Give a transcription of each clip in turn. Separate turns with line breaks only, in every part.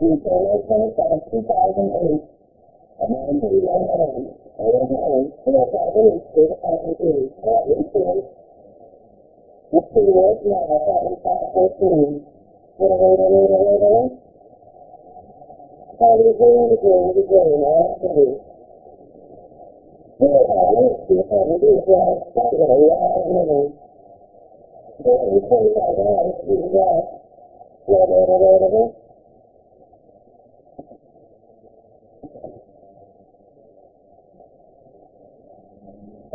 January 27, 2008, a man who went home, went home, who had got released to the family duty, got released, which he was now at 514. Wait, wait, wait, wait, wait, wait. It again, again, after Here I am, you have to do that, Saturday, say that I have to do that. Wait, wait, wait, wait, wait.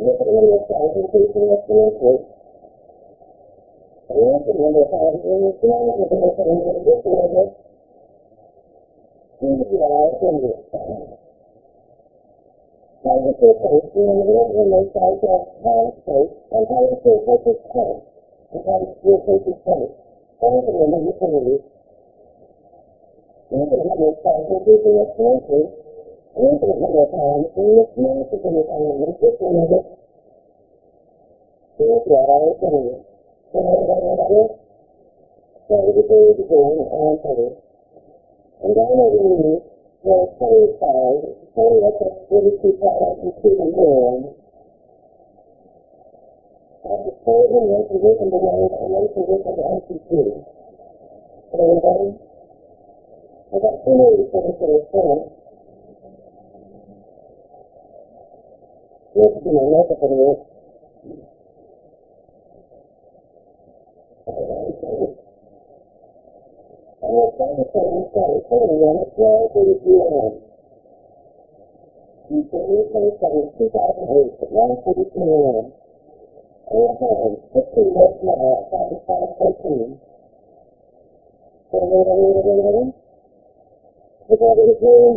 Look at. Look at the most time the small of the time way. Here's what I was saying. So, the day is going on for And I read the 25, 28, 42 products and two and more. And the third one the work in the way and then the work in the MCC. Everybody? I got two things for film. Yes, Este es el nota por Dios. En el caso de California, no puede dirigirme. 15 years now, 4513. ¿Puedo ver a mí de nuevo? Porque la dirección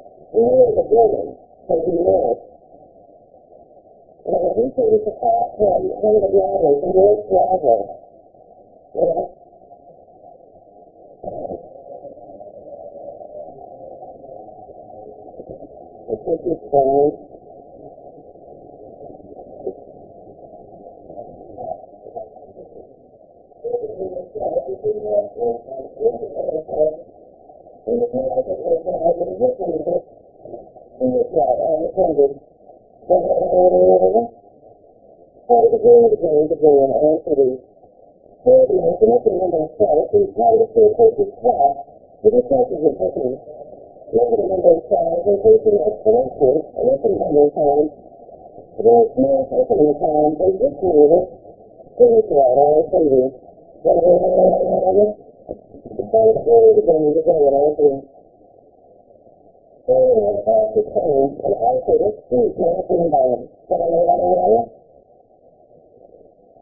We as a woman can be led. You know, we can the call from one of the drivers and the old driver. You know? It's just this phone. Thank you in this light unattended, was an order for the great again to go in and to the Thirdly, connecting in themselves in trying to see a person's path with the sources of happiness. Limited in themselves and facing explanation, listening in their time, through fear, opening time, and listening with spiritual or saving. Then, the third again to go in and to experience as the change and also this speech may have been involved. Did I lay that out earlier?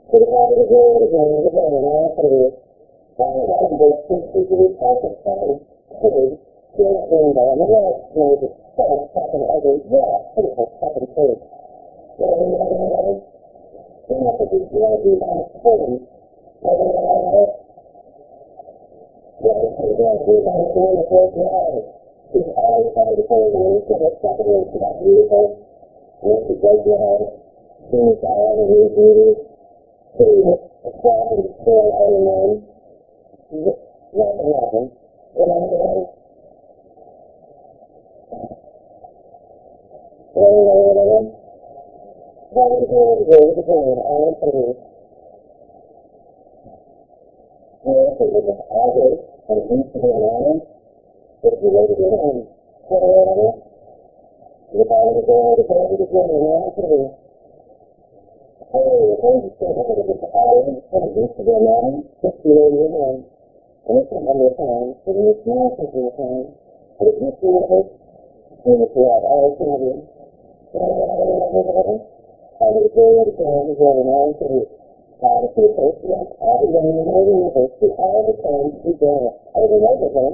To the glory, the glory, the glory, the glory, and all three. All the members who speak to the Pakistan, three, feel the rainbow, and the world knows it's so fucking ugly. Yeah, beautiful fucking food. You know what I mean? You have to be bloody by the food. You know what I mean? You have to be bloody by the food of personality to all the other things that are suffering to that beautiful, and to break your heart, things that are the new beauty, things that fall and destroy other men, not the level, you know what I mean? Very, very little. Very, very, very good, all things. Yes, it was an always an incident moment. திருப்பி வருகிறேன் இது பாவனுக்கு ஒரு கேள்விக்கு நினைக்கிறது அவருக்கு ஒரு கேள்வி part of the association, all the young ladies, all the time together. I related them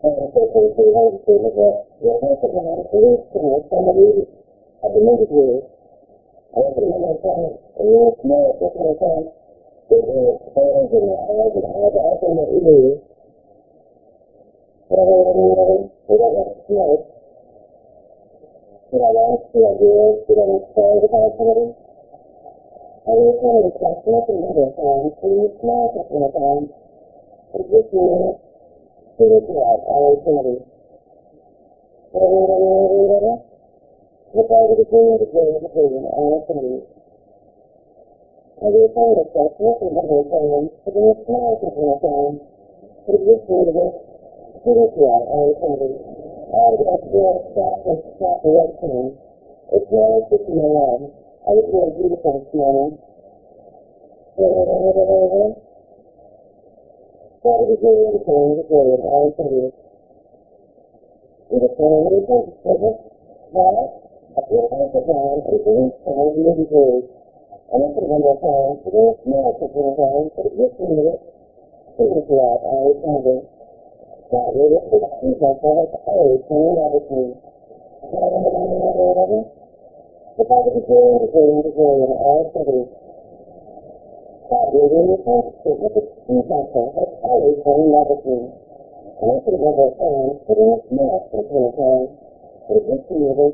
frequency energy that you're thinking about is looseness from the need of the movie view. Opening of time, and your spirit within the time, it is exposing the eyes and eyeballs in the ears. Whether it is, we don't want to smell it. Don't want to see ideas, we don't expand the possibility. And we're trying to discuss nothing other than, you smell something ആവശ്യമതി ജോലി ചെയ്യും ആവശ്യമതി അതേസമയം രക്ഷാത്മകം പ്രതിപക്ഷമായിട്ടിരിക്കുന്നതാണ് പ്രതിപക്ഷങ്ങളുടെ തീർച്ചയായി ആവശ്യമതി ആ ഒരു രക്ഷ ഉയർത്തണം ഉദ്യോഗസ്ഥ അത് ജീവിതം ചെയ്യാനും God is willing to claim the glory of all things. With a family of civil, love, a beautiful design, and the in all the individuals. I mentioned one more time, for there is no such a design, but it is needed. Please love always having. God will lift up people for his always doing everything. God will never, never, never. The Father is willing to claim the glory all things that the meaningful, significant feedbacker has always been legacy. Lincoln was a fan sitting at Smith in Tennessee. He was created.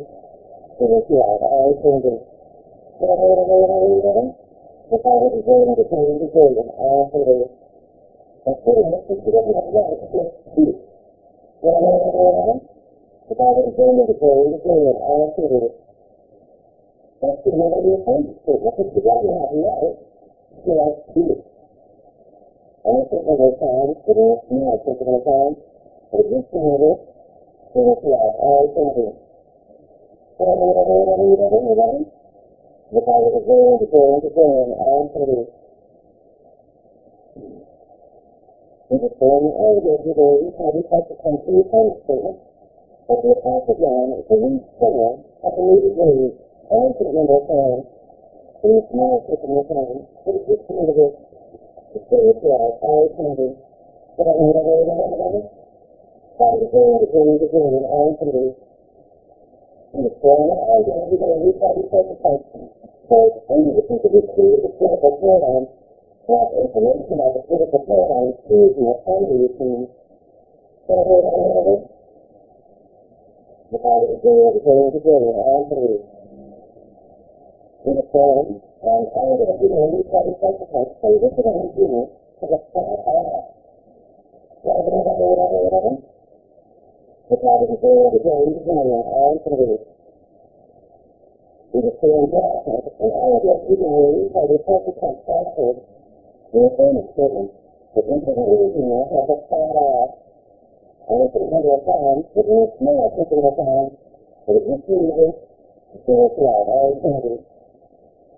He was yelled at all changes. But I don't know what I needed. If I was going to turn into William, all through. The thing is, he didn't have legs to speak. What I the was, if I was going to turn into William, all through. That's the way that he was going to speak. Because he doesn't have legs realize too. I was thinking of those times, but I you know, thinking of those times. But it used to be this, seriously, I always thinking. But I'm going to go and eat everything, you know? If I was a girl, a and a girl, I'm going to be. We just go on the elevator today, we probably touch the country retirement statement. But the attack is on, it's a new store at the movie range. I don't remember a. And the small person was home, but it just kind of was, it still looked I was hungry, but I don't know whatever, whatever. So I was doing it again and again, and all I can do. He was throwing it all down, we got a week out, we tried to fight. So it's only the people who create the political paradigm have information about the political paradigm, excuse me, family routines, whatever, whatever, whatever. But I was do it again and again, and all I in a form and all um, of uh, you know, we've got to sacrifice. So this is what we do to the fire of whatever, whatever, whatever, whatever. It's out of the door of the game, the general, all for the week. We just feel embarrassed, and all of us, you know, we've got to sacrifice our kids. We're famous children, but into the region now have a fat ass. And it's another time, but we're small people at the time, but it used to be this spiritual, all the time.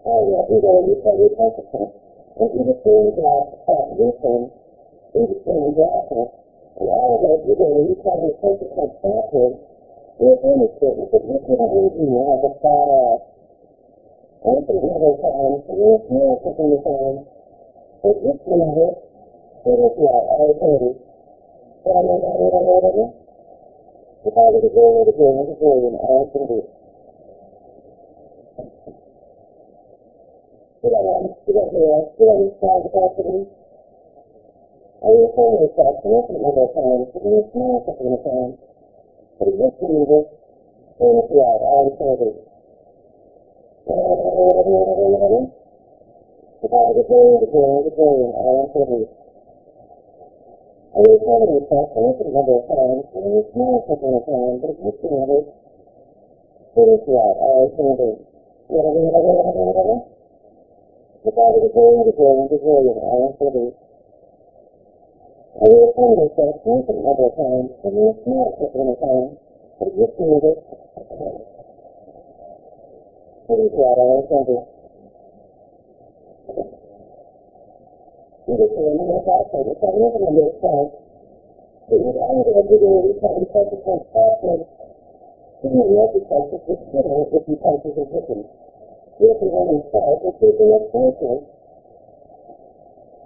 Oh, yeah, you know, you tell your consequence. And you just doing that, uh, your thing, you just doing that, and all of that, you know, you tell your consequence backwards, you're innocent, but you can't reason you have a fat ass. Anthony never times, and you're miracle in the time. But this matter, it is not, told you. But I mean, I mean, I mean, I mean, if I were to go over again, I could go in, I can do it. Did I want get here? Did I respond to that to me? I saying myself, and that's another time, but small a couple of times. But it just means it, and it's right, I told you. If I were to go over again, I could go in, I do telling myself, and that's another time, and you're small a couple of times, but it just means it, and it's right, I you. Whatever, whatever, whatever, whatever. If I were to go over again, I in, it. Will find myself thinking other times, and you're smart at one time, but you feel it. Pretty glad I was under. You just feel me as I said, if I in a little place, it was only every day we come such a point password. Seeing the other places was sitting with you places of chicken. The one inside, and keeping us closer.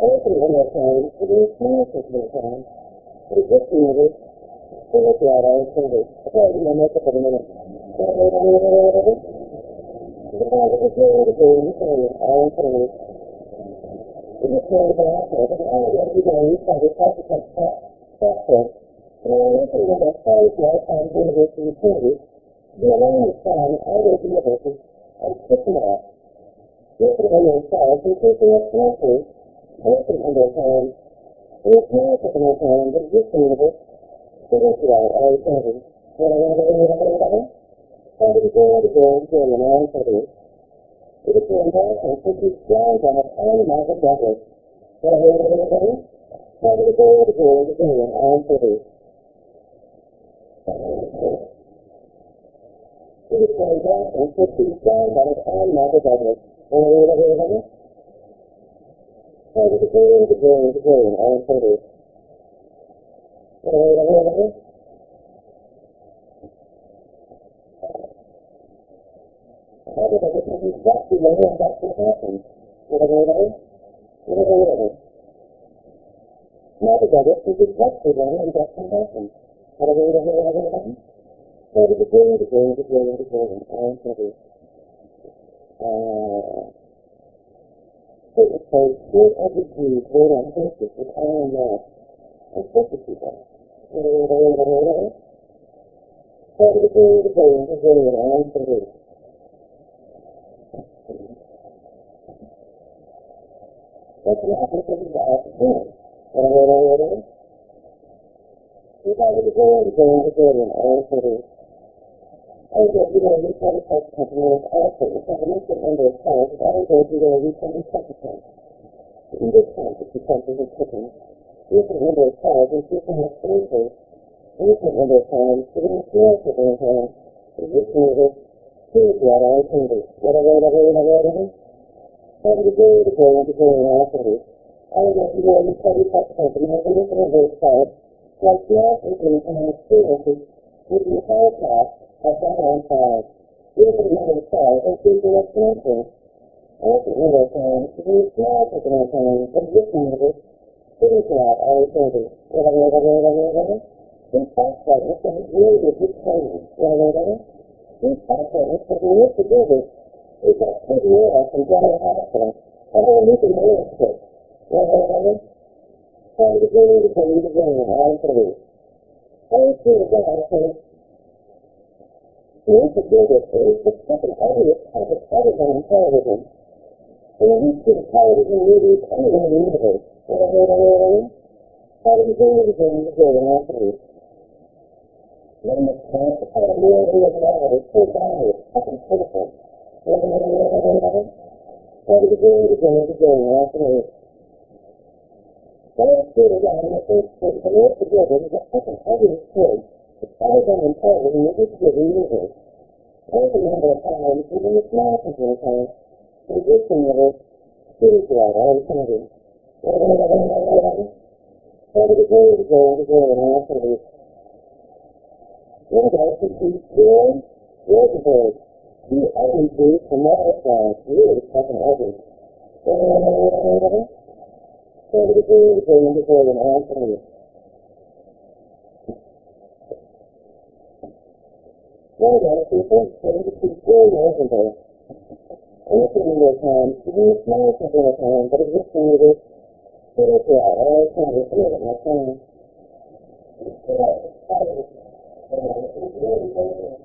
Open one more time, and smart at time. But it just means it. Pretty glad I was under. Okay, I'm make up in a minute. If I were to go over again, I will tell you. It just means that I said, if I were every day we try to touch a touch software, and I'm looking at a college lifetime university utility, the alone is fine, I will be able to, and pick them up. Looking on your connected, working on their time, with music in their time, but just means it. It is right, I tell you. Whatever, whatever, whatever, whatever. How do you go over again, again, and I will tell you. It is the embarrassment to keep blind on a tiny Margaret Douglas. Whatever, whatever, whatever. How do you go over again, again, and I will tell you. It is the embarrassment to keep blind on a tiny Margaret Douglas. Whatever, whatever, whatever. How do you go over again, again, and I will tell you. Whatever, whatever, whatever. How did I get to be exactly be exactly. How did it go to go to go to go to I am sorry. Uh, it was so good every Jew wrote on basis with iron law. And such a people. Whatever, whatever, whatever, whatever. How did it go to go to go to I am sorry. That's the application of our sin. Whatever, whatever, whatever. If I were to go and go and go and all sorry. Go to the retail test company with also the combination number of times that I would go to the retail test company. In this case, it's because of the chicken. Different number of times and different experiences. Different number of times, giving a small chicken in hand. In this movie, here's what I can do. Whatever, whatever, whatever, whatever. Did it go to go and to go and all sorry. I would go to the retail test company with a different number of times. Like small chicken and experiences with the entire class of that on five. Different number of times and different experiences. Also, number of times, we small times, but this movie, pretty flat, I would say, whatever, whatever, whatever, whatever. These fast fighters can really be training, whatever, whatever. These fast fighters can be used to do this. We've got good neurons from General Hospital, and we're whatever. Trying to get into the lead again, I would say. I would say to I say, we need to do this. Is the second ugliest topic ever done on television. And we used to the television movies anywhere in the universe. Whatever, whatever. How do you do anything to go and answer it? Then the chance to kind of live in the world is so bad, it's fucking pitiful. Whatever, whatever, whatever, whatever. How do you do anything to go and answer it? Then I stood around and I think that the Lord forgive that is an important religious reason. There's a number of times, even the smallest of the time, the wisdom of a spiritual or insanity. But it is going to go and go and ask for these. Here goes to see pure, beautiful, see ugly things from other sides, really fucking ugly. So it is going to go and ask for this. really lot of people, they need to really years ago. Initially, their time, we managed to bring a time, but it was standard. So that's why I always try to do it my time. So that was part of it. It's really dangerous.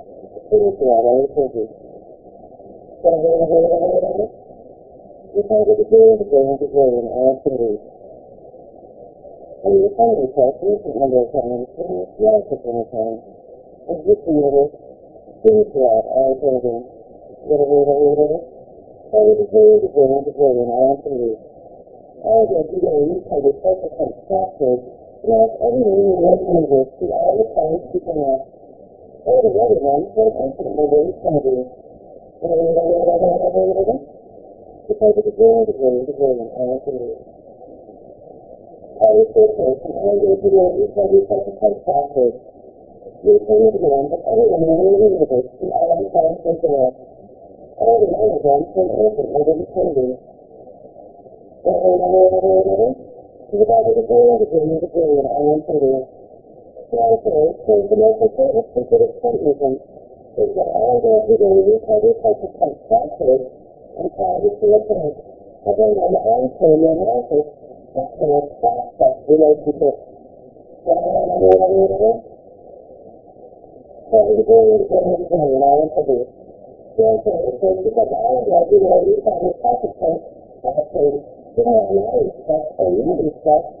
And you find yourself recent number of times in the life of one time, existing universe, being throughout all eternity, little, little, little, all the degree, the brain, the brain, all eternity. All the idea of you kind of focus on factors, allows every meaning in the universe to all the times to connect all the other ones, they're comfortable with each other. Because of the goal, the goal, the goal, and all the way. All the circles, and all the video, each one is such a contracted. You say it again, but everyone in the universe can all understand for sure. All the other ones can open over the coding. The goal, the goal, the goal, the goal, and all the way library to the local service for civic journalism. We get all of our video resources to take classes and try to see a thing. And then on the own team, the analysis, that's the most fast relationship. So I don't know what I'm doing. So I'm doing the same thing in our interview. Therefore, it says because all of our video resources to take classes, I have to, you know, analysis stuff or unity stuff,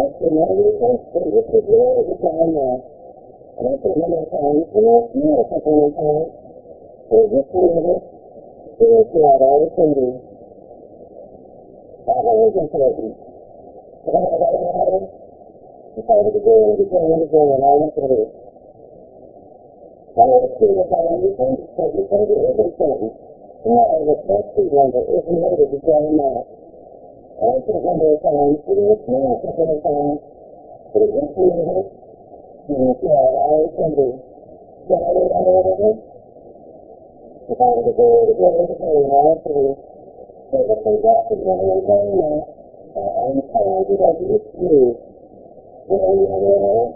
That's the negative question. This is really the time now. And I think another time, you know, you know something in time. There's this universe. There is not all it can be. Travel is important. But I got it out. Decided to go and to go and to go and all went to this. I always feel that I understand it's important, but it is important. No, the best thing is related to going out. Ancient number of times, even the smallest of number of times, but it gets me over. And so I always wonder, should I live under whatever? If I were to go to the other day, I have to say that they got to the other day now, I'm tired of what you do. I live under whatever?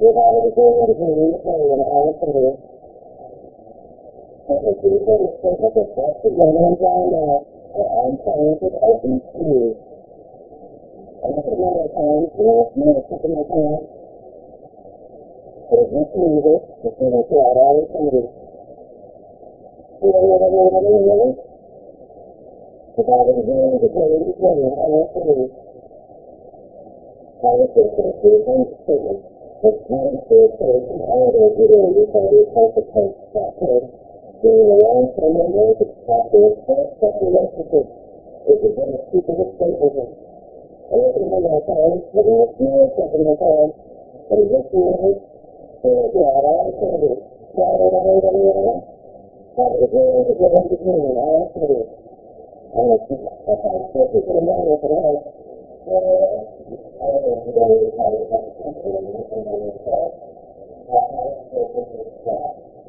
If I were to go to the other day, I would say, that was the thing that they took us back together and found out. I'm trying to open to you. And I put my time, you know, you know, my time. But if you see this, you see this out all the Do You know, you know, you know, you know, because I was really the day in the beginning, I want to leave. I was thinking, see, I'm just thinking, this kind of situation, all it is, you know, you saw these consequences that day. Everything in our time, living a small step in our time, but is this really still glad all the service. Glad all the way to the other. Glad the day to get into the all the service. And it's a time for people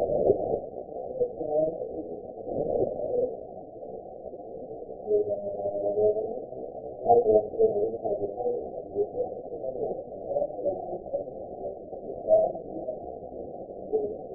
what it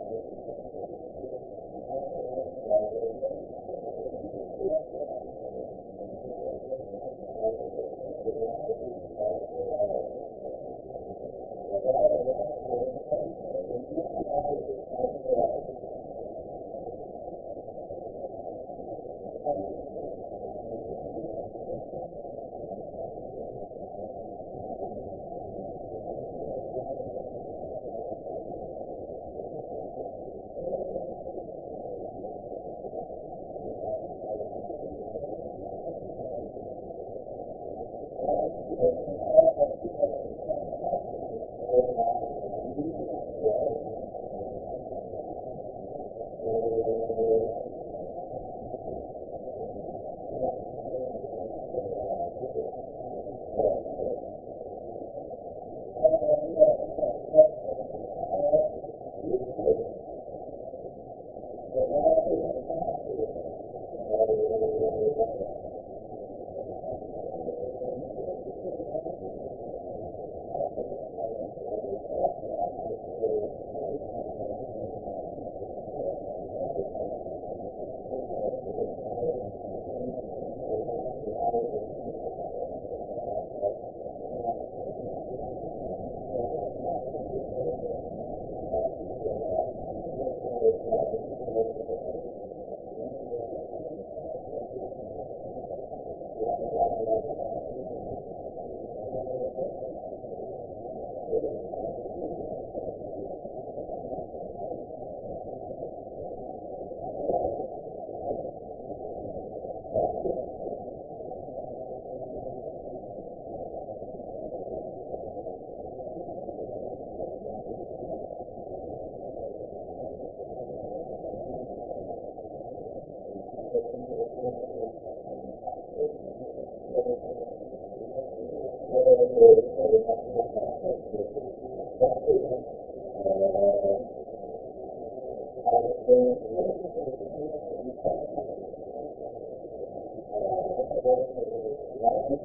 Thank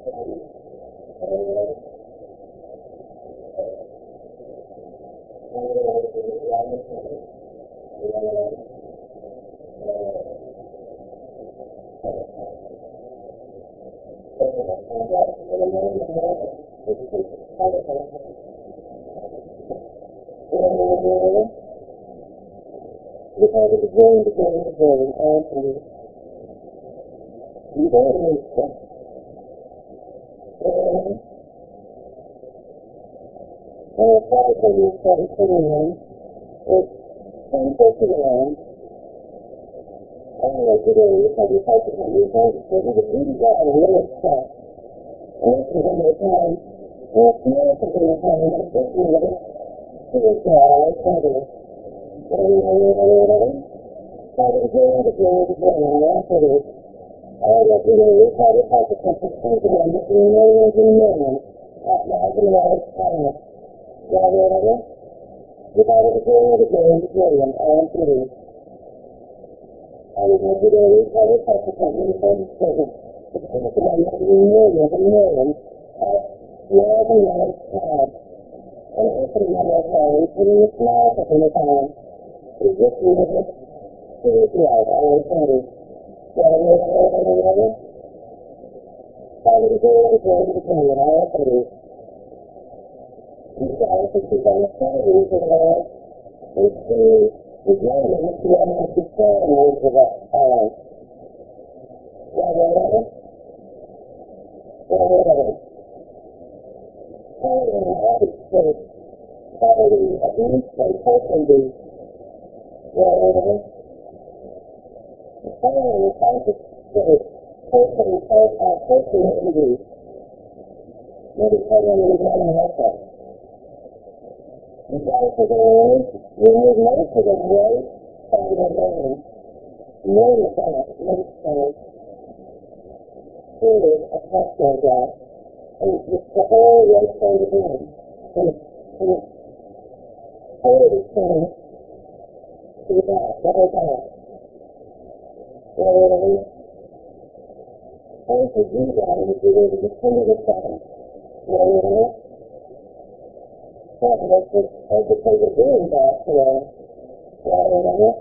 you.
You to be sitting in it's painful to the end anyway today you probably focus on your phone so you can really get a little stuff and it's a little time and it's more than a little time but it's just a little to the God Father Father, glory to glory to glory, and after this, all that we know is how to talk to something simple and millions and millions at large and large time. God, whatever, the Father, the glory to glory to glory, and after this, all we know today is how to talk to something simple and millions and millions at more than knowledge God. And opening of our hearts, putting a smile upon the time, is this universe to this life, our body. What a way to live in the world. Father, the glory of God is in our body. You guys, if you've done the studies of the Lord, we see the glory of the ceremonies of our What a way. What a way. Father, in the Holy Spirit, Father, we at least can personally be what a way. Father, in the Holy Spirit, personally, personally, personally, be. Maybe Father, in the blood of our heart.
You guys are going to
remove most of the right side of the brain. More than that, left side. Forward, a like that. And just the whole right side of the. And it's, and it's is turning to the back, the whole back. Right, and to do that, if you were to just come to the Father, let's just, let's just take a doing back today. Father, right,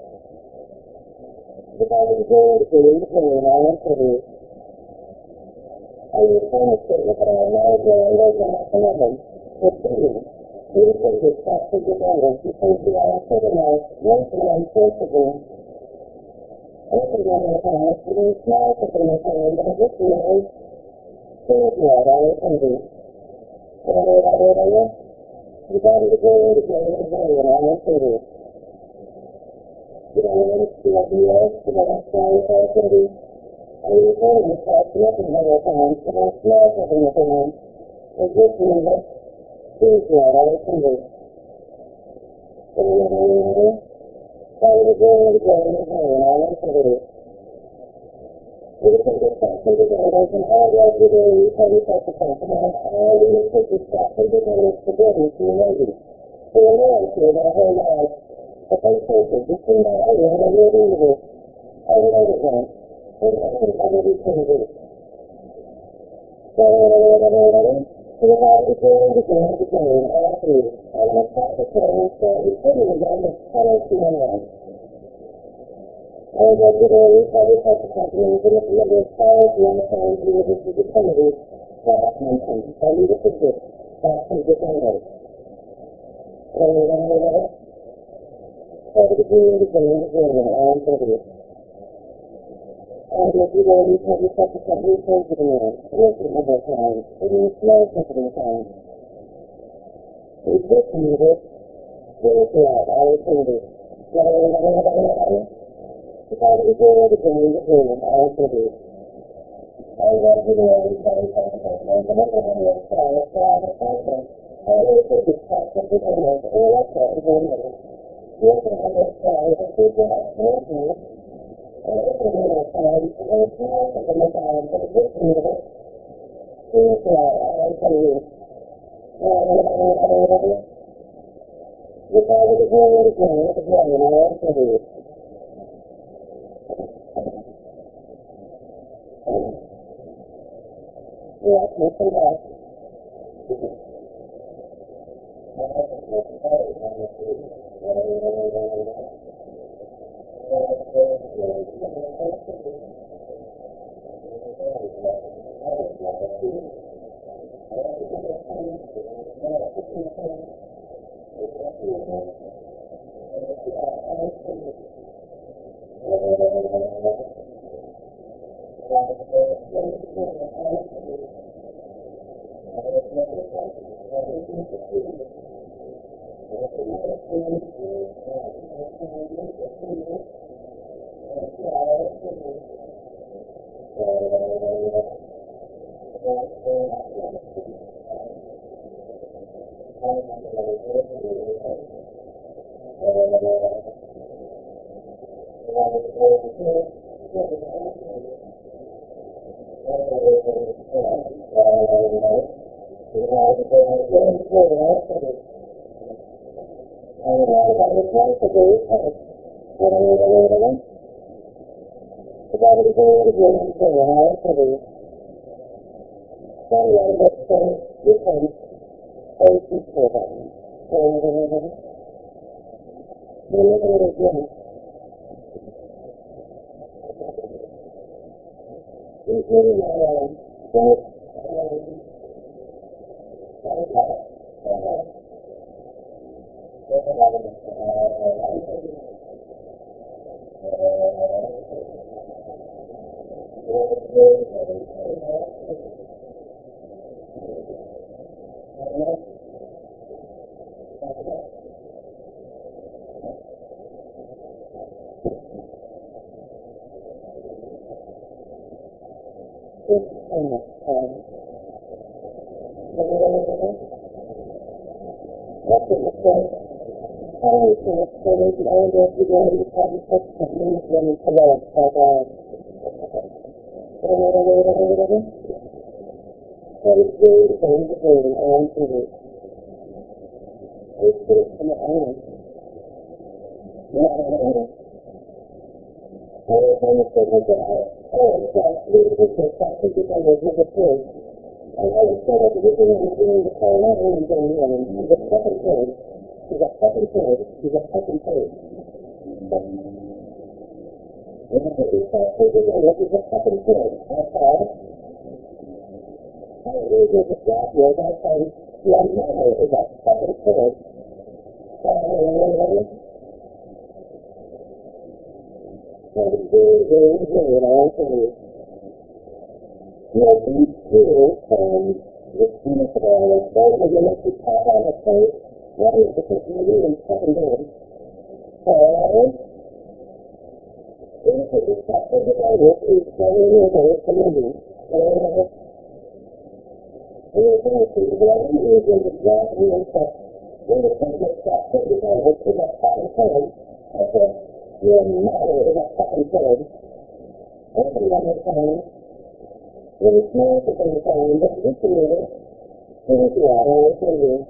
the Father
is going to lead me and I want to be. I will promise that if I acknowledge that I love God from heaven, with me, he will take his steps to the Lord, because we are civilized, once and unfortunately, open my heart, and we smile to the hand, and this year, Spirit Lord, I will come to you. Lord, I will, I will. You got to go to the Lord, and I will come to you. Know, when it's the idea, you know, that's why it's all going to be I will go to the Lord, nothing but our time, and I smile to the hand, and this year, Spirit Lord, I will come to you. Lord, I will, glory of God in heaven, and want to be. We take this step to the Lord, and all right today, we tell you such a compliment, all we take this step to the Lord, to your lady. For the Lord, to our whole life, the first person, just in my eye, and the Lord universe, I will understand, and everything I will be changing. So, to the God of the glory, the glory, the glory, all three, start the prayer, so we put it again, the color to my life. All that today, Father, such a compliment, and if you have your power, the unfound, you will receive the penalty, God, and come, tell you the picture, God, and get my life. Lord, I will, I will. Father, the glory, the glory, the. And if you will, you have your such a compliment, praise to the Lord, worship one more time, and you smile to the time. We put you this, Spirit Lord, I come to you. Lord, I will, I will, I will, I will. Father, the glory, the glory, the glory, all to thee. I love you, Lord, we pray, Father, Lord, the Lord, the Lord, Father, Father, Father, I will take this step to the Lord, all I can, the Lord. You can have this Father, the good God, Lord, you. And open the Lord, Father, the Lord, Father, the the good universe. Please, Lord, I will tell you. Lord, I will, I will, I
will, I
will. The Father, the
Thank you.
different places for them. Deliver it again. Including my own.
Both,
um, this kind of, um, That's what it says. I always say it's so they can only go through the end of the such techniques when it's developed by God. That is very very very on to it. It's good from the island. Yeah, I don't know.
I was on the second
day. Oh, it's actually, it's just something because of the first. I always say that the reason I'm doing the call out and doing one, the second third, is a second third, is a second third. But, I put this out, this is a, this a second third. That's all. I really did the job here, that's how the another is a third. Uh, so it's very, very, very, and I want to
you know, these
two, um, the students of all this, both of them be taught on the what is the community and second day. So,
in
perspective of our work is very little community. And,
we are going to we
use in the job we in fact,
in the
that put together to the second third, I said, your mother is a second third. Every other time,
when it's
more to the time, but this year, things are always for you.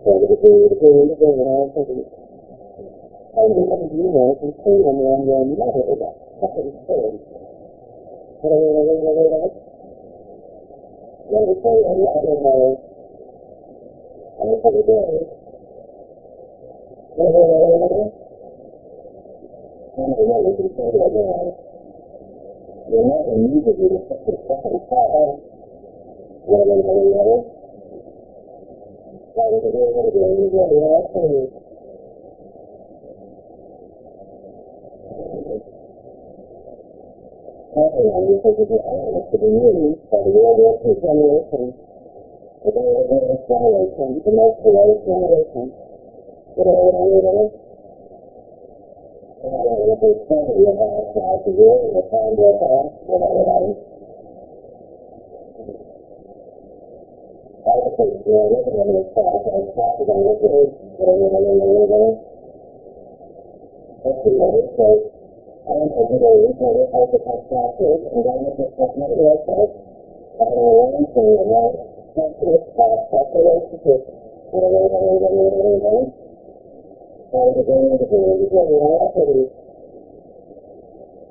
So the degree, the degree, the degree, and all for you. How many you know can see when you're on your mother is a second third? Let me say another way. And for the day, and I know we can say that again.
You're not immediately
the second call. What are they doing? What are they doing? What are they doing? What are they doing? And we think it's honest to be used by the World War II generation.
But then it was
a the most glorious generation. But it was really, and it was a study of our side to do it, and the time with with everybody. I was a really living in this class, I was talking about what it is, what it is, what it is, what it. Let's see what it says.
I am a little weaker with all the past
classes,
and I am a little bit
more with it.
I am a little bit more with it.
That's the relationship. What are they doing? What are they doing?
What are they doing?
What are they doing? What are they doing?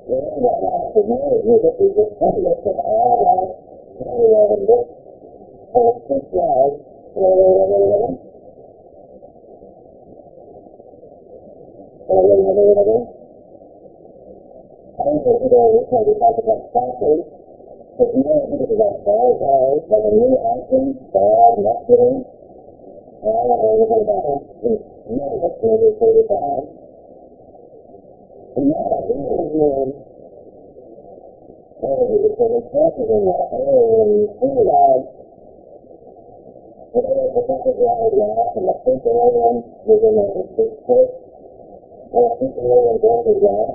And what happens to me that we just have to all that. And we have a look at this slide. What are they doing? What are they? I
think that today we can be talking about
sponsors.
But you know,
because of that ball guys, like
a new acting, ball, muscular,
all of everything about it. You know, what's going to be 35? And now, this is man. Oh, it's
an
impressive in that. Oh, and you see that.
But it was a couple of guys
last, and
I think the other one
was in the six
foot. And I think the other one goes as well.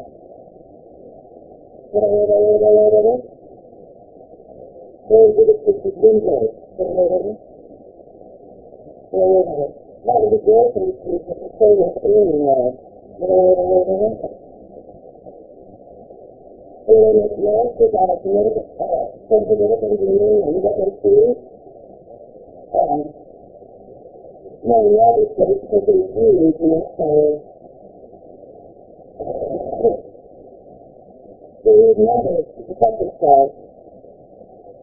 Where did it put the window? That was a girl from the street that was saying that earlier now. And it's now for that to make it something that can be new and they see. Um, now the other place that they do is next time. the numbers to protect themselves. But I don't know what it is. The of good different numbers to protect themselves. And it's a number of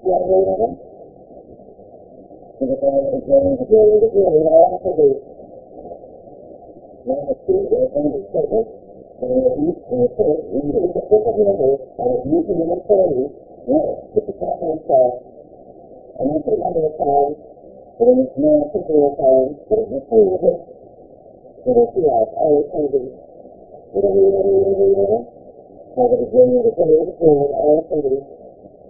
protect themselves. A number of times, but in this more
particular
time, but this year, when the crowd always can
be,
what a lot of the is the good and
all things. Now the spirit is always statement that if
not these two things in now these two things must be the book of numbers to protect myself, and in and of you to recording, of the of two in the spirit. And then the of these two things will be protected. So another level, the
God is doing
the good and all. Now the spirit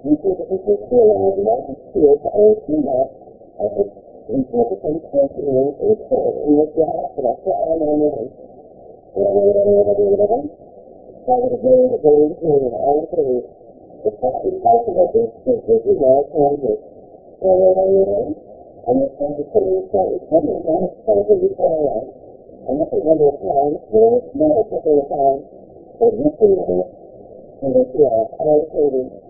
do book of numbers, and of you to recording, Well, it's a tough time. You have a read of them? To the
God of the good
and the good and the good and all the good. Now the spirit is in
the statement, and if you
two things, you do the book of and recording, well, it's a time. And that's a number of times, but in this more particular time,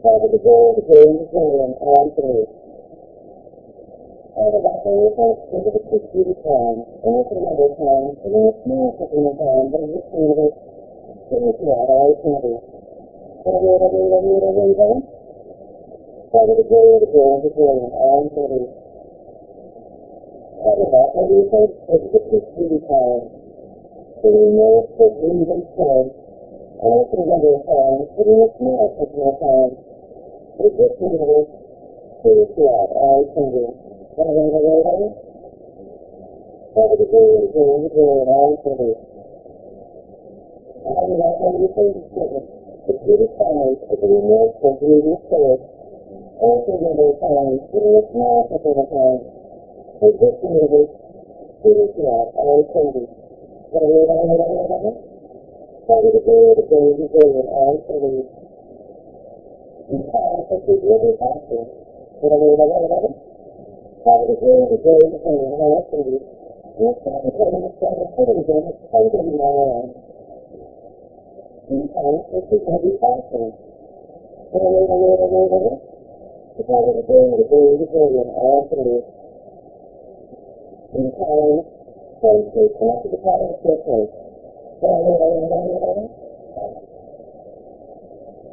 Father, the Lord, James, William, and all Father, that they were into the Christian time, in this another time, and in a small second time, but in this universe, please God, our eternity. Father, the Lord, the Lord, the Lord, Father, the Lord, the Lord, the Lord, and Anthony. Father, that they were into the Christian town. so we know that we even said, all together, Father, but in a small second time, can look at him, and you to you, and say that you're still after them. I don't think one more time, you know, it's not a particular time, but it's just the other. Here we are, all things. You have any other, any other? The God of the day, the glory, the glory, and all things. And then it's like, you know, you're Anything number of times, putting a small personal time. It gets me to this. Please do out. I can do. What am I going to wait on?
Have a good day,
good day, good day, and I can do. I
mean, I can do
things different. The beauty times, if it emerges from beauty spirit, anything number of times, putting a small personal time. It gets me to this. Please do out. I can do. What am I going to wait on?
Have a good day,
good day, good day, and I can do.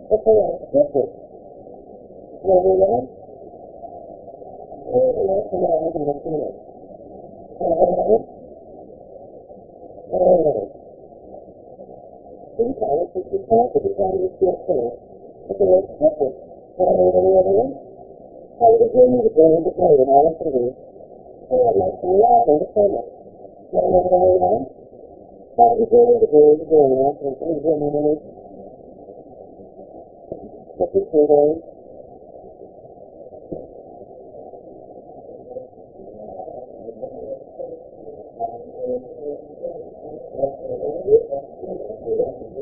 Because if you really have to, what am I going to wait on? Have a good day, good day, good day, and I. You're trying to get in the same thing, it's totally wrong. Sometimes this is going to I going to good day, good day, good day, and I can do. Sometimes, trying to connect to the power of your place. What am I going to wait on? Wait on? What's the right difference?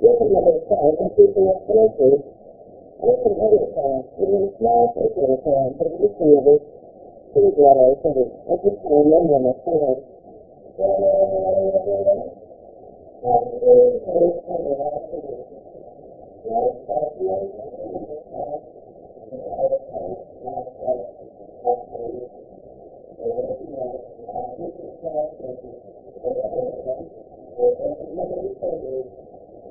with another child and people with cancers, with another child, even a small particular child, but it used to be this huge letter, I think it's just to remember my feelings.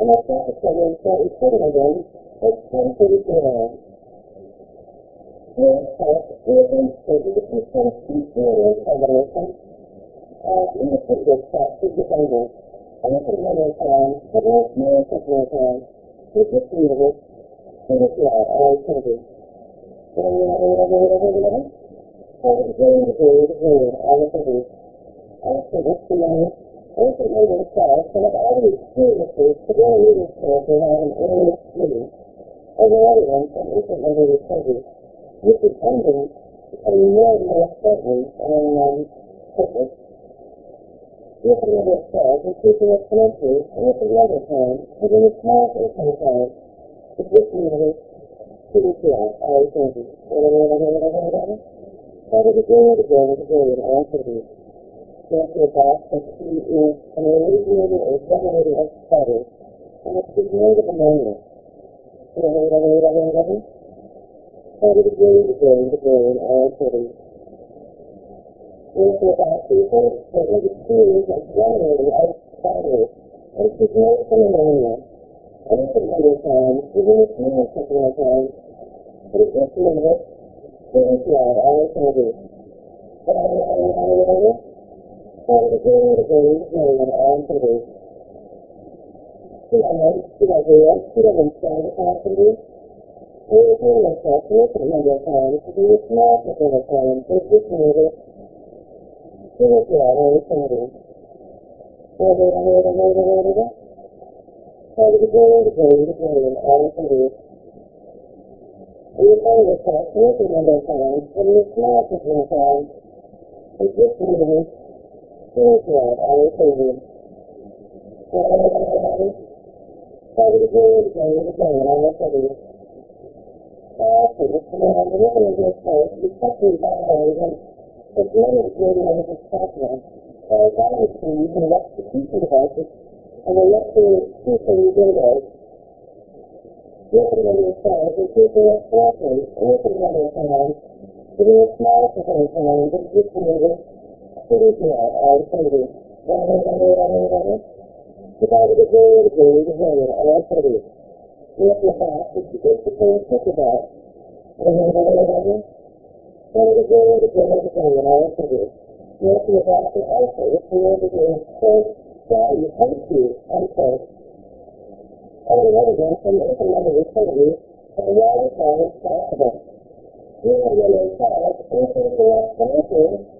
and I felt the program slightly sitting again at 10.30 p.m. Yes, we have been stating the system speech radio combination of individual steps of language, and at the moment time, the most massive program, which is music, and it's not all activity. And we have a little bit of a little,
so it's
going to be the way all activity. All activity, Recently themselves, and have already experienced severe reading skills they have in earlier studies, over evidence of infant labor recovery, which is ending becoming more and more certain and um, hopeless. Infant labor cells increasing exponentially, and at the later time, within the smallest income size, the gift universe, CDPI, always changes, whatever, whatever, whatever, whatever, by the degree of the brain is available in all activities. Dr. Boston, who is an originator or generator of studies, and it's the end of ammonia. moment. You know, whatever, whatever, whatever. Started to grow, to grow, to grow in all cities. Therefore, our people that are the series of generating of studies, and it's the great phenomenon. Anything under time, even if something like time, but it's just a minute, it is love, all it can be. Whatever, whatever, whatever, whatever for the organization and for the Everything was set to a number of times to be a small particular time if we committed to the theater committee. Whether I made a murder order, the beginning to bring the dream all the committees. Everything was set to a number of times to be a small particular time if we committed it go into play and go and ask me to do and all of it is. We find ourselves working on those times, and we smile to those times, and just moving, things God, our Savior. Father, the the glory, the and all of it is. Also, this command, the living in this place, especially by those and the of glory of this by and devices, and the of you do those, looking at yourselves and keeping us walking, looking at yourselves, giving a smile to times, and just moving, sitting here, our Savior. The God of the glory, the glory, the glory, and all of it is. Look at that, it's just the to think about. What is the glory, the glory, the glory, and all of it is. Look at that, also, it's the Lord of the Lord, God, you thank you, and so, over and over again, from and every eternity, and the time is possible. You are willing to us, into the last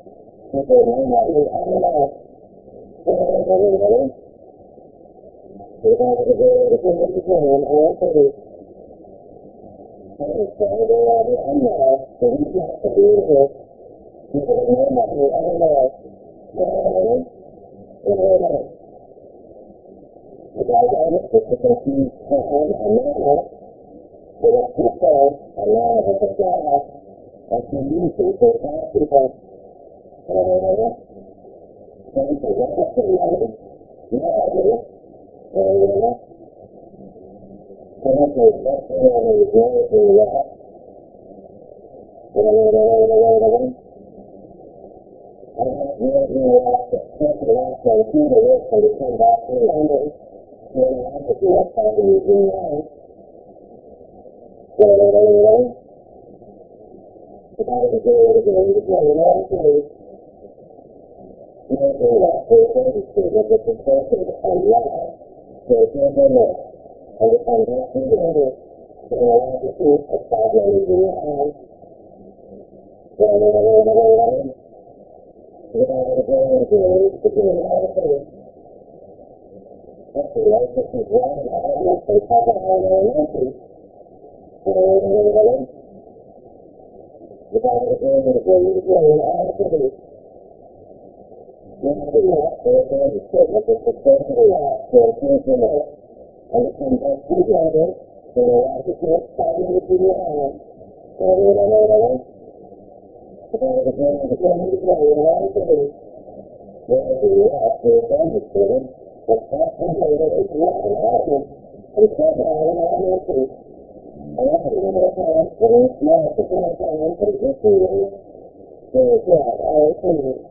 times, but this is our Savior. Father, glory, the glory, and do that. Not you, do not believe it, and good, stop to be over. Lord, Lord, Lord, Lord, Lord, Lord. Father, the glory, the glory, the glory, and all three.
And if you do that, okay, if you notice the
I was kind of singing to you,
the singing
for house, in Miami, in this forum, at Riverman. Uh, I couldn't have put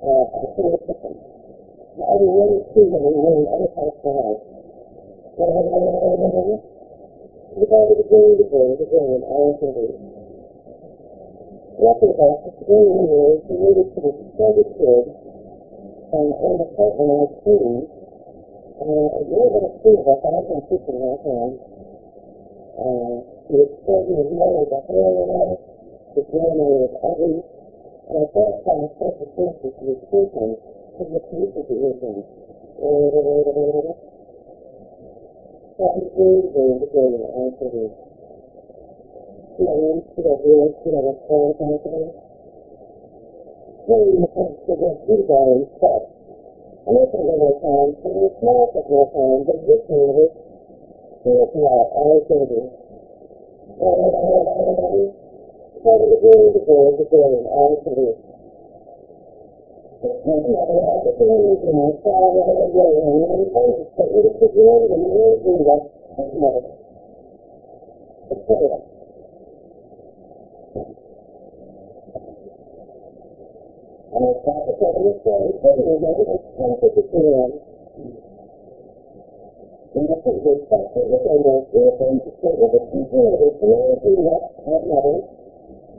of God of the glory, the glory, the glory, and all things. Lucky about the three years to study kid and partner I was and little bit of food that I can keep in my hand. the expression of knowledge, the higher level, the grammar of every, and I thought from a special sense to the person to the to listen. That is very, very, I I do it? Should I respond to anything? Very important to through that and stuff. And that's a little time, so there's small technical time, but this one of it, so it's not always going to the beginning the day is the day and all to be. It's not another opportunity to move forward and go on and then focus, but it is the beginning and the to do that, not. It's clear. And not the same as the to see them. And I something that the the that that at level. And a a I for a the the I have to a of things. And, I think that to the of things, I it was to very a of issues, one of this walking, one of this walking, there's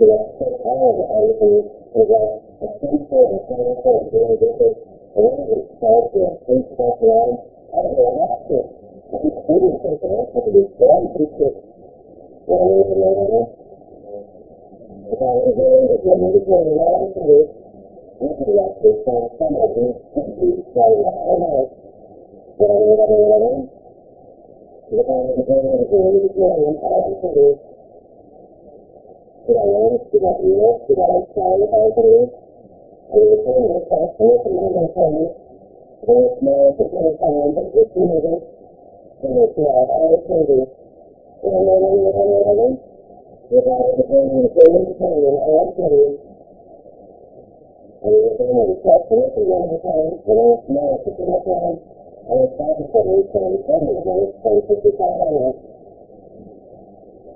slightly colored to access all of the everything is a a simple and simple and very different. And one of these calls to a street stuff around, I don't know what to I think maybe it's something else, but it's very different. What I mean, you know, if I was there, if you need to go around to this, you could actually find some of these, these, so I don't know. And you're going to talk to us again, and it's not a particular time. I was talking to me, so we said it was only 55 hours. You said, I said, you know, you know, you know, you know, you got to go into the game to play, and I also do. And you're going to talk to us again, and so you know, it's not a particular time, so it's just me, what? You know, yeah, I also do. You know, you know, you know, you know,
so to
go into the game again, I also do. This is easy, so here's the best stuff for the day. The first level is what I do, five on the day hand.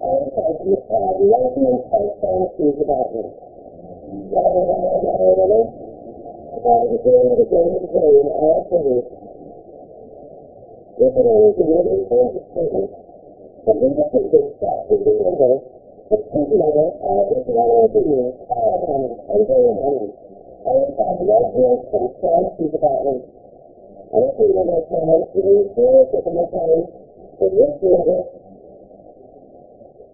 have nothing in type fantasies about me. Rather than it all.
About
the of the of the in all cities. If it is a living statement, the leader of this stuff is the window, the second level, all of the years, all on it, and very have found no feels from fantasies about me. I don't think that I can make it any serious at the but this level, the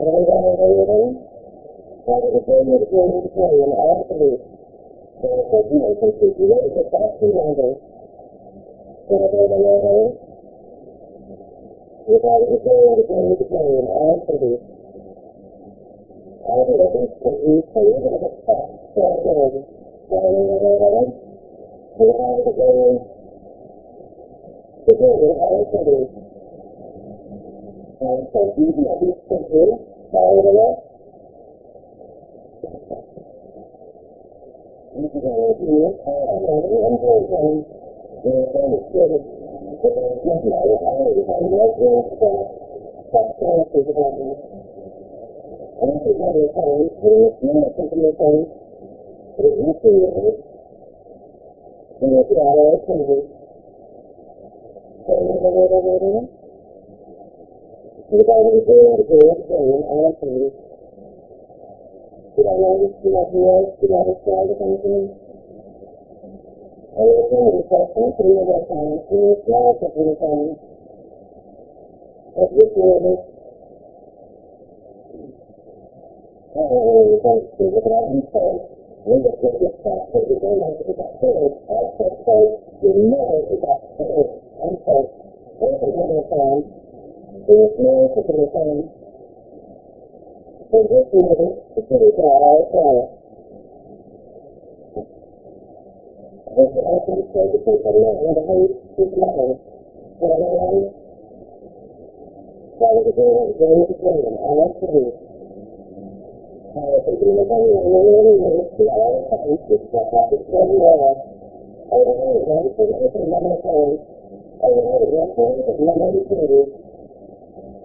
Ramadan
California
Grand Emporium at Loop. Please open and continue at the taxi number. Ramadan California Grand Emporium at Loop. All the others can be paid at a cost per day. Ramadan
California Grand
Emporium at Loop. Know, so if I see strong personal, I don't remember the time, it was more particular time, but it was in it. It was what I was saying. And I got it over there. But it was very good to go into play and all to do. So I said, you know, since you know, it's a fast two longer. So I go to the other. You got it to go into play and all to do. I don't know if it's so you say you're going to get stuck. So I said, so I went over there. So I had to go in. To do it, I was to do. And so you know, you regarding doing the good and all things. Did I notice you have ears? Did I understand to anything? And you're doing the question to me about time, and you're relatively from what you're doing. Oh, you're going to look at all these we You look at yourself, what you're doing is that third. Also, so your mirror is that third. And so, there's a little time through the small of the time. So this is, the city God, also, This I can say to people now that I speak now. But I am trying to do it very clear. I want to read. I was thinking of any of the really ways to all the time to step up and more. Over and over again, for the different number of times. Over and over again, for the different number of times.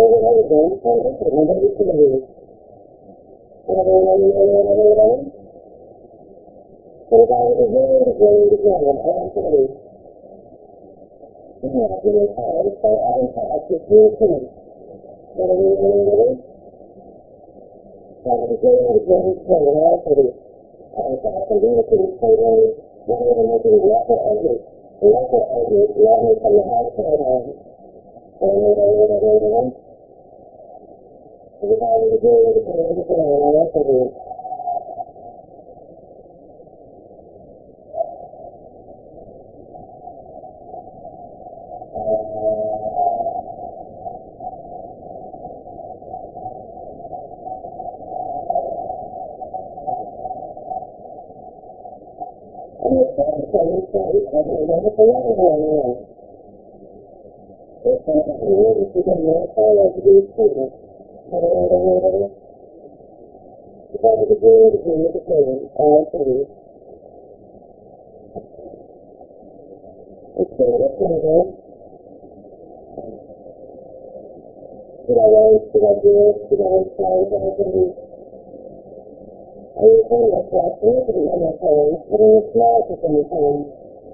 over again. To the power of the glory of the glory of the glory of the glory. politics and there's anyone really university all the time. Politics, politics, very well. Learning by learning, in some states, still going. There's no way to do it total. Uh, anything that we could do. Whether the Lord or no one, the God of the glory of the glory of the glory of the glory. Politics is one to the end, anything that they find. It is to the time, so 我们那个然后安利，然后安利，然后他们还看呢，呃，你看这个这个这个这个。right? I say that with the other one in. It's not clear if you can not follow the good student. But I don't know the it is. If I could agree with you, it's the same. I believe. It's sort of single. Should I write? Should I do it? Should I try? Should I believe? I was to this last week in my home, but it was not at the same time.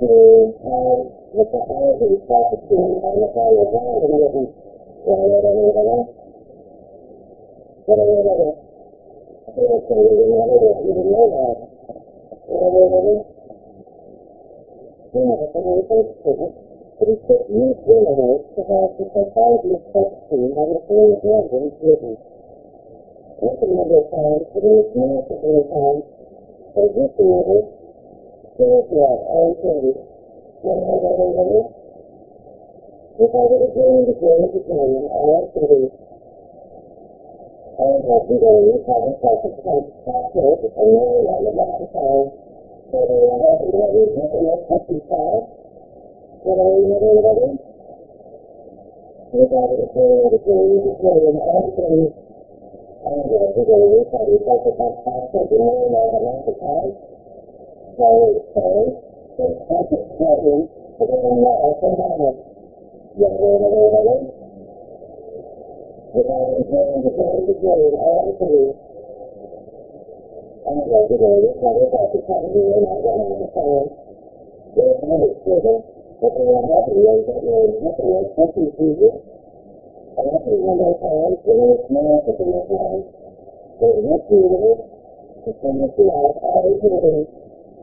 to
uh,
look at all of these self-esteem and the kind of ground and living. You know what I mean by that? What I mean by that? I think that's why you didn't know that. You didn't know that. You know what I mean? Yeah, but I mean, thanks to it. But he took you generally to have the society of self-esteem and the feeling of loving living. Look at the number of times, but in the smallest of the times, there's this level Thirukkural அழைக்கிறது என்பவர்களே இப்பொழுது புரிந்து கொள்ளும் அவர்களை அவர்களை பரிசாக்கு அனுமதியாளர்கள் கற்பித்தார் இறைவரும் இப்பொழுது புரிந்து கொள்ளும் அவர்களை அவர்களை பரிசாக்கு பார்த்தார் very excited. So that's exciting. But then uh, I think I have younger and older women.
That are
enjoying the very beginning all the things. And the regulators, whether that's a company to not, what I'm saying, they're very stable, but they are happy and that they're happy and happy Jesus. And happy when they find, when they smile to the same time, they're happy with it, because they see out to these things.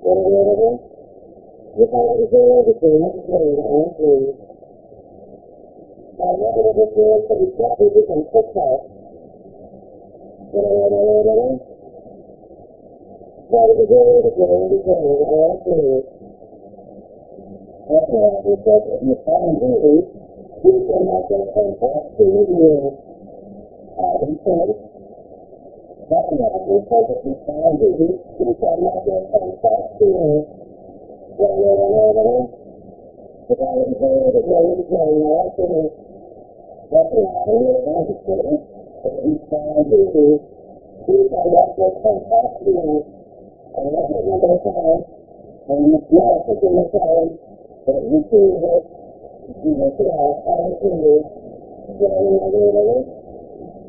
What are the other ones? You can't let it to you. That's what it is, please. Now, look at the field for the top of it and quick out. What are the other ones? Try to go over to you. You can't let it go over to you. Okay, we said if you find these, you can make them fantastic that man is perfectly sound and weak, he shall not be himself fearing. Well, well, well, well, the God of God is going to tell you what to do. That man is understood, and he shall be weak, he shall not be himself fearing. And let me remember the time, and you dare to do the time, that you do this, you will see how far you can do. Well, well, well, well,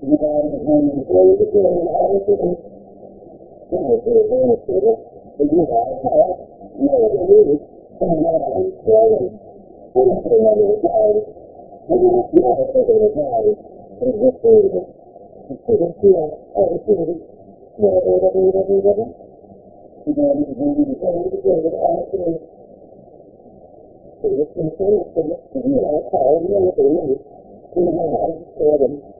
regarding
home and political and everything. And I feel very stable, but you guys have no other needed than what I'm saying. And I feel like it's hard, and I feel like it's hard, it's hard, it's just needed. It's good to feel opportunity. Whatever, whatever, whatever, whatever.
You know, this is really
the same to do with all things. So this is the same as the next video I call, you know what they need. You know how to store them.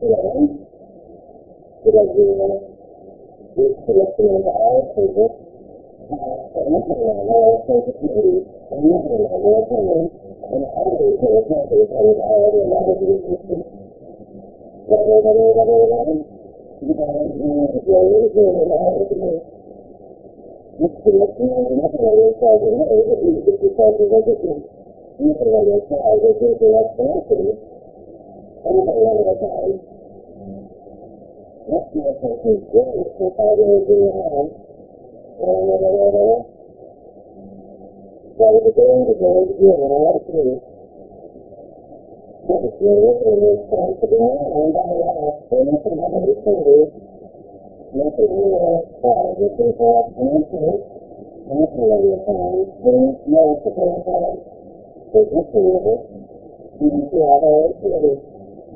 Thì là đấy. Thì là gì thì là khi mình đã Facebook sẽ mất một ngày vô khi cái gì cũng mất một ngày vô khi mình mình đã bị thì theo thì không đã mình đã bị và đây và đây và đây và đây chúng ta giờ những gì mình đã bị một khi mất mất một ngày vô sau thì nó ở cái gì thì sao thì nó cái gì như thế là nó sẽ ở cái gì thì nó sẽ Anybody know what that is? Let's see if we can do it for five years in your hand. So we're going to go again, and I have to do But if you're trying to be known by I've seen from other recruiters, making me what I've tried, you think what I've answered, answering your phone, please know it's a good advice. Take your service, and see how.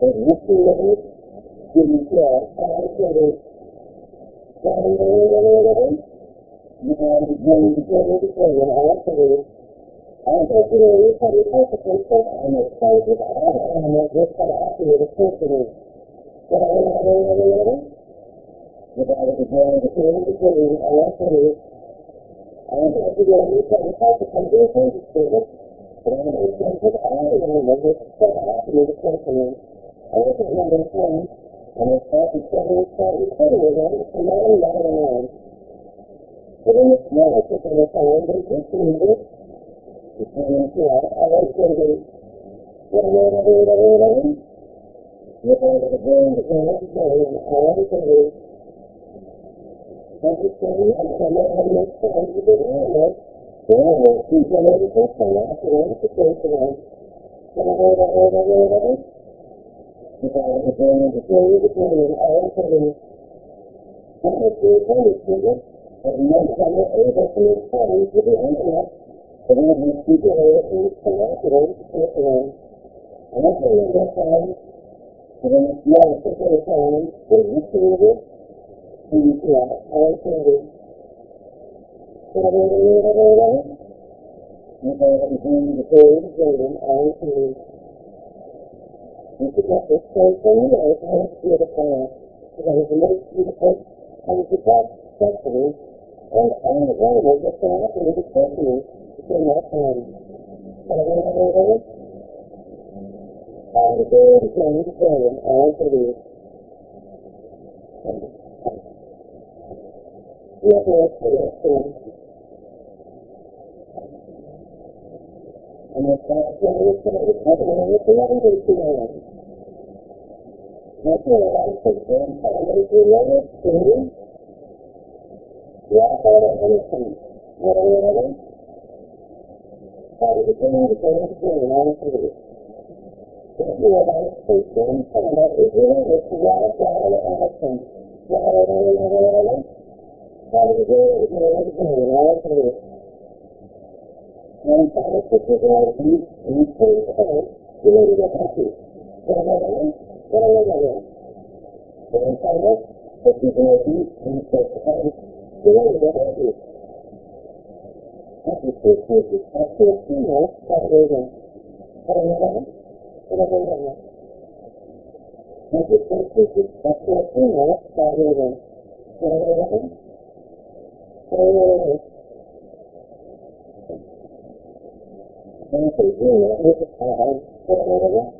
and manipulate themselves out of it. And
when
you get into an accident, I think, you know, you probably perfectly said, I'm excited about other animals, this kind of accident is personally. But I don't know, I don't know.
The guy was
going to the beginning, I want to leave. I don't know if you're going to be something perfectly, you're going to do it. But I'm going to go to the animal, this kind of accident is personally. I look at in front, and I to say, we start recording again, it's a long, long line. But in the small, I took in the phone, but it's just needed. It's I like to do what I'm going to do, what I'm going to do.
Going to the
game, the game, the game, I to do. I'm just saying, I'm going to have no time to do it.
So I will
keep on every person after one situation on. What I'm going to do, what I'm going to do.
If I have a
the game, the game, I like to do. I'm going to do it, I'm going to do it. But most of them are able to make studies with the internet but then we keep it away from the collateral with them. And that's what we're going to find.
And
then it's more for you have are about
know, I'm
doing the third grading. I like to read. You could get this place from you. I was going to it afar. Because I was the most beautiful. I was the best. And I was one of them just going to have to it carefully in that time. But I what it is.
I'm the
to you, I to read. Yes, yes, yes, yes. And it's not a thing it's going to be in the eleven days to know. That's what I think then, I want to know it, too. Yeah, I thought of anything. What are you doing? How to begin to If you is really with the right side of the action.
What are you doing? How to begin to go into the line of the And how to put your life in the place of you need to get happy. What am I doing? What am I doing? What am I doing? If you can eat in the place of you
need to get happy. Happy to take you back to a female that way then. What am I doing? What am I doing? Happy to take you back to a female that way then. What am I doing? What am I doing? And if you do it with a child, what am I doing? What am I doing? What am I doing? Doing, doing, I want to do. And if you do that with a child, what am I doing? Because it is doing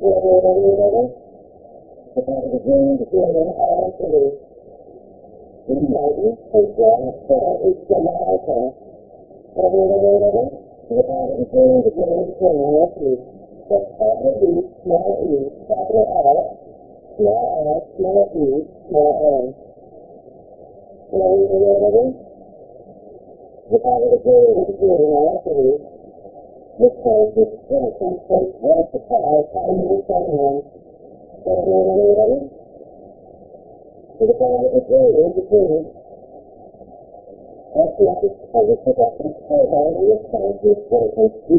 I want to do.
Very close
to I doing?
Because it is
doing the good, I want to do. Very close to do. But capital E, small e, capital R, small r, small e, a.
Is
doing the good, I want to do. This case is innocent since one surprise time in someone. What are we doing?
Because it
is the good. That's is positive of the in this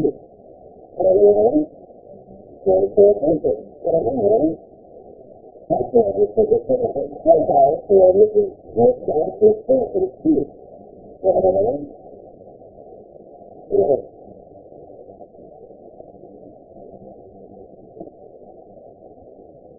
is innocent? Very good, very good. What are we doing? That's what is positive of the is innocent student. What are we doing? Yes. Oh, this is the possible experience. We're going to put that way up and how to put it to how do you have done it? And we're going to put this back to the data for children audience. And sometimes upsetting, I don't know what to say. What are we doing? Because it's a little bit of an answer, and I agree. And you can't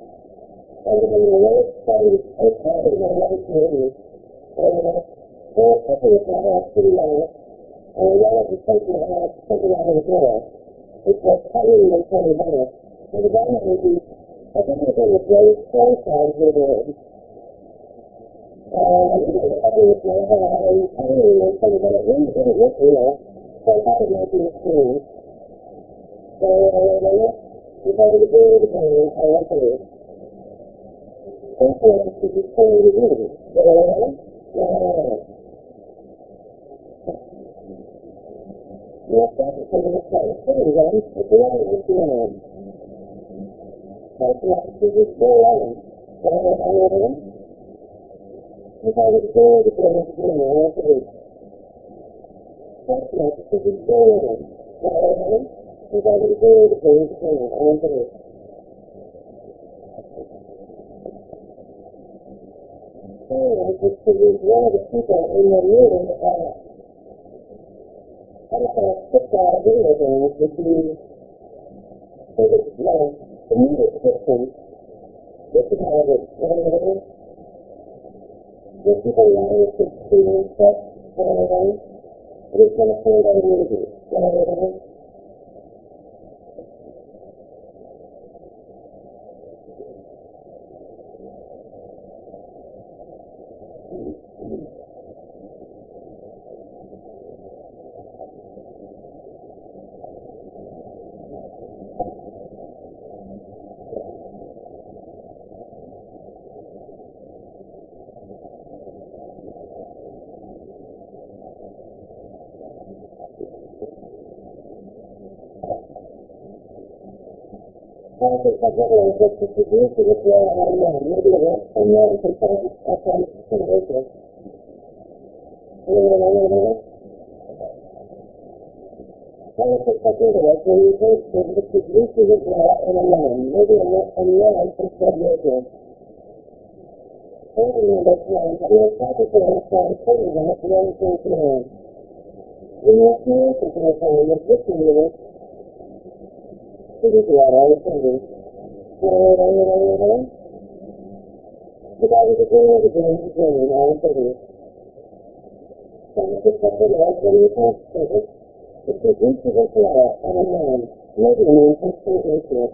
really the be. So, uh, uh, and in the lowest in journey, and there are a couple of that are pretty long. and we yelled and something out, something out of the door. It was highly unfunny minute. And the guy had me, I think it was a very strong side here there. And I think it was something with my head, and highly unfunny minute. Really didn't look real, so I thought it might be a screen. So I went in, we got to do it again, I went through. Therefore, this is totally easy. Right? Yeah. The thing that's right. It's pretty good. It's the other one to learn. That's not the thing still learning. Get it? I went. If I was there to get it again, I went through. That's not the thing still learning. Get it right? If I was there to get it again, I went through. I just figured one of the people in the meeting, uh, I don't know, six out of video games would be, so that, know, the media system, this is how it is, whatever. The people wanting to experience that, whatever. It is going to say that it will be, whatever. Thank you. That's what I was just introducing it where I am. Maybe it was somewhere in some that's why I'm convinced. You know what I mean? I was just thinking of it when you first said the introducing it where I am. Maybe I'm not a man from San Diego. I remember times I was talking to him from Cleveland at the other thing to him. We with him and to it. Figured out all the things. Because I was a girl, the girl, the girl, and all the things. So I just kept it all when you talk to it. It's a deep of a flower and a man, maybe an infant state into it.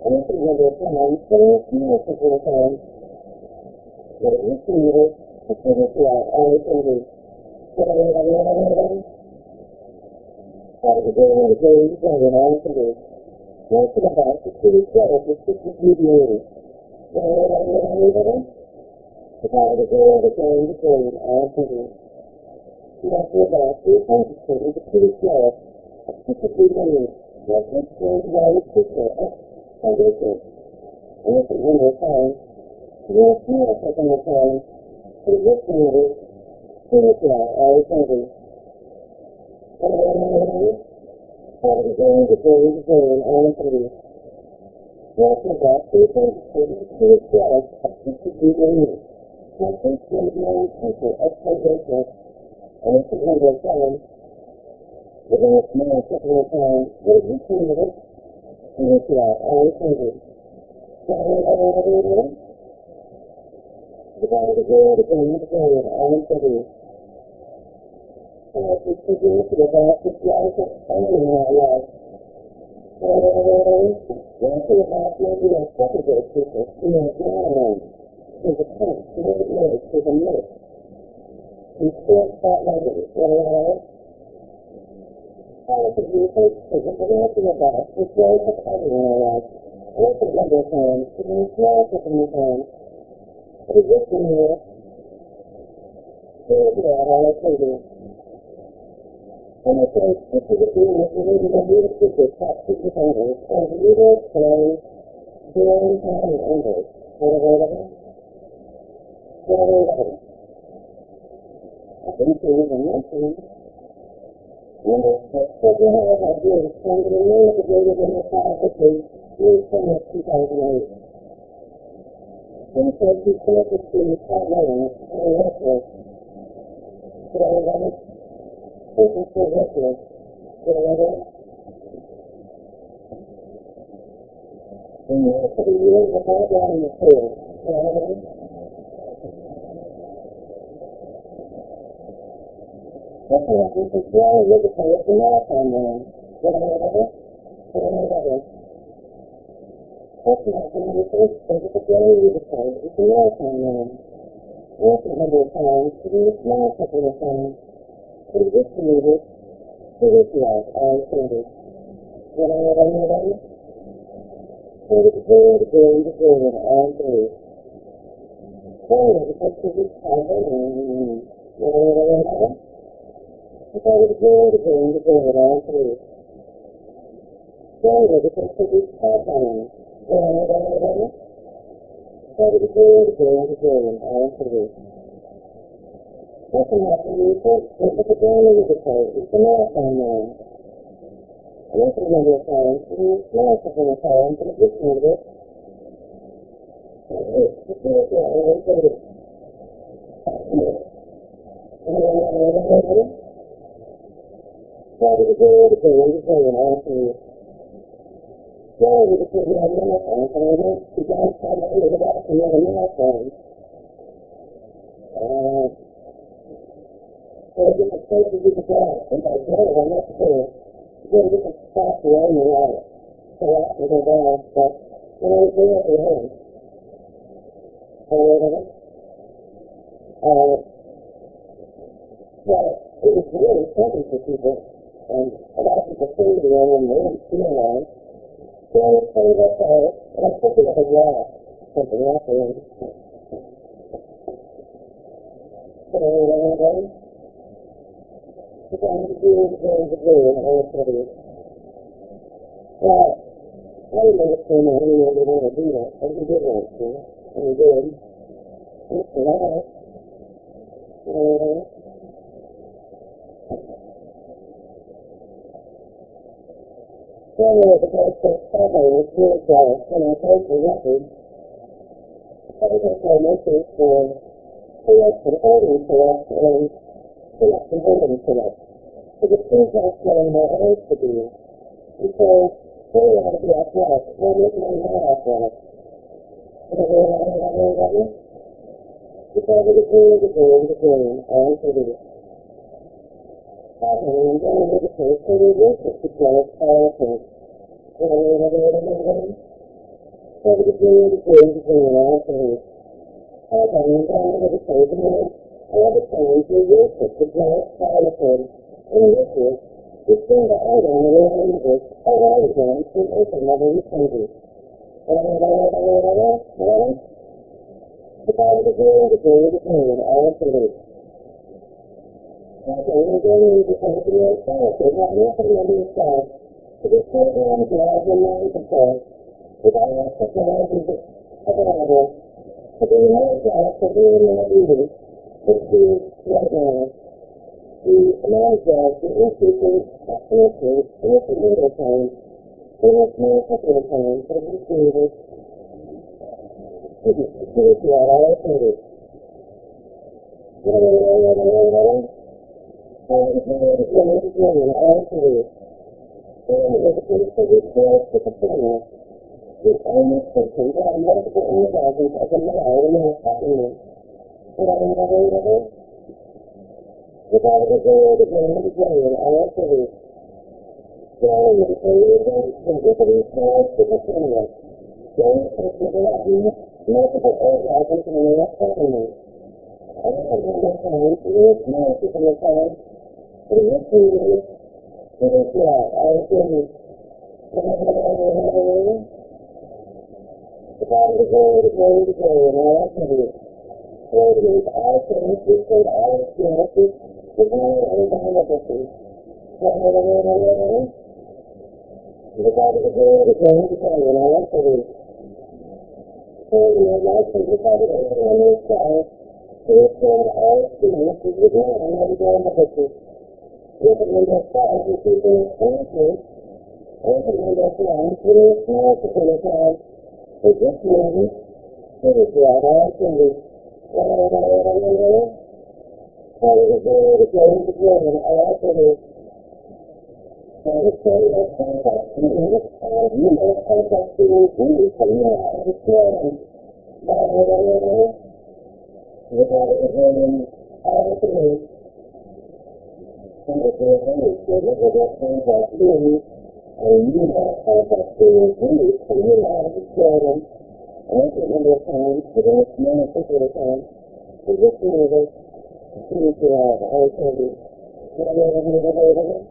And it's another time, so it's not a full time. But it used to be it, to figure it out all the things. But I don't know what I know.
How to go
in the day, the day, and all the things. Most of the house is pretty close, it's just a few years. So I don't know what I know.
If I were
to go in the day, the day, and all the things. That's what I feel comfortable with the slow. Just a minutes. That's what goes well with picture. I guess it. And it's one more time. You know, see a second more time. So this minute, pretty slow, all the things. And I don't to the day, the day, and all the things. That's what I feel comfortable with the pretty slow. Just a few minutes. My first my picture. Exploration. And a number of times. Within a small second of time, what is this one of it? And it's out, all the fingers. So I went over and over. The guy the girl, the girl, the girl, all the fingers. And I was thinking, look at it, I to to only in my life. And I feel like maybe second of people, you know, down. There's a point, you know, there's a minute. You can't start like it, you know, all of the research is a variety of that. It's very surprising in our life. I look at number of times, it means small different times. But it in here. Here's that, all I can do. And it says, this is a being that you need to read a secret, top secret angles, and reader, play, hearing, and angles. What are they? What are they? I think there is a mention
when the
first you have I did from the name of the greater than the five of the year from the 2008. He said he connected to the five million and the rest of Did I read it? This is the rest of Did I read it?
In
the rest of the year, the five down in the field. Did I read it? Second one is the Jerry Liberty of the Marathon. Did I hear that? I hear that? Second one is the Jerry Liberty of the Marathon Man. Worked a number of times, to do a small couple of times. He distributed to life all service. Did I hear that? So the the glory, the of all three. Glory, the picture of his Father, and did I hear that? Because the glory, the glory, the glory of all three. Glory, the picture of his Father, did I hear that? Because the glory, the glory, the of all three. Second half of the report is the it's the Marathon Man. This is number of times, and you small couple of times, but this one of it, it's the spirit that I always say it. Try to do it again, and again, and all three. Slowly, because we have marathons, and I know you guys try to do it about another marathon. Uh, so I get the places you can go, and I go, I'm not sure get a different spot to own your life. So I can go down, but when I was there at the home, or whatever, uh, well, it was really something for people, and a lot of people say to me, and they didn't feel. So I was saying that, uh, and I think it was a law, something afterwards. So, uh, because I'm doing very good and all it. Well, I didn't know what's going on, and I didn't want to do that, but he did want to, and he did. It's a lot. Uh, so anyway, the guy said, Papa was really and I told the record. Was at my message for selection, ordering selection, and voting selection. So the things I was telling my eyes to do, because they want to be athletic, they're not athletic. I go, I go, I go. Because it is really the game, the game, all for the Papa and then we the case, the jealous politics. And I go, I go, I go, I go. So is really the game, the game, all for the Papa and then we the case, all the times we worship the jealous politics. And this is the thing that I don't know what it is. I always to open level recovery. And I go, I go, I go, I go, I go. Because the game, the game, the all for the going into the real therapy. Now, nothing on these sides. So this program drives in mind control.
With all our
technologies available, to be of being more easy, which right now. The of all the the. Without
the
game, the game of game, all activities. So, it's a little bit of the skills to perform. So, it's multiple orgasms in the happening. I don't know what time, is small people of time. But in this meeting, it is not, I was in the body to go, created all things, who created all its universes, beginning and the universes. What made a man and woman?
The God of the beginning
became the same, and I want to read. Creating and life and decided every one is to us, has created all its universes, beginning and the universes. If it made five, which is the answer, and if it made us one, it is to finish on. For this reason, it is the other activity. So
it is
very to go to go and all to do. So it's very a contact meeting, and you know contact meeting, we can know how to explain.
Without it being
all to do.
the Philippines,
the representatives of being a unit of the being used to utilize the children and the number of times, for the next many particular times, to this universe, to the all service. Whatever the need of it,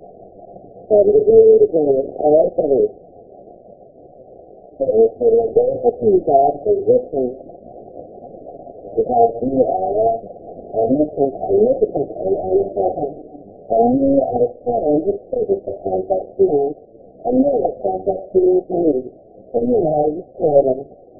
so the degree of the glory, all service.
So if they are going
to see God
because we are
omniscient, omnipotent, and omnipresent,
and we are
trying to service the complex beings, and know what complex beings need, and you know you them.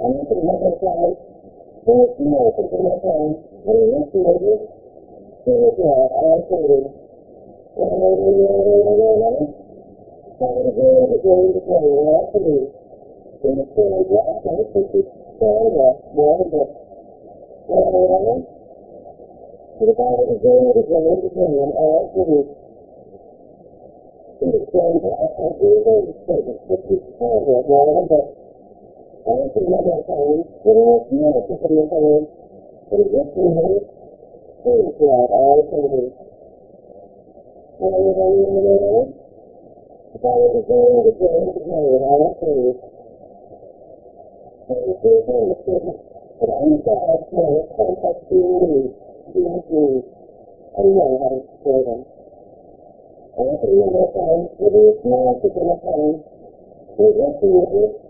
Because the glory
of
the glory of the glory, all service. So
if they
only God know what complex beings need, and know how to share them. Whatever, whatever, whatever, whatever.
The God of the glory
of the glory of the glory, all service. So if you understand that the only God know what complex beings need, and know how to share them. And if you never tried, there is no particular time when you wish to live it, to the God, all service. Whatever, whatever, whatever, whatever. God of the glory of the glory of the glory, all service. In the story of the Apostles, which is story of more than this. Whatever, whatever. To the God of the glory of the glory of the glory, all service. In the story of the Apostles, which is story of more than this. I don't see another time when there was no particular time when it was to him, things throughout all service. Whatever, whatever, whatever. The
God of the glory of the
glory of the glory, all service. And if you understand that only God knows complex beings, beings need, and know how to share them. I don't see another time when there was no particular time when it was to him, things throughout all service. Whatever, whatever, whatever. God of the glory of the glory of the glory, all service. So if you understand that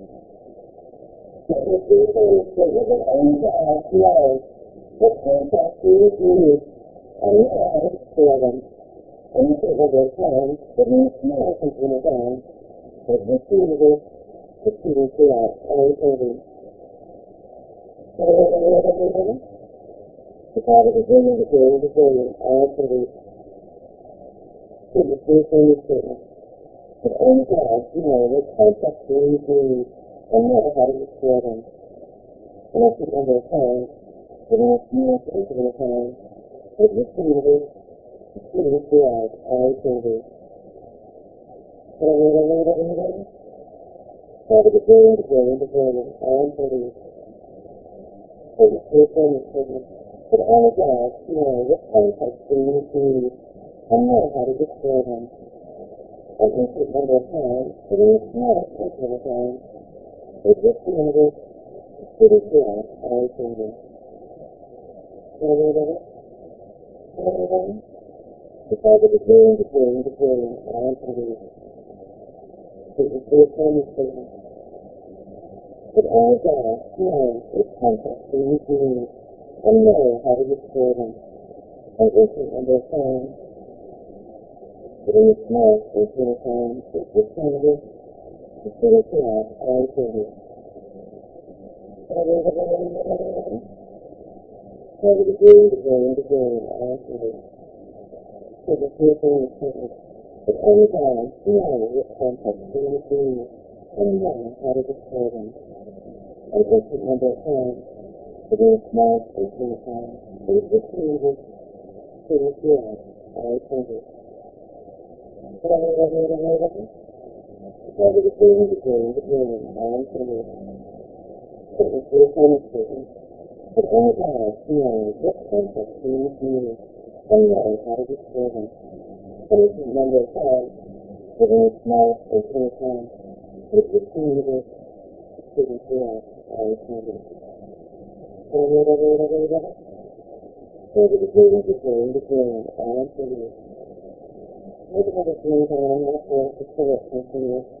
knows what complex beings need, and know how to share them. And if you understand that there is no particular time when it was to God, all service. Whatever, whatever, whatever.
God of the glory
of the glory of the glory, all service. So if you understand that only God knows what complex beings need, and know how to share them. And if it was a time that
there is
no particular time that this universe is to throughout all service. Whatever, whatever, whatever. The God of the glory of the glory of the glory, all service. It is therefore certain that only God knows what complex beings need, and know how to share them. And if it was a time that is no particular time is throughout all service. Whatever, whatever, whatever, whatever. God of the of the the glory, all service. It is therefore certain
that only
God knows what complex beings need, and know how to destroy them. An infinite number of times,
but is not a
particular time, universe is to throughout all service. Whatever, whatever. Whatever, whatever. The God of the glory of the glory of the service. Is that only God knows what complex beings need, and know how to destroy them. An infinite number of times,
but in a small
infinite time, that this universe is to all service. Of the glory of the glory of the glory, all service. It is therefore certain that only God knows what complex beings need, and know how to destroy them. An infinite number of times,
but in a small
infinite time, that this universe is to throughout all service. Whatever, whatever, whatever, whatever. Of the glory of the glory of the all service. It is therefore certain that only God knows what complex beings need,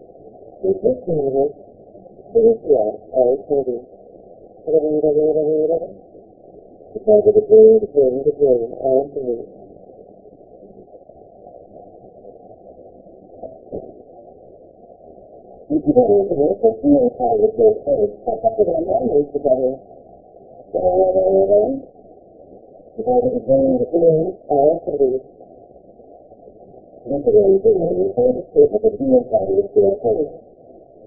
reflexionados, iniciar a because of the dream, the dream, the dream, up memories together.
Because of the dream, the
dream,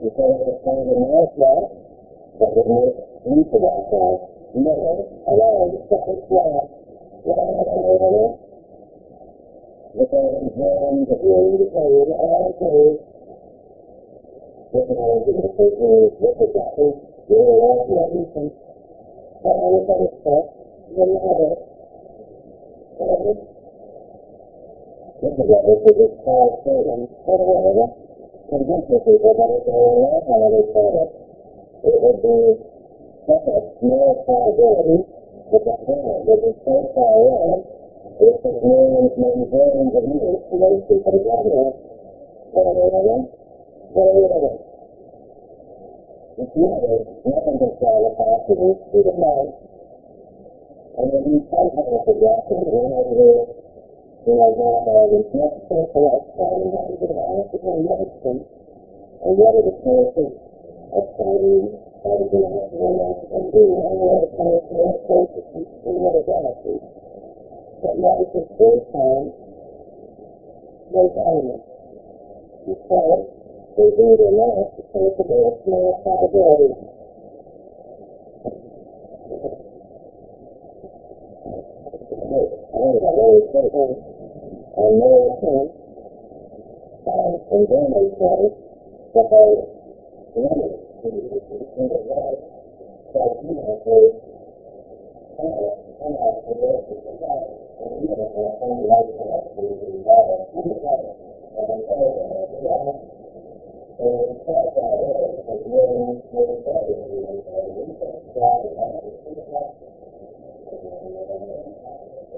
because of the kind of
America
that would make
use of alcohol never allowed that was black. What I have to do
because John the
Holy Spirit, all days,
with the Lord,
with the Savior, with the Doctor, with the Lord, with everything. But all of that stuff, the ladder, whatever.
This is what is could just call
freedom, or whatever
convince the people that if they were not on
other planets,
it would be such a small
probability
that the planet would be so far away, it took millions, maybe billions of
years for those people to get here. What are they living? What are they living?
It's nothing, nothing can solve the past,
it is speed of light.
And if you try to have a
suggestion,
we're when I
and and what are the chances of finding how to the and the other of the in the other galaxy. But that is the first time those elements. Because they do their last to take a best small probability
that
I was a very certain American um, inventor that they
wanted to in the world that you have to and I the world is a lot, and you don't have to like to have to be involved
in the world.
And I'm very aware of that. And in fact, I was a really, really better than the inventor. So I was able to do that.
And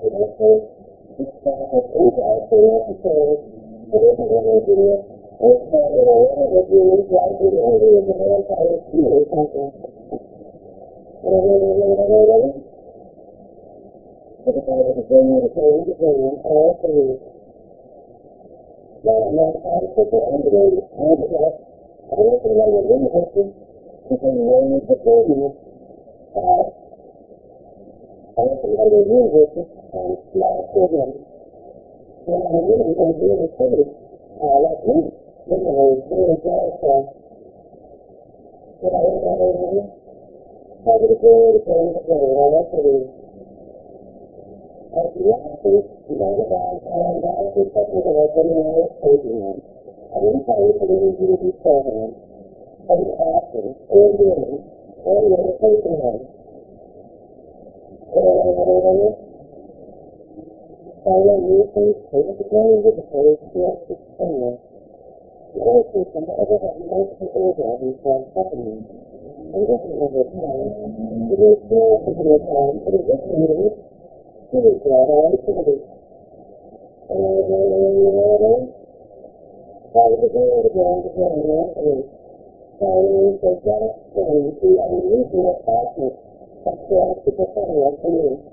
directly because it
is to necessary for every individual
or candidate or
individual right in the area of the man power to do something.
The Bible is bringing the
same opinion all through. Now, I'm to a Protestant or unbelieving, I'm a Catholic. I don't think I'm a Christian
because no one is before me.
Uh, I don't think I'm a Christian and small children. When I really was in the city, uh, like me, you know, really joyful. Did I eat everyone?
How did it go
to go to the Royal City? At the office, the other guys are on the office second of the Royal Stadium. I didn't tell you to really do the program. I was asking, or doing, or the other person. Did I eat everyone? Sailor Newton Street is the growing riverfall throughout this area. The oil system ordered at local order of the Israel government. In recent level times, the Israel government time in addition to the Israel activities.
By the beginning of the
world of the North East, there is a dark thing to an unusual darkness that throughout the Israel community.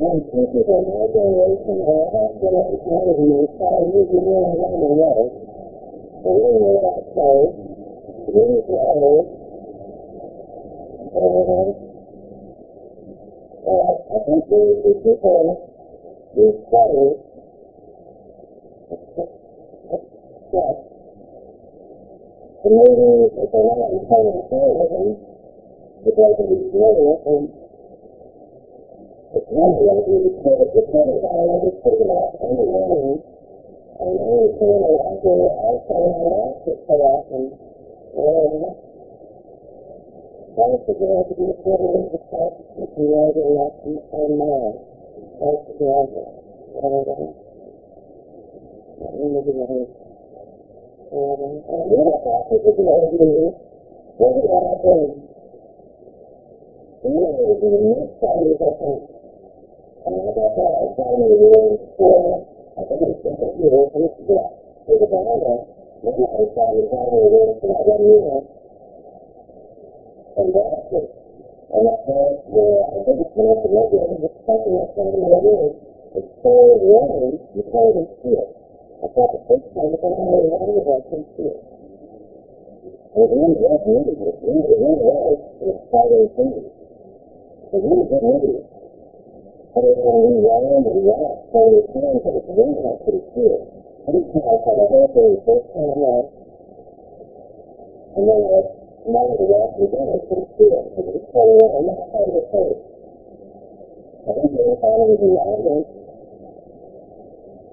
This is
a new generation or a generation of you, trying to move you around the world. And we know that clothes, really clothes, and uh, I think these, these people, these clothes, yes,
and maybe
if they let me play in the field with them, the guy can be serious and it's one thing to be serious, it's another thing I was thinking about any morning and any family I do also and I watch it so often and that is the girl to be a quarter of the self if you know the lesson and more. That's the girl that I don't know. That really is. Um, and we have practices in our meetings. What do I bring?
Really,
the unique side is I think.
And I
got that I
found in the room
for, I think it's different years, and it's yeah, for the Bible.
Maybe I found it down in the room
for that one year. And that's it.
And that was
where I think it's when I was in the room, it was something that's in the room. It's so warm, you can't even see it
about the
first time that I knew how many of us can see it.
And it really was movie. It really, really was exciting thing. It
really good movie.
But it can rewind and watch so
many times that it's really not pretty cool.
Every time I saw the whole
thing the first time around, and then I wanted to watch it again, I couldn't see it because it was so real. I'm not trying to say it. I think it was all over the audience.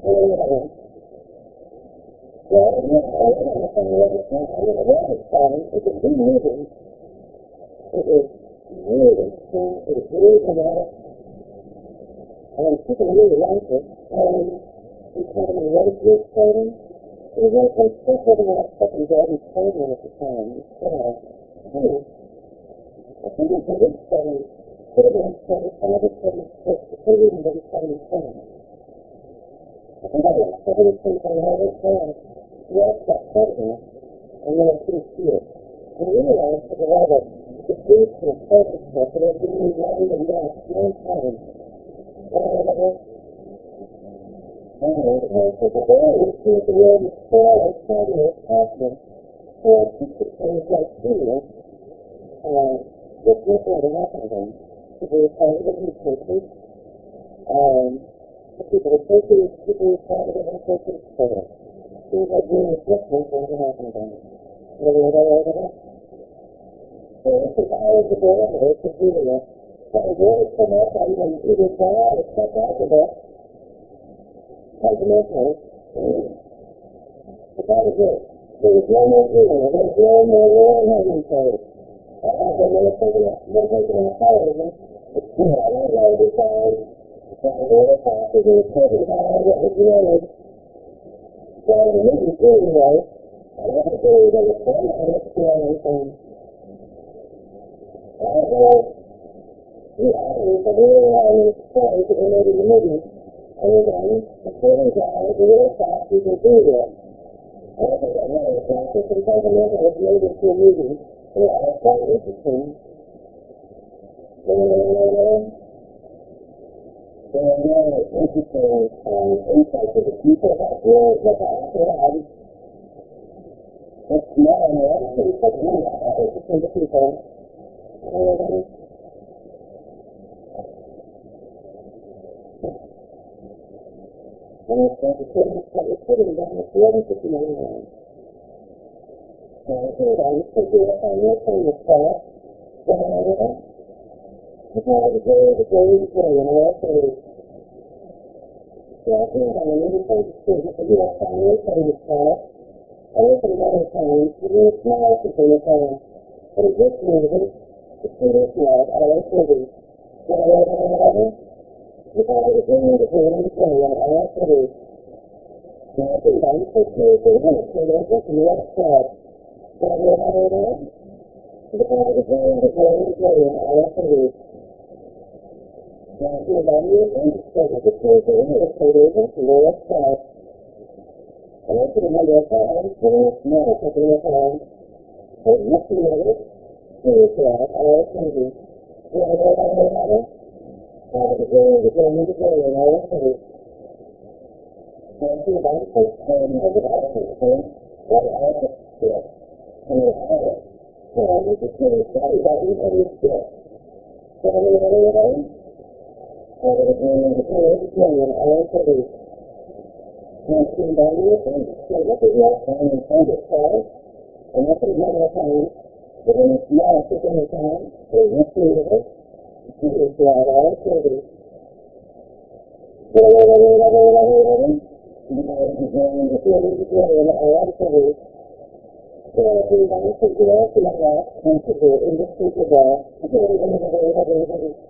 Well, you're aware of the thing not, you're aware of it's falling, it is moving. It is really it is really dramatic. And I really like it. And we told him the other group floating. He was like, I'm still holding out fucking dead and floating at the time. He. I think it's a good study. Could have been a study, another study, could have even been a study in front of me was 76 on all this time. He asked that question, and then I couldn't see it. And realized that a lot of the boots and stuff that had been running and back one time.
And so
the boy would see the world as full as funny as possible. So I took the things like serious, uh, just look happened to. To the newspapers. Um, the people associated with people thought of the newspapers for it. Things like being just what was happening to them. Really, what I wrote about? So this is all of the barometer to Julia. So I really come up, I even either go out or step out of it. Fundamentally. But that was it.
There was no more
Julia. There was no more Royal Haven code. I had them in a taking a, they're taking a television.
You know, I was going to decide that the little passes in the taking
on what was wanted. So the movie theory was, I wasn't really going to play on it to be anything.
Although,
yeah, it was a really long story to be made in the. And again, the feeling guy, the real fact, you can do this. I don't think that really practice and fundamental was made into a movie. They are quite interesting.
There are very interesting um,
insights of the people that really look after them. It's not an election, but really interesting to people. And
and it's going
to put it, it, put it down, it's really just an line. So I think I was thinking if I knew from the start, then I
would have because I was very,
very, very, and I also so I think I'm a little bit student, know, I knew from the start, I knew from other times, you know, it's not also from the time, but it just moving, the students love, I also do. What I love, I love it.
Because it was
really the good and the play, I also do. So I think I'm so clear for the minute, so there's the other side. What I love, I love it.
Because it was really the
good and the play, I also do. Now, your so it's a
clear for
the so the other side. And I can remember a time,
when I was small,
a couple of times, so it must be a little, clear for us, I also do. What I love, I love it.
How the beginning, the
beginning, the beginning, and also do. And see I'm so calm as it happens,
so what I have to do.
And I have it. So I'm just really that we have this Australian OECD. Mentioned by the authorities. So what
is the Australian
budget says, and what is the other time, within a small particular time, they included it, included throughout all activities.
So, if
you want to go to the left and to the industry to go, you can go to the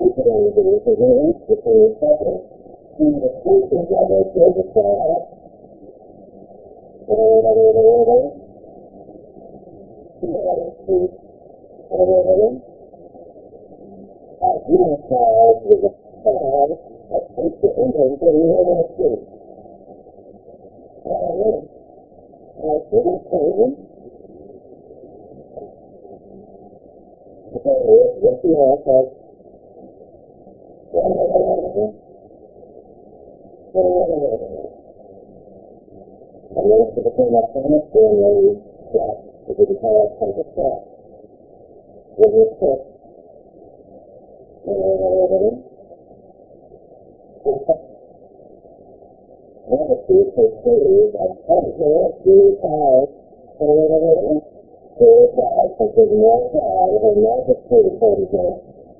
considering the divisions between the present
and the future together to overcome it.
Whatever, whatever, whatever.
Whatever, please. Whatever, whatever.
As you recall, with the
cloud of future England in the United States. Whatever. I didn't say it.
Today,
the US has and
one for
two five, and whatever,
two which is more five, and not the two forty four, and other other forty four, whatever. That's beautiful. So we're going to go, whatever, whatever. Two five, and it, which is something like six of them, which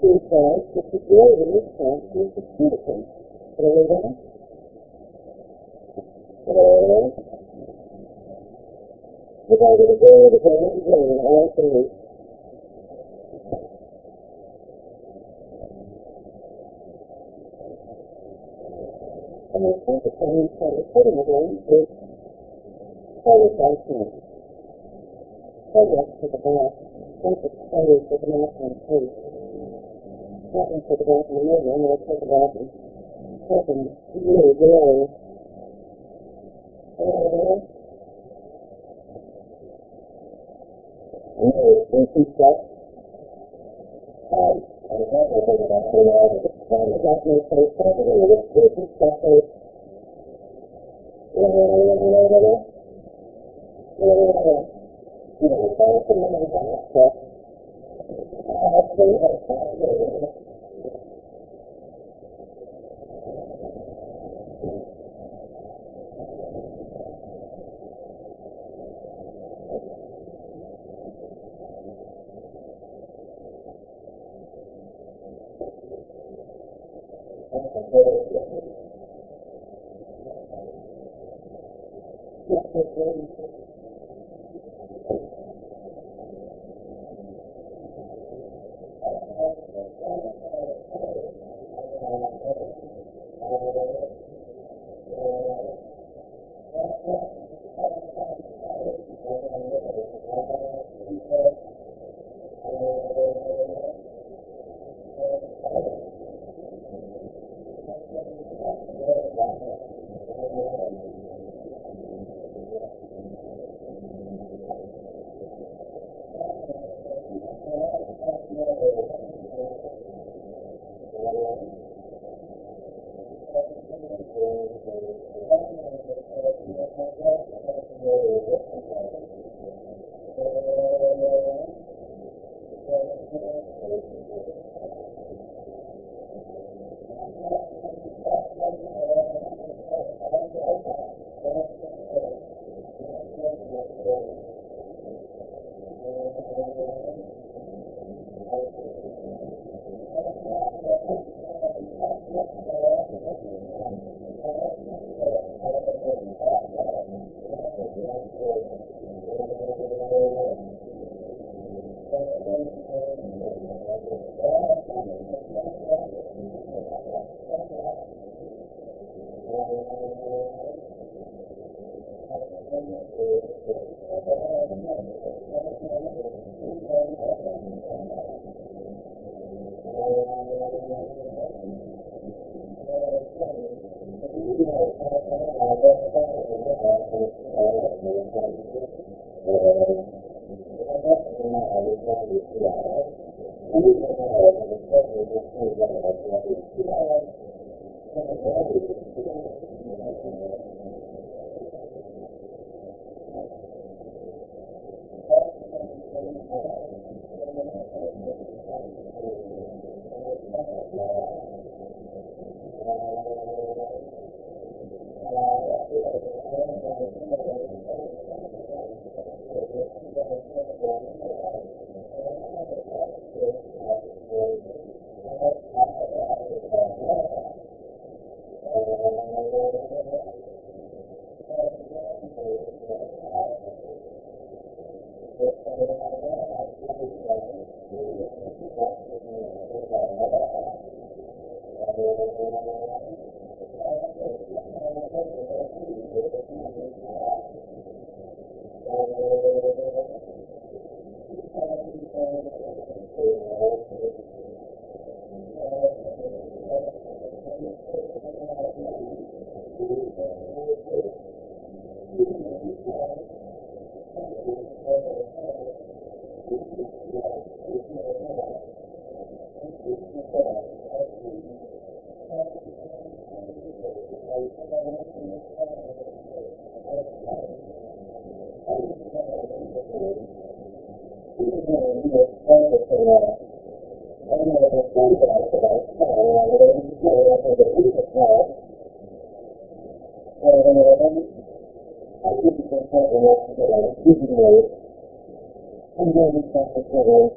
two hundred. Uh, Nada. Nada. Assim. Então, se fizer isso, isso fica. Problema. É.
Because of the day,
the the want to leave. And the same kind of thing again is forward banking. Forward to the back. Think it's forward to the on page that one took about an hour, and I took about a second really going. Uh,
really decent
stuff. Um,
and I don't know that I've been out of
the time about my face, but I'm going to look decent stuff and yeah, yeah, yeah, yeah, yeah, yeah. Yeah, yeah, yeah. You know, I'm going to my doctor. Uh, I think I'm
không thể theo được được
được được được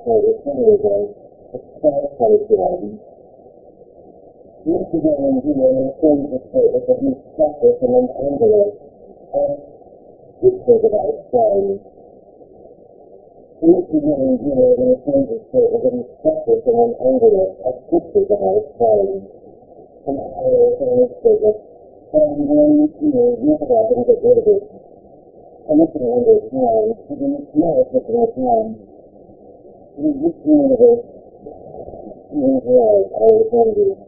referiremo a fare i gradi. Io ti do un video nel senso che ho cominciato con un angolo a questo grado poi. Io ti do un video nel senso che ho cominciato con un angolo a questo grado poi. Come ho conosciuto, poi mi voglio dire, io ti do un video nel senso che ho cominciato con un angolo a questo grado poi. we this universe being held by eternity.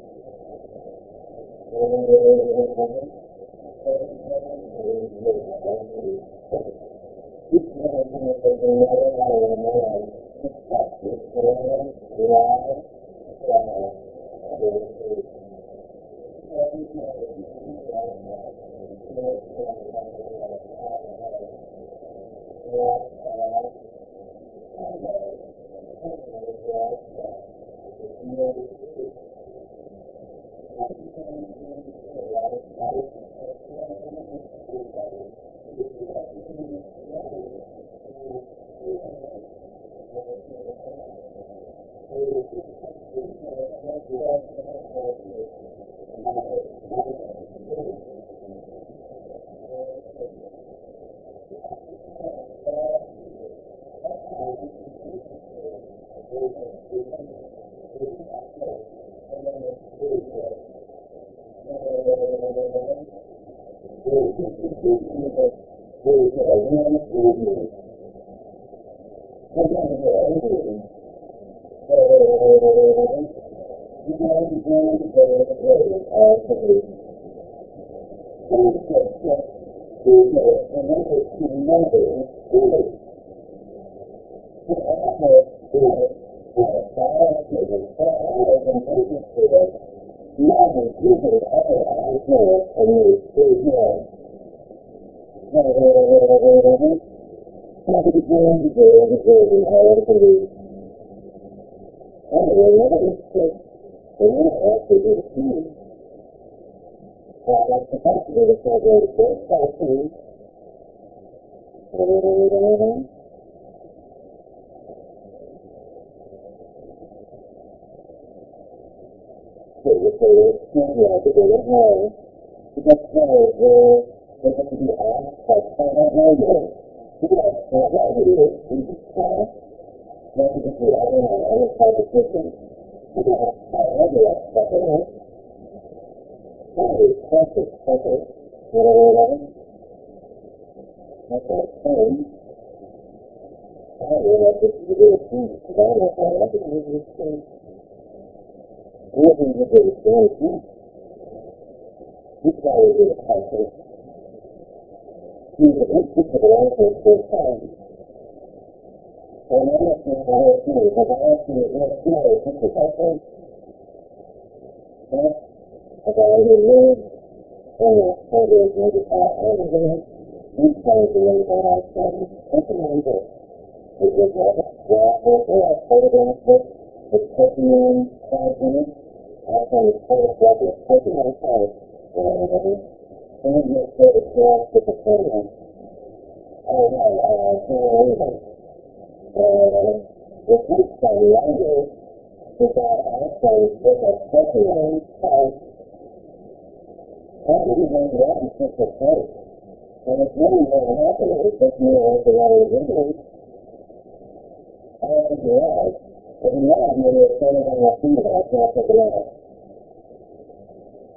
This universe is a matter of our mind, this practice,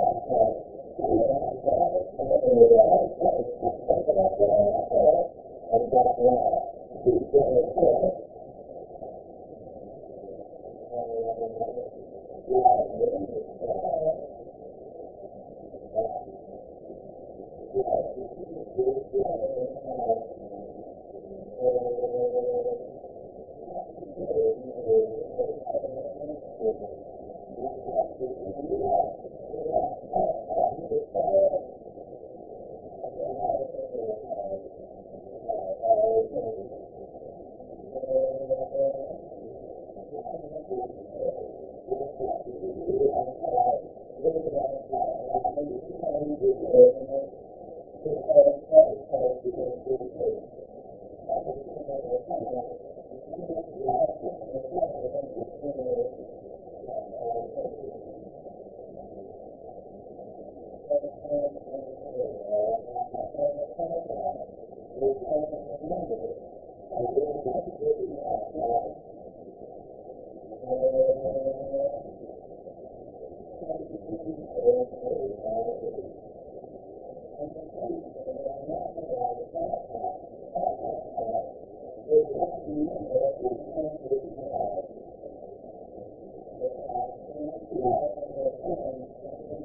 pressure. And when we speak,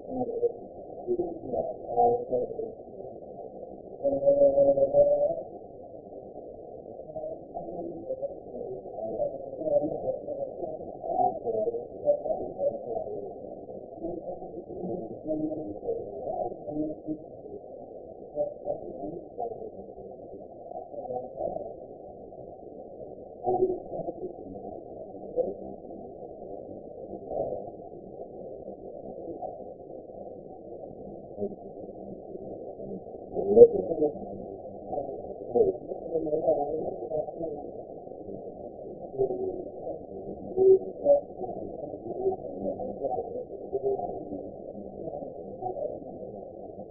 we'll never be pressure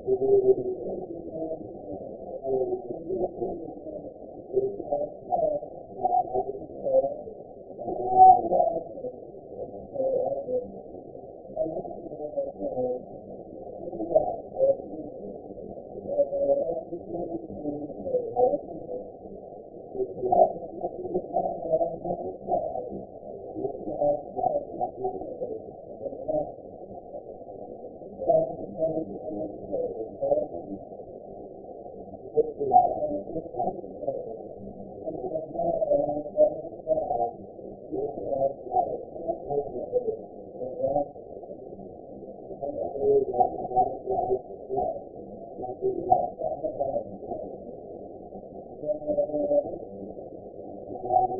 again. See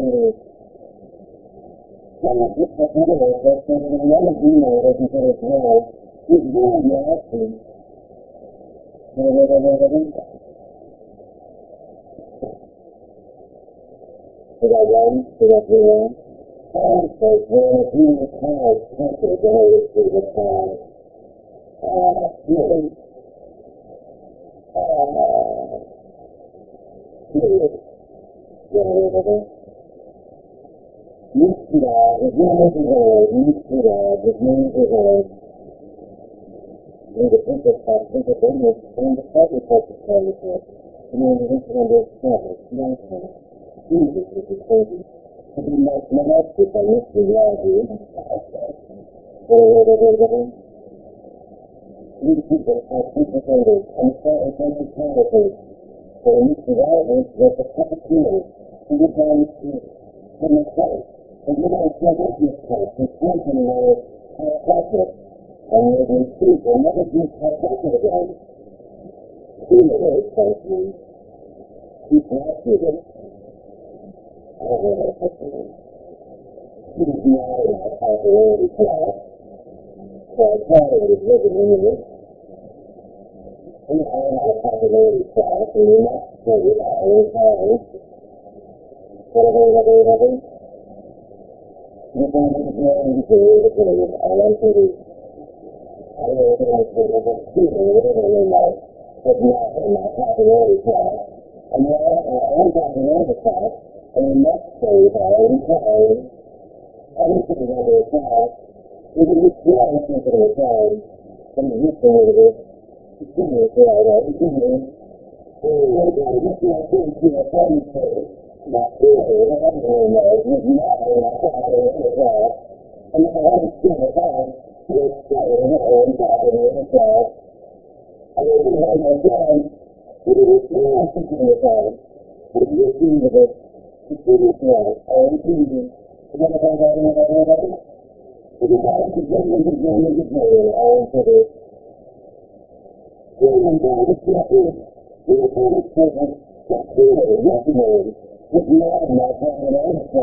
the way it's functioning. Keep watching it. I don't know what it's doing. She was not in our popularity class.
So I thought it was living in it.
We are in our popularity class, and
we must
say it
our own time. Whatever, whatever, whatever. You're
going to be going to do
the
period. I want
to do.
I don't know if it's going to be shooting, whatever they like, but not
in my popularity class.
And we're
all in our own
popularity class,
and
we
must say it our own time.
Everything that is now, even if you are looking for
the time,
from the youth community,
continue
to write out, continue.
We're going to get you up into a funny place. Not really, I don't really know, you're not in a popularity class, and if I haven't seen it out, you're still in your own popularity class. I don't know my time, but it is not thinking of time, but you're seeing it, it's really right, I am seeing it. Then if I have another one, if you have but not in my popularity class, and now I am popularity class, and in that stage I am trying everything under the class, even this year I am thinking of time, from the youth community, to senior, so I am a senior, and I got to get my kids to a party stage. But it is really something in the time, and this evening, if it is right, I am seeing When confidence is still on, passionately, Indiana Jones was having a view of each answer, everyone, for everybody. For everybody. This time, someone wants to, I know I accept it, that is when I the last Just the other on the front of it to the real fair people to our front. You can call for your family. Or whatever. Politics is his own time and we're doing that. We know that. If you with the real family, what do you mean? What do you want? Whatever, whatever, whatever. You know, this is what I'm talking about. When you have to take your investment to the right place,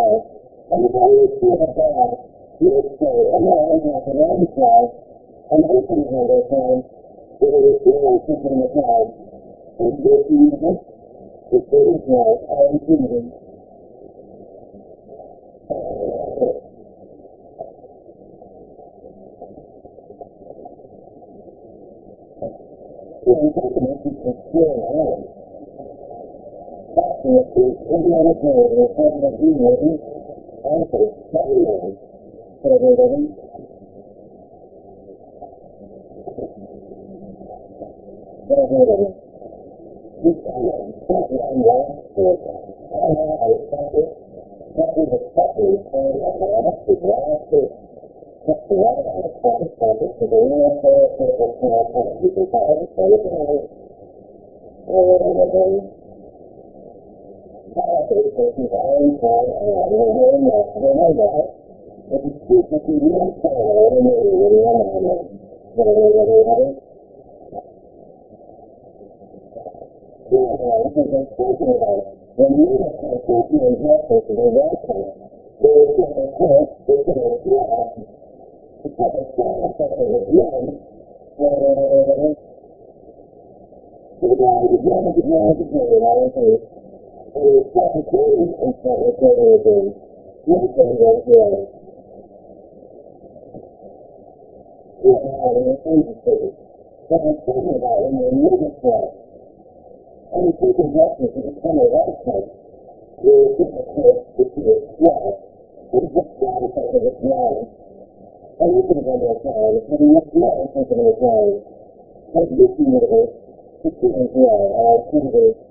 there is a chance that it will fly because it's not a second of one. So the guy is one of the guys is very long to and it's second quarter and second quarter again. One thing goes wrong. Yeah, now in the to But I'm talking about when you're moving flat. And you take investment to become a right place. You're a different place to see it flat. It's just in front of the ground. And you can run that down, and you look flat in front of the ground. But this universe, to the guy is beginning to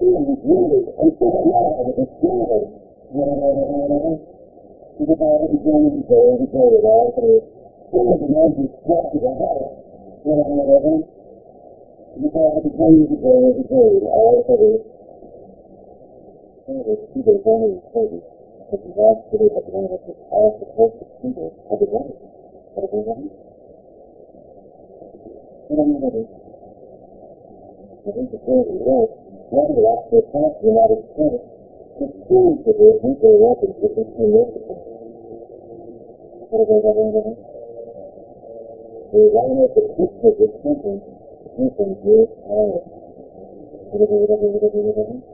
being rooted and so alive is good. Whatever, whatever, whatever. To of dreams going to go in all three. Some of the ones who struck to the heart. Whatever, whatever. To the body of dreams going to go in all three. It's too big, only 30. actually the one that is all supposed to this for the one. For the one. The one. I think the thing is right. One of the United States to choose to do nuclear weapons which is significant. For the one. The one of the picture of one. It go into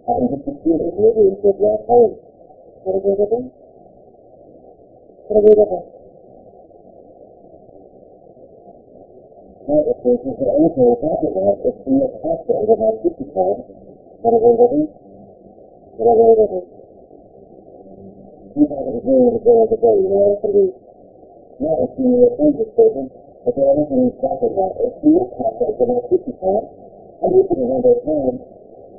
What are we living? What are we living? Now, if this is the only thing we're talking about, it's the apostle of about 50 times. What are we living? What are we living? You have a dream of the day of the day, you know, for the not a senior offender statement, but the only thing he's talking about is the apostle of about 50 times. And you can remember a time to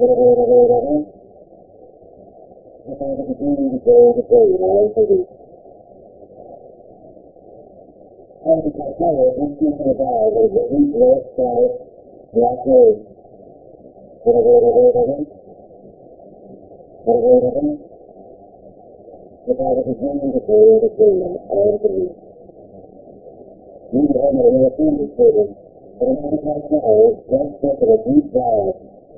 we read Kepada begini betul-betul yang tadi. Kalau kita tahu mungkin ada ada jadi website berlaku. Berbeda-beda.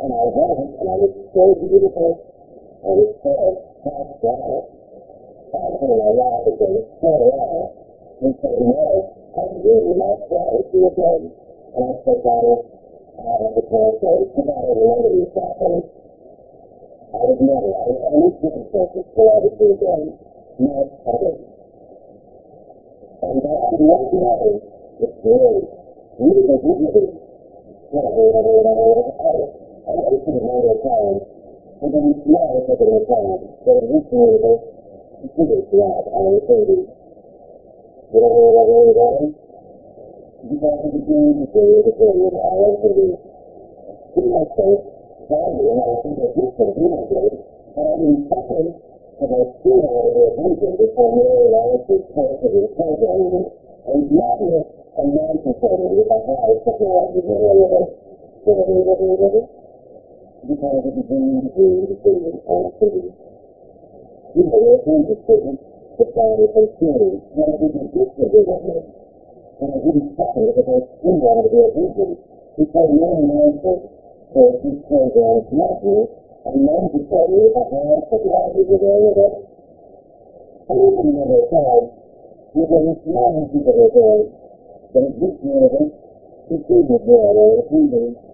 or building. understanding part of the people and also the company part of the details and musician uh, the uh, and musician and uh, the convention of him and I going to look at and if you that why is he again. And I said if you something like uh under no circumstances but I was always doing even if they did not take any more something like that you know, for the last life, it's kind of a correct that thing to do. After that, then we go over the then. All of the Saying that I told you when we were into prison, that it's hard to look at three sites and it helps me when you get one side where there's a little because of the brain being depleted and activity. You can listen to statements that sounded from theory that it would be good do that. And it wouldn't stop it if I didn't want to be a reason because no one knows that there are these not here, and no one can tell you about how I put it out of the of it. And even on the other side, you're going to smile at people that are there, that exist in the universe, to see the world or the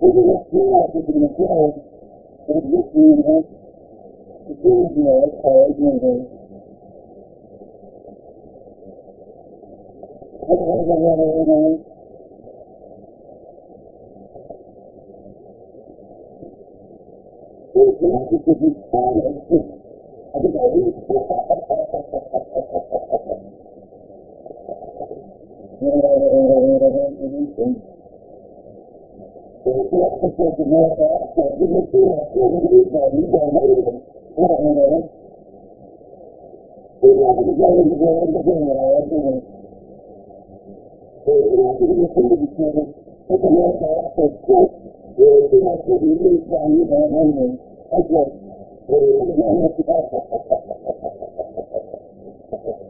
Quindi la prima definizione del disegno di Dio è Dio. Allora, allora, allora. Il classico di Stato è Thank you. ผมเชื่อที่เชื่อที่นี่นะแต่ที่ไม่เชื่อผมไม่รู้แต่นี้ใจไม่รู้ว่าทำไงนะเวลาที่เราเรียนเรื่องอะไรก็เป็นอะไรก็เป็นเวลาที่เราเรียนเรื่องอะไรก็เป็นอะไรก็เป็นเวลาที่เราเรียนเรื่องอะไรก็เป็นอะไรก็เป็นเวลาที่เราเรียนเรื่องอะไรก็เป็นอะไรก็เป็น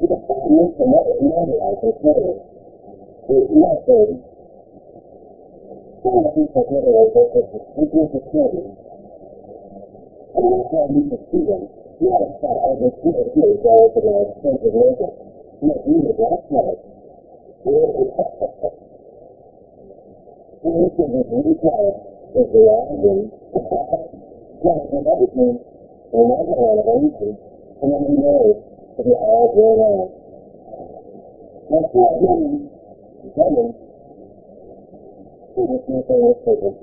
一个房屋什么什么的都可以，呃，那是，大部分的人都是直接是客人，我们这里是私人，要下来的基本就交这个三十多个，那比你还少，我我哈哈哈，因为这个名叫就是王人，哈哈，
那
是哪里
听？
我们这个王子，他们那个。to the all day long. That's not money.
Money.
It's not
very
simple.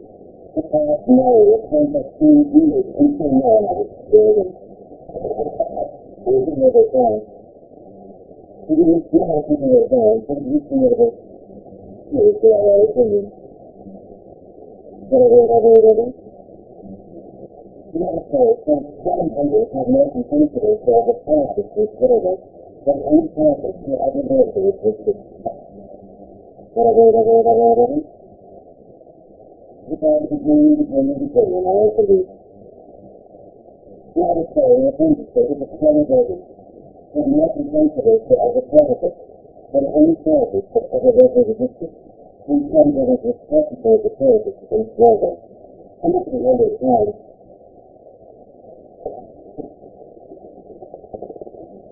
If I know what kind of
food
we would eat in there, I would still eat.
There's another thing. You
didn't see
how people
were
going, but you see it was.
It was the way it was.
But
I
did, I did, I did also in some hundred have no computers or the
process is service
from any process to other
verses which is
without beginning and
beginning. I also be
not a story of industry but celebrated and not computers to other process from any process to other verses which is in some verses responsible for the service. And that's the end of the time.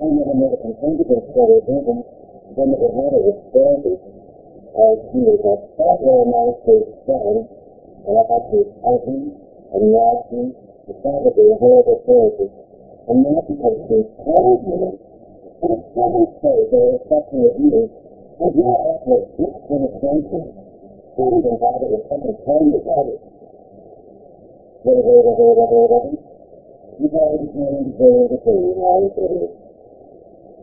I never made a complaint against Brother Brigham when the water was standing as he was a fat little monastery son, and I had to ugly and nasty, and probably a horrible therapy. And not because he
told me,
but it's seven days they were suffering of you, and your effort is for the attention. Don't even bother to come and
tell you about it.
Wait, wait, wait, wait, wait, wait. You've already been into the it.
Trying to do this is. To compute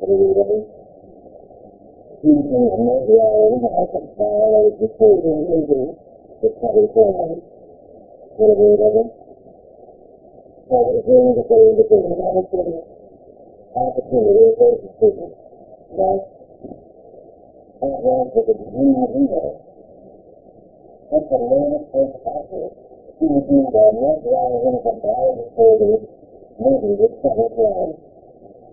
今
天我们要
拿什么去做的内容，
去看一下
呢？
我们那个，我们今天做一
个什么做的？
啊，是我们做的，
那，
啊，我这个今天的，我可能我发现，今天我们要用什么做的内容去看一下？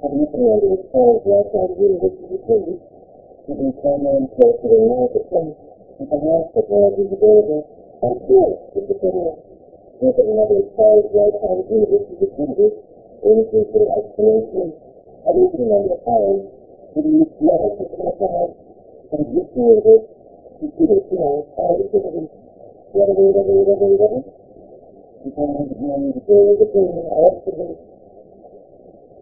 walking
up our Jesus.
Even though they were ready, ready. So it is going to the very well open
me.
Right now, I'm
church with the thing.
So he's walking up, I was well, now. Ready, ready,
ready, ready. So
it is going
to all. Yes,
I
was church with the thing. So that we had a long way down. And that's the entire story. Ready, ready, ready, ready.
You
be doing the all things. Is going to the center. You have the spirit to develop one in your eyes.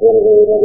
yo no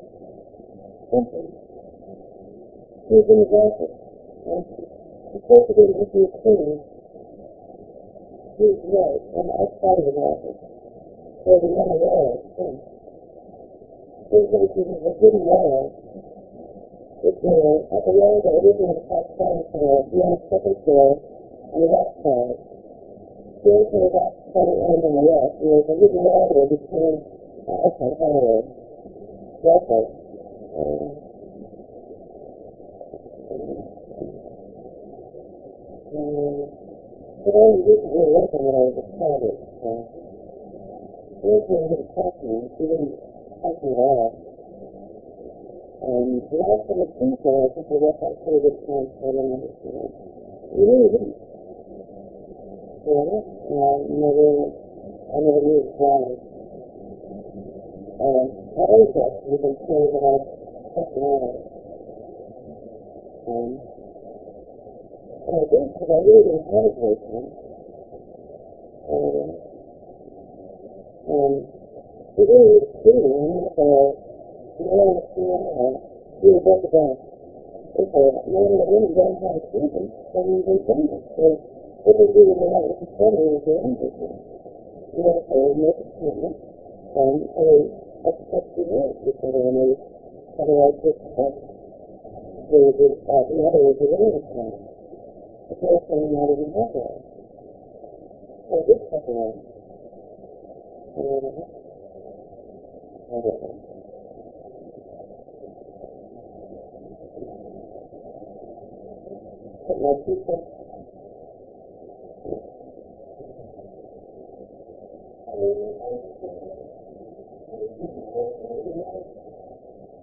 empty. Even exalted,
empty. Associated with the extreme, he is right on the outside of the market, where the yellow wall is. Three faces of the hidden yellow is there at the lower the original top selling floor beyond the second floor on the left side. Here to the left, starting end on the left, there is a hidden elevator between Alpha and Hollywood. Welcome. Today you didn't hear anything that I was excited. So, Rachel didn't talk to me. She didn't talk to me at all. And the last time I think so, I think we left out pretty good time for them to understand. You really didn't. So, uh, never, I never knew it was And Uh, I always thought you've been saying that I um, I did because I really didn't have a boyfriend. Um, um, it really was feeling, uh, you know, I was feeling, uh, we were both about, if a man and a woman don't have a children, then they send it. So what they do when they have a little family is they end it.
You
know, they make a commitment, and they expect to work with each other, and they Otherwise, this book, they would, uh, the other would be really strong. The first thing not even better. So this separation, and then everything. But my teacher,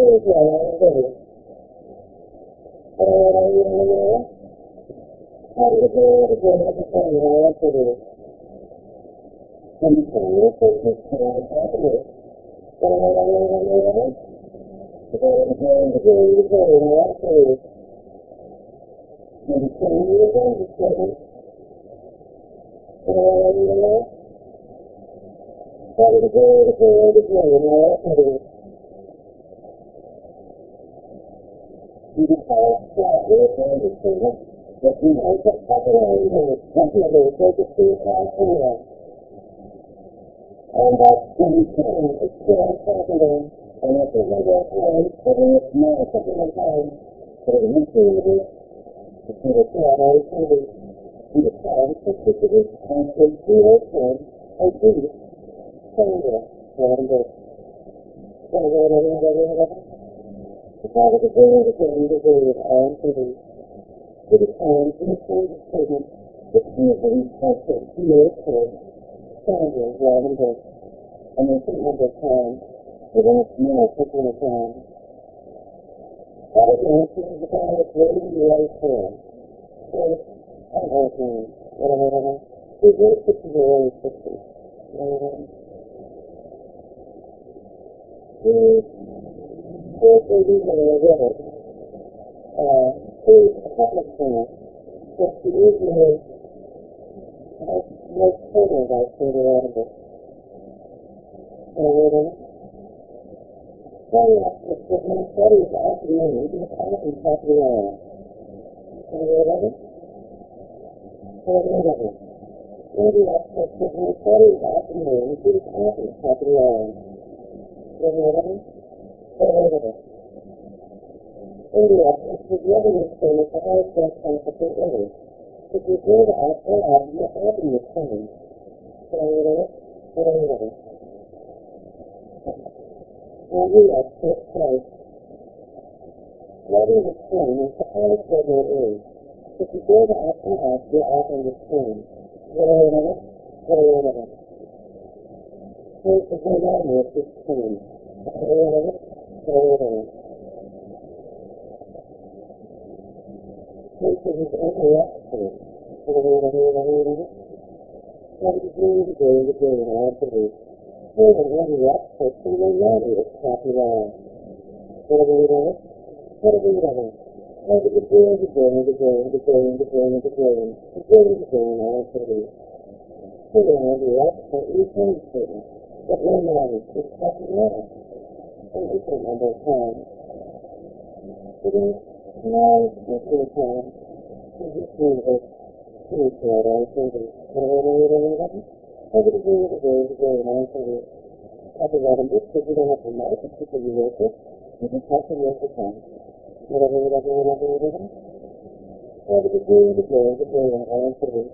ചെയ്യും
ഒരുപാട്
ജനപ്പെട്ട നിരാശരെ
സംസ്ഥാന പ്രതിഷ്ഠിക്കാതെ
ഒരുപാട് ജോലിയുടെ നിരാശരെ സംസ്ഥാനത്തെ വിഷയം
ഒരുപാട് ജോലിയുടെ
നിരാശരെ
基督徒在耶稣里承认，我
只能祝福这样一路，我是路过的西方妇人。
And that in
turn is still happening, and at the end of time,
every moment
of the time,
for the infinity, the
Spirit of our eternity, we decide to take the responsibility to our sin and grief, surrender, surrender, surrender, surrender, surrender,
because of the very
thing that they have on to them. It is on in the kind of statement
that he is the person
who knows for Sandra Lavender. And they couldn't have their time.
They don't know
if they're going to time. That is the answer to the guy that's waiting to write for him. So, I'm working, whatever, whatever. He really puts his early 60s. Whatever still 3D printing a rivet uh, through a public printer, which the easier most printers are theoretically. And then, very often, with my studies at the end, you can call it in South Carolina. Can you read you read it? Maybe that's just because my studies at the end, you can call it you read it? Eleven. India is the revenue stream is the highest gross profit in Italy. If you drill the out or add the revenue stream, eleven, eleven. Now we are first place. Revenue stream is the highest revenue in Italy. If you drill the out or add the revenue stream, eleven, eleven. Here's the revenue of this stream. Eleven. Is happy long an equal number of times. It is
now
equal time to this universe to each other, I say this. Every day, every day, every day, and I say this. Talk about them just because you don't have to know the people you work with. You just have to work with them. Whatever, whatever, whatever, whatever. Every day, every day, every day, and I say this.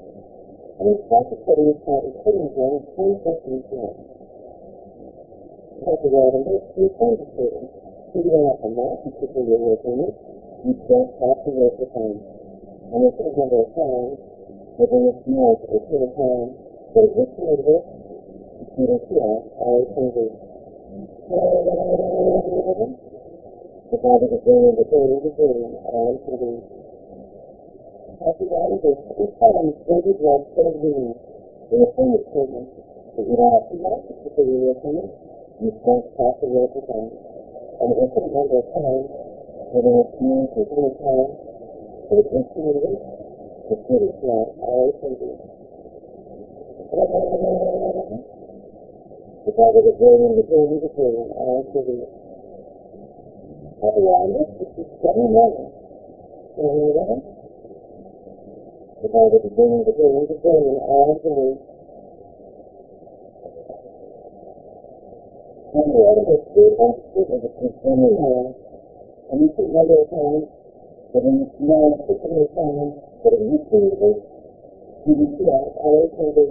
And it's practice that we start including them, it's very important to them copyright and refund to them. if you don't have to license it for your work in it.
You just
have to work with them. And this is number of times,
within a few hours
of the time, so this universe, Peter Thiel, our changes.
The father is doing the
building, the building, all is living. Copyright is this time, don't so lean.
We are famous
children,
but you don't have
to license it for your work in it
you first
half a year at time. And if you remember a time
where there were few
people in time, it was just community, the city flag always changes.
The father was waiting, the
journey was waiting, always giving it. At the youngest, it seven morning. When we were
the father was waiting, the
journey was waiting, always giving it.
Some of the
of students,
it was a continual,
and you. couldn't remember a time,
but in
no particular time,
but it used to be,
I'm see us always kind of,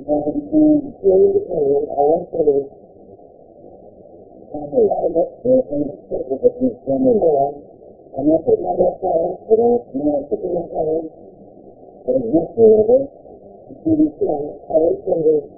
because it became
during the period, all sort of,
probably out of that spirit and the spirit was a continual,
and I couldn't remember a time,
but it was no
particular time,
but it used to be,
you would see us always kind of,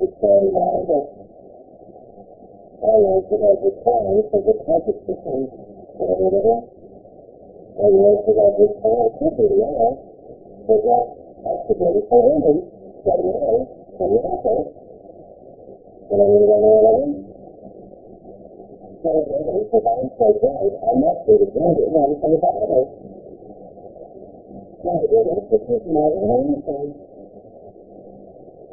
it's very relevant. Areas that every time for the target system. For a little, areas that are I to be
aware that are
activated for women getting away from I effort. And I mean, one eleven. So, when it
provides so good, I must
be the greatest one for the battle. Now, it is, this is more than anything.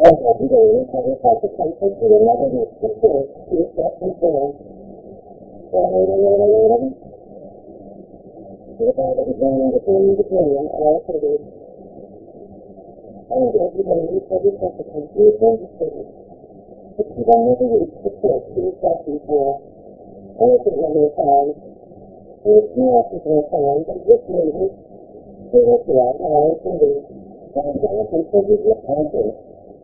任何一个人才能再去
产生自原来的你自信、理想、自信。
Without the beginning of
being beginning, all can be. Only if you believe that this is the confusion of things.
If you don't ever
reach the source to yourself before, anything will be found.
And if
you are to be found, and this movement, you will feel how it can be. Some examples that you get answers.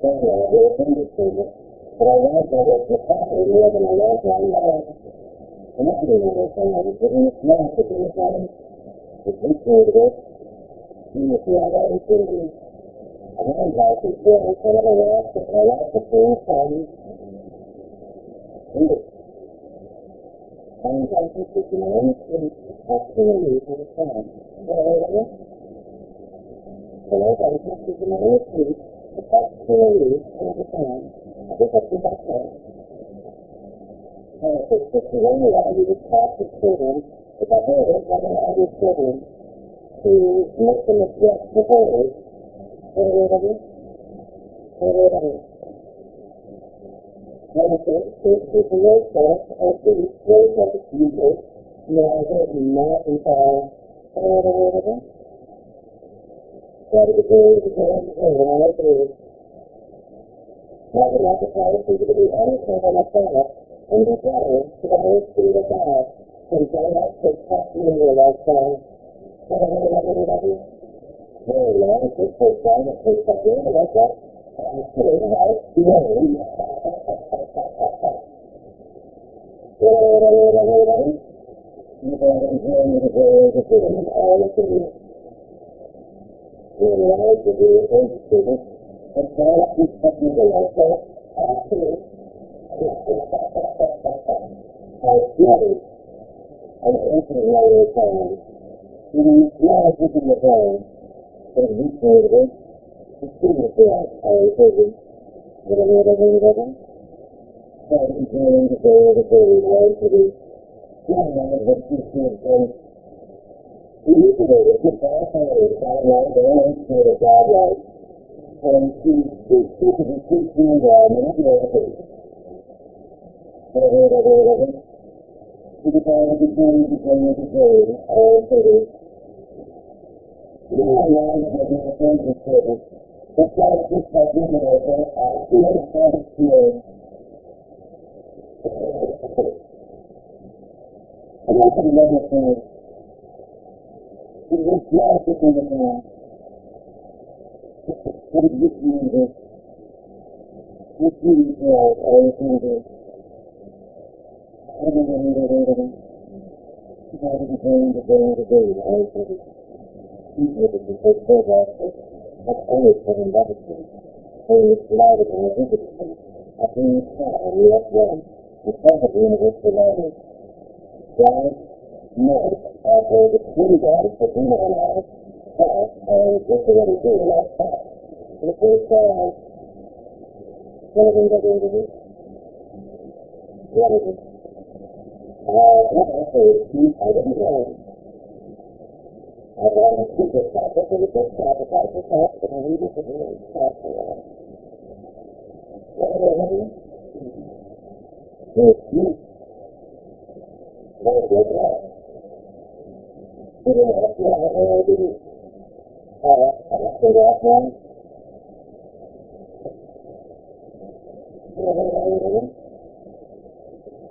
somewhere will
indicate it,
but I want that it will
happen more than I want one. And that's the only thing I was
giving this math to
do with that.
If we can do it,
you will see how that is going to be. I don't like it, but I can't ever ask it, and I like the same from you.
And
I think it's my own truth,
that's
the only reason I'm sad. Well, I don't know. But I think it's my own truth, the best creators in Japan. This is the best way.
And it's just the way that
would talk to children,
if
I heard it, that in other children, to make them address the word, the word of it, the word of it. And if they speak to the yourself, or to the slaves of the future, now that you not involve the word of it, that is very important thing, and I agree. Heaven has required people to be anything but myself and be better to the Holy Spirit of God than daylight to trust me in your lifetime. down. But I really love you, love you.
Really, man, if this is done, it takes up your
life up. Actually, how it's doing. Really, really, really, really.
You don't enjoy the joy of the
feeling all the things realized that we were both students
and brought up respectable
ourselves as students.
As brothers, and infinitely our time, we use large within the brain, and we created
the student field, our vision, with a little bit of them.
So we joined the day of the day,
we wanted to be
young and adventurous and she recently was just fascinated by the landscape of God
life,
and she is said to be teaching the manipulators. She decided to of the thing to do,
all it is.
Being alive has been a friend of service, but God is just by giving us that idea of how to feel. And that's another thing it was drastically the man. What this mean to This really. I don't. I didn't bring the day.
I think.
I've always been invited to. Always delighted when
I visited him.
I've been in the car
on US 1
of the University
Library
knows
after the is put in our lives. Us and just what He's doing in our heart. The first time. What are we going to do? What is it?
Uh, what I say I
didn't know. I want to keep it separate from the first sacrifice of heart, and I need it to be separate. What are they doing?
There's you.
What is it? You know, I want to do. I want to
do that one.
What are they doing?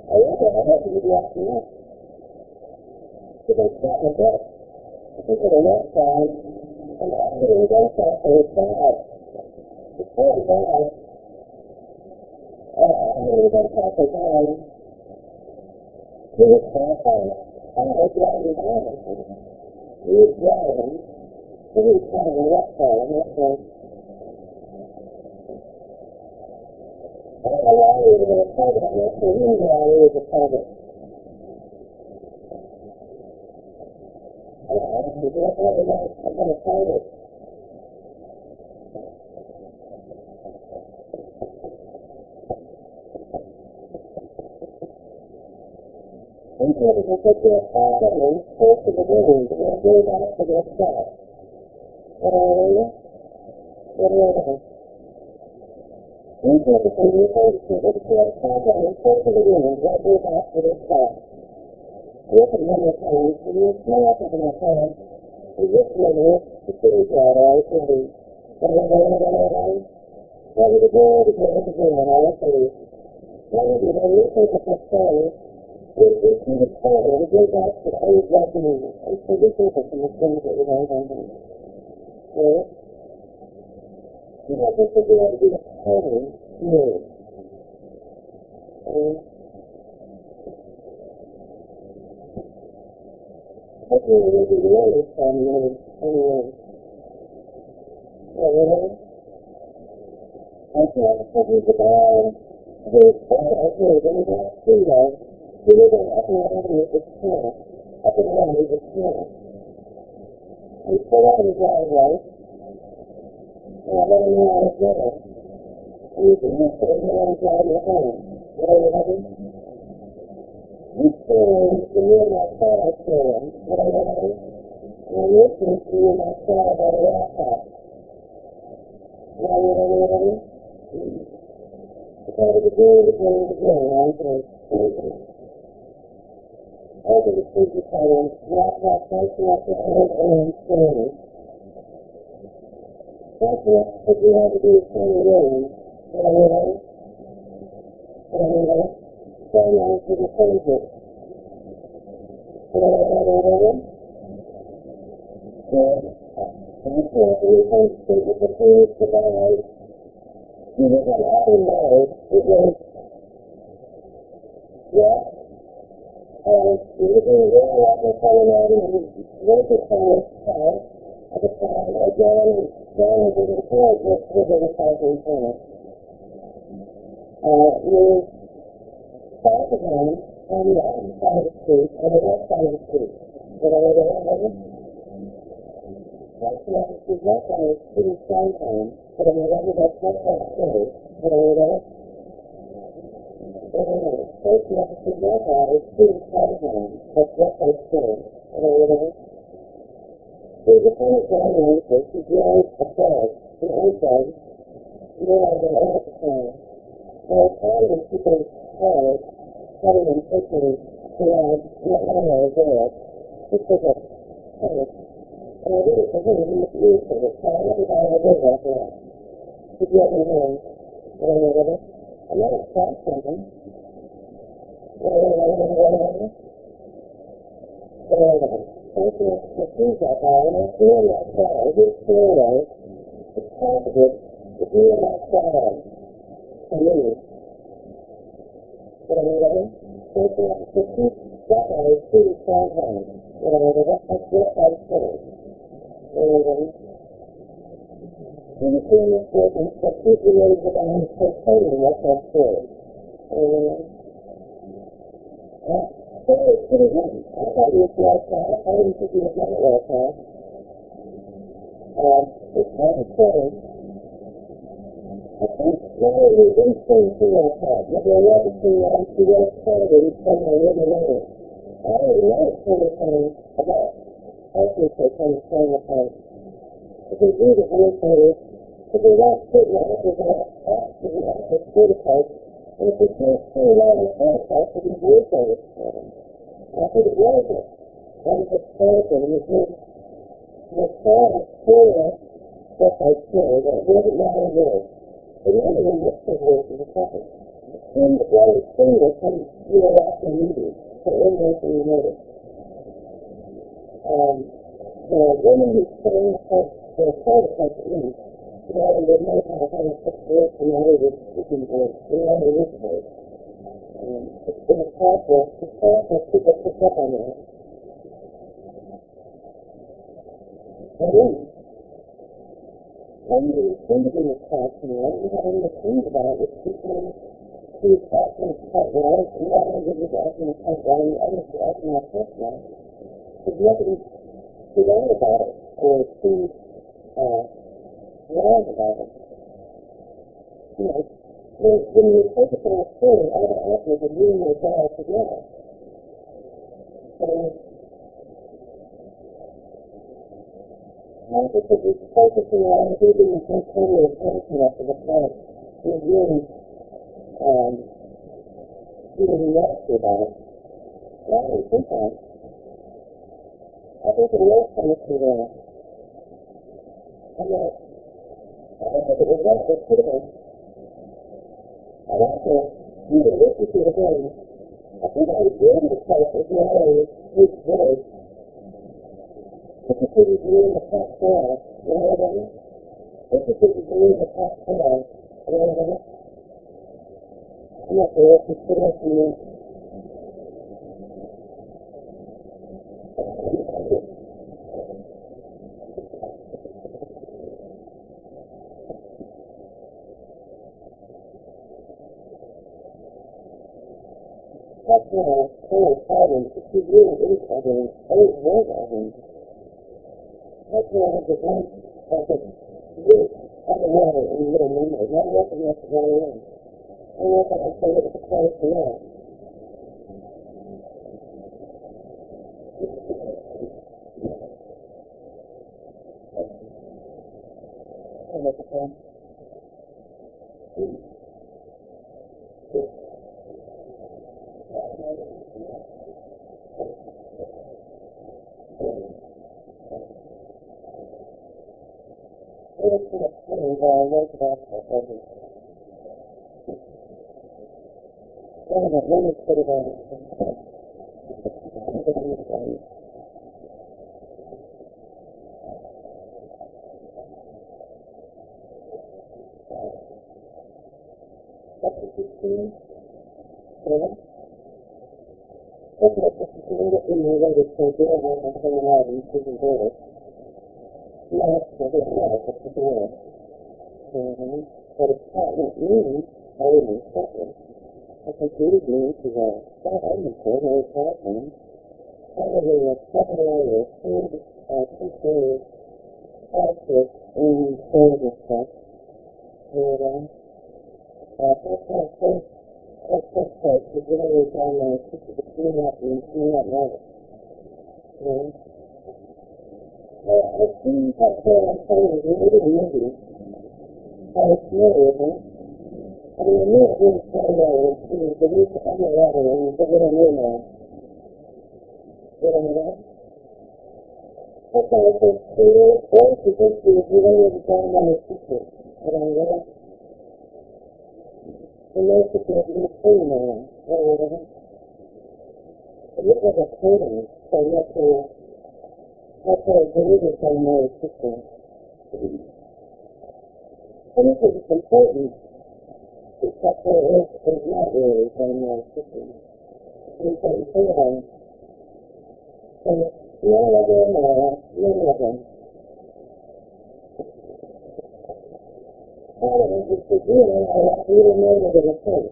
I want to have to do that one.
Because that was it.
Look at the left side, and after the left side, it's bad. It's very bad. Oh, I
terrified.
I was driving home. He was driving. He was driving side, and that's right.
I don't know why he was going to target
this, but he knew why he was a target. I'm going to find
I'm going to
put your family close to the wound and go back to their cell. Hallelujah. What are you
These the
things you're going to you have family close to the wound and go back to their cell. Look at one of the times, when you smell up in my hand, you just know the city crowd all to the what are they going to do?
What are they going
to do? What are they going to do?
They going to a. If you see
we go back to the old Japanese. It's so different from the things that we know on them. So, you have to figure out the story here. And hopefully we'll be learning from anyway. You know?
That's why I said we could all the
okay, then we got three were up and down with the snow. Up and down with the snow. We out of the driveway. And I let him know I was there. And you can just sit here and drive you home. What are you having? You stand to me in my car, I stand. What are you having? And I'm listening to you in my car about a laptop. You know what I mean? Because the day is going to go, I'm going to Over the speaker title, laptop facing up the old and standing. That's what you have to do is it in. What I mean, right? What I mean, right? Turn on to the subject. What I mean, right?
So, that's
what we to do with the that I like. You look at all the world, it was, yeah, and look at the
world, like the Colorado,
and you look at the house, at the time, again, down into the field, within the thousand feet. Uh, you start the home on the other side of the street, on the left side of the street. Did I ever have it? That's the other street, side of the street, side home, but on the that's not that street. Did I ever have it? First, you have to figure how it's being side home, that's what I said. Did I ever have it? There's a kind of dynamic that you drive across the you know, on the outside. Now, all of the people's cars, coming and pushing around, not all there, just like a kind and I did it for him in the future, so I never got of there after that. To get me whatever. I might have caught something. Whatever, whatever, whatever. Whatever. Thank you for feedback, I and feel that just feel like, it's positive if you are outside for me. What I mean, to keep that way to the side home. What I mean, that's what I say. Please do this work and completely raise it on proclaiming what I've said. And
so it's pretty good.
I thought you were like that. I didn't think you were not like that. It's hard to say.
I think we
didn't say to like that. But there was a thing that I'm too well started from my living later. I already know it's kind of thing about for kind of saying about if they do the voiceover, if they don't fit what they're going to ask to the prototype, and if they can't see a lot of the prototype, they can voiceover for them. I think it was it. That was a and it was the thought of clear what I say, that it wasn't matter of words. But the other one looks at words as a topic. It seemed that while it's single from year after meeting, for inmates and notice. Um, the woman who's saying for the prototype at least, rather than know how to have a situation rather than speaking voice, they are the written voice. It's been a process, the process people pick up on that. When you to you think about learn about it or uh, learn about it. You know, when, when you focus on a story, all that happens is you and your dad together. So, not because it's focusing on keeping the total attention to the point you're really um, feeling nasty about it. Not really sometimes. I think it coming to there. I'm I don't think it was that good today. I like to you to listen to it again. I think I was doing the place as well as his voice. Typically, doing the top four, you know what I mean? Typically, doing the top four, you know what I mean? I'm not sure if it's good for you. That's why I was kind of fighting, really is fighting, always was fighting. That's why I had the one, I said, this, on the water in the middle window, not walking up the very end. And I thought I said it was a place to know. And at the kind of wrote about my husband. One of the women put it on. Chapter 16. Seven. Chapter 16 that we know that it's so good when I'm coming out and speaking English. Not for the the door. Um, but it's not what means I would accept it. I concluded me to the I was told I was happening. Probably a couple of food, uh, two outfit in sales and stuff. And, uh, uh, that's my first, first, first because when I was on my sister, the clean up and clean up night. And, I see that I'm saying is really moving. I was familiar with it. I mean, I knew it was kind of, it was the week of the water, and the little new now. You know I said, clear, or to just be, if you want to go on my sister. You know what I mean? And most of them are clean now. You know I mean? It like a coating, so that's a, that's a delivery from my sister. And this is important because there is, is not really system. We can say them. And none of them are, none of them. All of us is to it, I want you to know it's safe.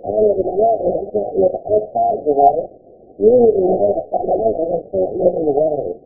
All of the water, you can't live outside the. You need to know that the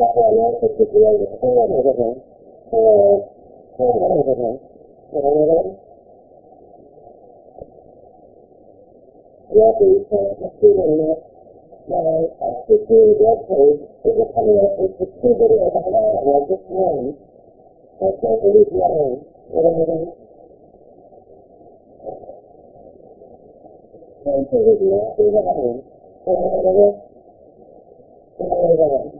are we doing? That's what it says. We are
the little meaning in the state. I don't even know if you can't live outside. You live in the water, you can't live in the water. What are we doing? That's why we have to deal with all of it. All, all of it. What are we doing? Luckily, you can't see it enough. Now, after seeing blood page, it was coming up with the two videos I had of this morning. I can't believe the other one. What? Can't believe the other one. What am I doing? What am I doing? Can't believe the other one.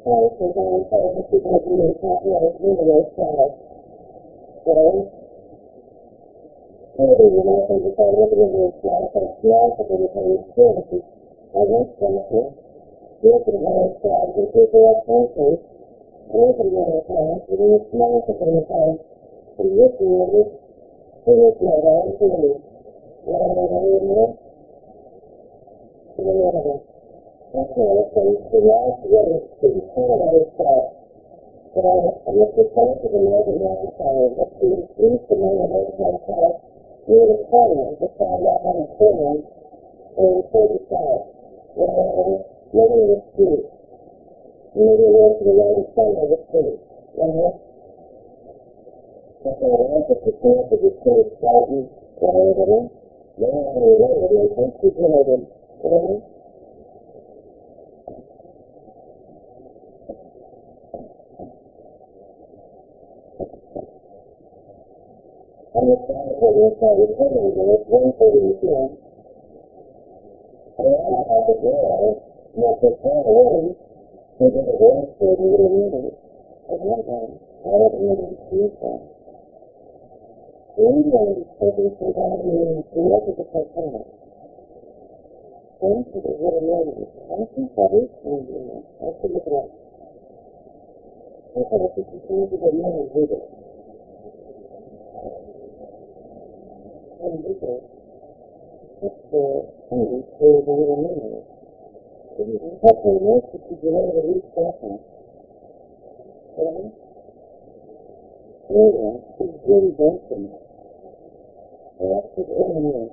Doing? What am I doing? The and am I doing? Can't the king family and the process. What am I doing? How did it go? How did it go? And I also how did it go? And I also what am I doing? So how did? The game is well. And I also do. I think I'm to my view and copyright video style. What am I Maybe you might think if I look at this style, so small for the Italian services, I won't stop here. Look at how it's styled, and people are thankful. Look at the other class, and it's small for the time. And this year, this, not says, the way to be paradise style. But I, I look at both of the American Rockefellers, let's see, at least the one of on top, near the corner, to on the corner, and take the side. What am I doing? Maybe in the street. Maybe walk to the right side of the street. Uh-huh.
That's all I want to prepare for the street,
starting, what am I doing?
No, I'm going to wait,
I'm going to take the drive What am I doing? I'm
just trying to put
this on the table, and it's one thirty here. And I'm not the girl,
not the far away, so that it
was for the little meeting. I love that. I don't really see that. The Indian is taking some time to look at the. Thank you for the little meeting. I think that is one of them. I look it up. I thought if you continue to get money, read And read it. The key to the little meaning. You have to know that you out of each person. Okay? Area is Jim Benson. That's his enemy.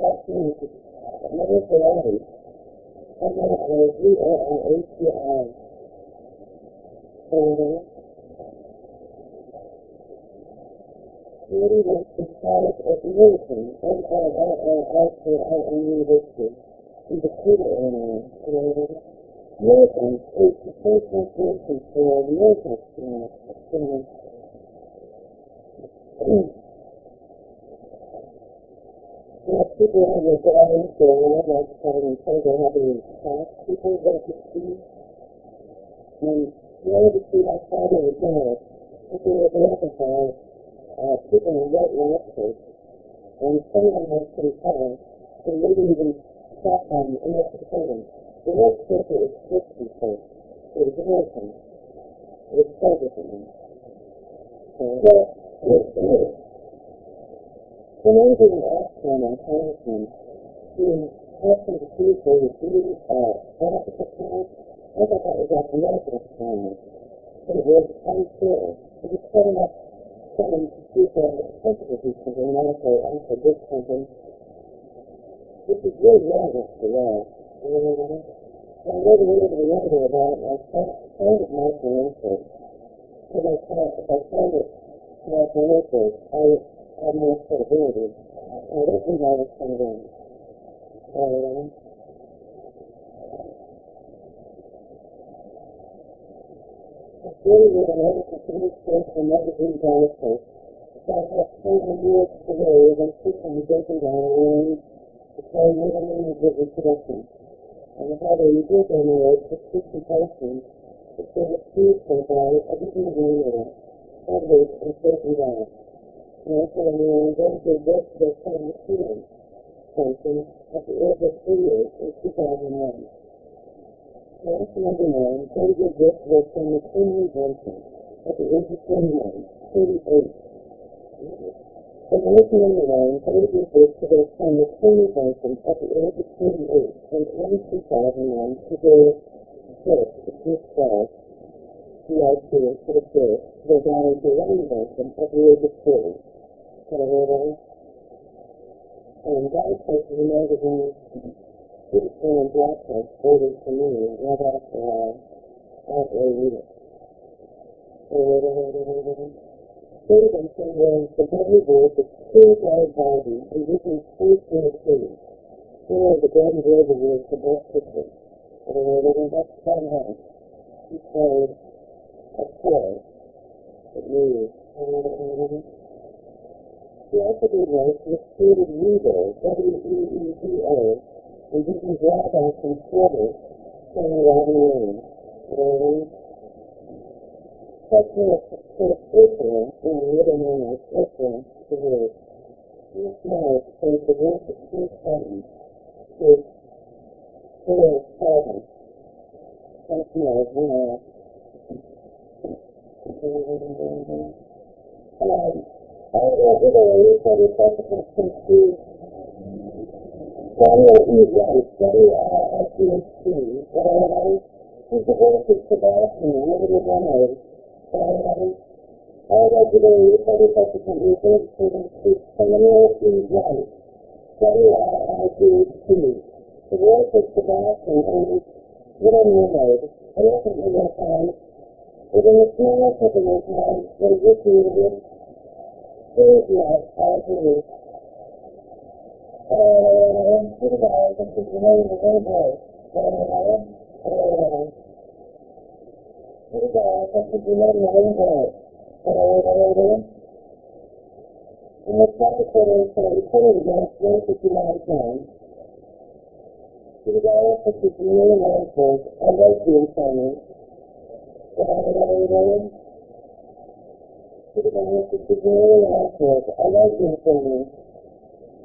That's me. Another variety. And then it was E-L-L-A-T-I. Okay? Really was the college of Wilson, M-L-L-L-I-K-I-N University, in the Cleveland area, Florida. Wilson is the first location for American experience. Now, people have their daughters, their wives, like having and say they're having class people that you see. And the other see my father was there. If you were to emphasize, uh, people in white lectures, and some them were pretty clever, and maybe even stop on the English children. The work paper is Christian first. It was American. It was so different. So. When I was in Austin and Congressman, he question to see for the beauty of political plans. I thought that was like medical plans. It was unsure. It was kind of something to see for sensitive people and also also good something. This is really relevant to know what I? I read a little bit later about it, and I found it more interesting. Because I found, if I found it more interesting, I had more credibility. I don't think I was kind of. Um, really with an to this place from magazine. So I have told years today when people are breaking down around the time living in the reproduction. And how they did their marriage with persons, that they accused about it, everything they knew, others and taken down. And also when they were engaged in work to their son healing person at the age of three years in 2001. Class number nine, David Rick was from Queen Johnson at the age of 21, 38. And also number nine, David Rick was from Queen Johnson at the age of 28 from 2001 to the Chief Class, CIC and to the church, their daughter Delaney Johnson at the age of 40. Can I hear that? And that in the magazine Citizen and Blackness forwarded to me right after I after I read it. Stevenson was the heavy voice of two guard body and in the city. Here the Golden Globe Award for Best Picture. That's Tom Hanks. He played a play at New Year's. He also did work with David Weedo, W-E-E-D-O, and Disney's live action Twitter, playing Robin Williams. Such was for Israel in the Middle Name of Israel to work. This marriage plays the work of Steve Sutton with Phil Sutton. Thank you, uh, um,
I will
give a list of the subsequent
to Samuel
E. Rice, W-R-I-C-H-T, whatever, he's the voice of Sebastian, Liberty Leonard, whatever. I will give a list of the subsequent research to Samuel E. Rice, W-R-I-C-H-T, the voice of Sebastian and Little Leonard, I recently will find within the small supplement time, they issued Please not, I agree. Uh, supervise and keep the name of the boy. Uh, supervise and keep the name of the boy. Uh, in the secretary for the reported against those who do not attend, supervise and keep the name of the boy, and those who attend.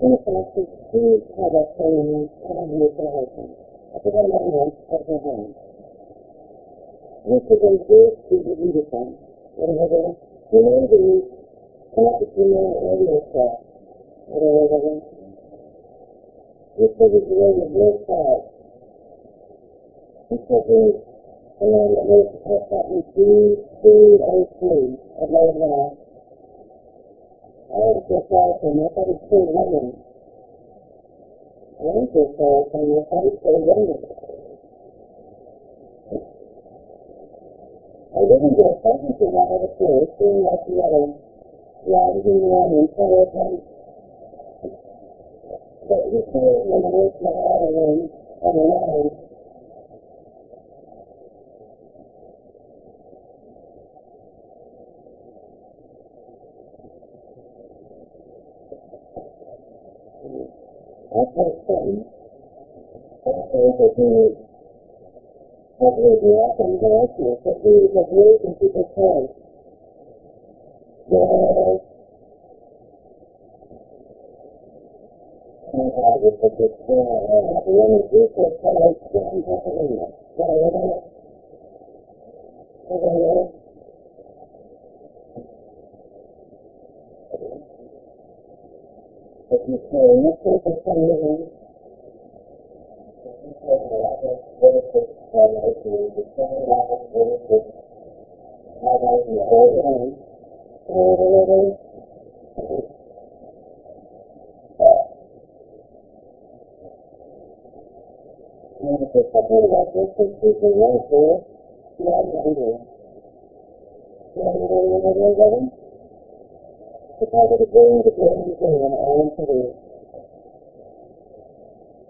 and keep the name of the boy, and those who attend. How the world is going to go and answer this. Is a real person who is most fulfilled, and a real person who is most fulfilled. And today, please, this year, really, it may be. I guess they were sort of like older ones, but to believe all the men they have, with rescue, or to just, it's true. Influences huge product training and utilization. I think I know once at her home. This is a good student leadership. Whatever. Human beings connected to your area stuff.
Whatever. This
is a way of your side. This will be
and
then it will have that with D, C, and C of my life. I was just asking, I thought it's still women. I was just asking, I thought it's still women.
I didn't get everything out of the first, seeing like the other, rising one
and forward one. But you see it when I work my other one on the line. verse 7. It says that he that we walk in darkness, that we have lived in people's hearts. There and God was the good at the end of Jesus Christ, John Catalina. Whatever. Whatever. If you say, you say for some reason, Because of the green, the green, the green, and all into the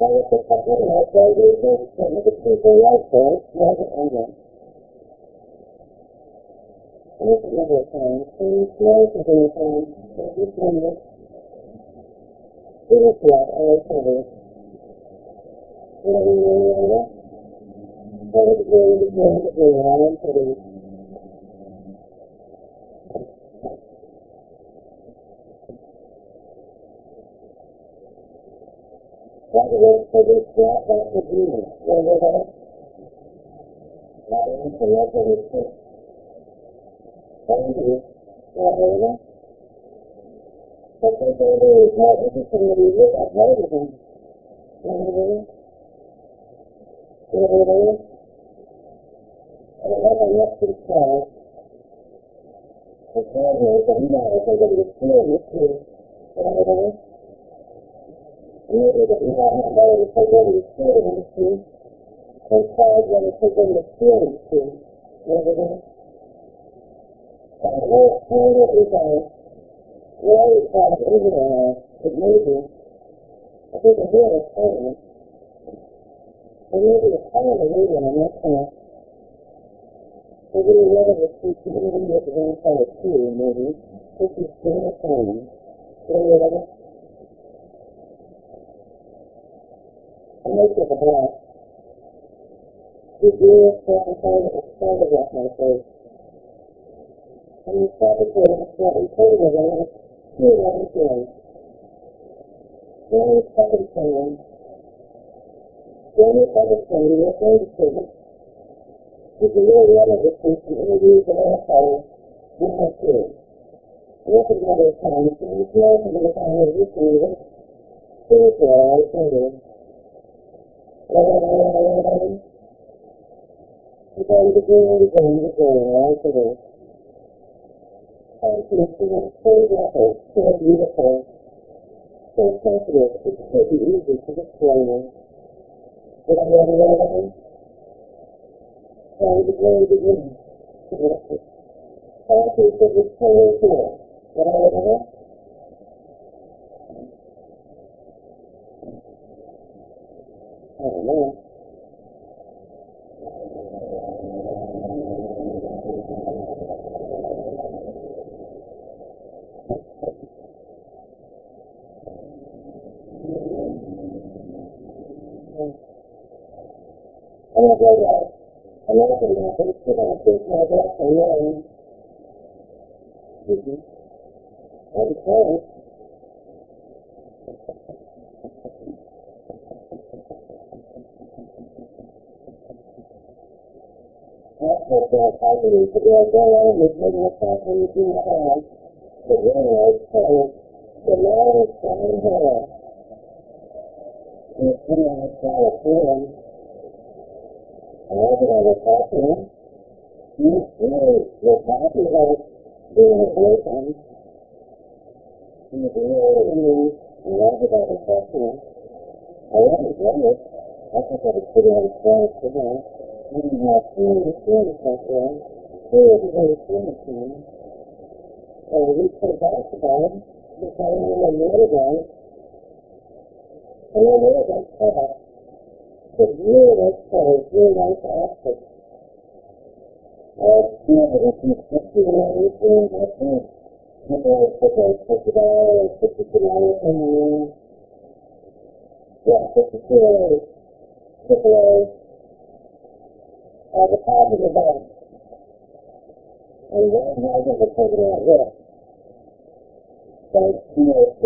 Saya berkata
mereka itu sangat berjaya sebagai orang. Ini merupakan semua kegiatan kehidupan spiritual oleh saya. Ini adalah sangat berjaya sebagai orang. That was for this brought back to Jesus. Remember that?
That is the love of his church. Thank you.
Whatever.
But they
say there is more interesting than you look at part of them. Remember? Remember? And what I left to tell
the family that he
knows that he was serious too. Remember? Maybe that you have not already taken the spirit into and called them to taken the spirit into. Remember?
And what
kind of is a way of Israel, it may be, I think a real assignment. It may be a kind of reading, I'm not sure. Maybe one of the two community at the side too, maybe. This is still a assignment. Remember? and make it a blast. You do it for the time of the start of that my face. And you start to that's what we told you that it's two other things. Very second thing. Very second thing, you're going to say you can really let it with some interviews and you have to. Look at and you know from the time of this I going go all today. And she's so beautiful, so beautiful, so sensitive, it's pretty easy to explain her. Did I ever know that? And girl is going to go. All she said was so cool. So beautiful, so confident. It should be easy to explain it." But I never did I ever know? I don't know. And I go there. I'm not going to have to sit on a piece of my desk alone. What they're to. Go on with making a talk when you do that. The the Lord is down here. On
the
side of him. And as I was talking, you really were happy about being a boyfriend.
And the real
in and as I I wasn't jealous. I think I was pretty unfair to him.
We didn't
have community service back then. Here everybody swimming team. And we played basketball. We got in on the other guys. And then the other guys taught us. So really nice players, really nice athletes.
Uh, two of the issues
this year now, we're doing our team.
People
always put like $50 or $52 in the room. Yeah, $52, $50 uh, the positive. And God hasn't been taken out yet. So CO2,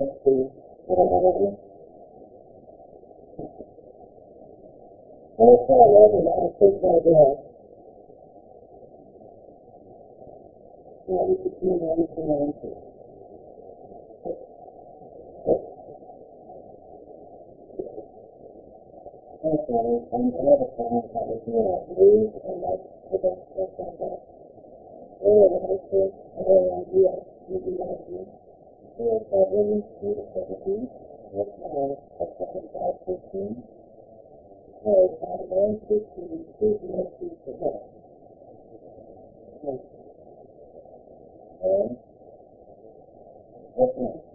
let's see, what am I? And it's all over, I was thinking about that. Yeah, we can do one for.
influence on another problem that was
you know, news and like the best person that really the high school and really idea you do that you. She was a really sweet activity with my second five fifteen. So at one fifteen she was my seat to her. And
what's next?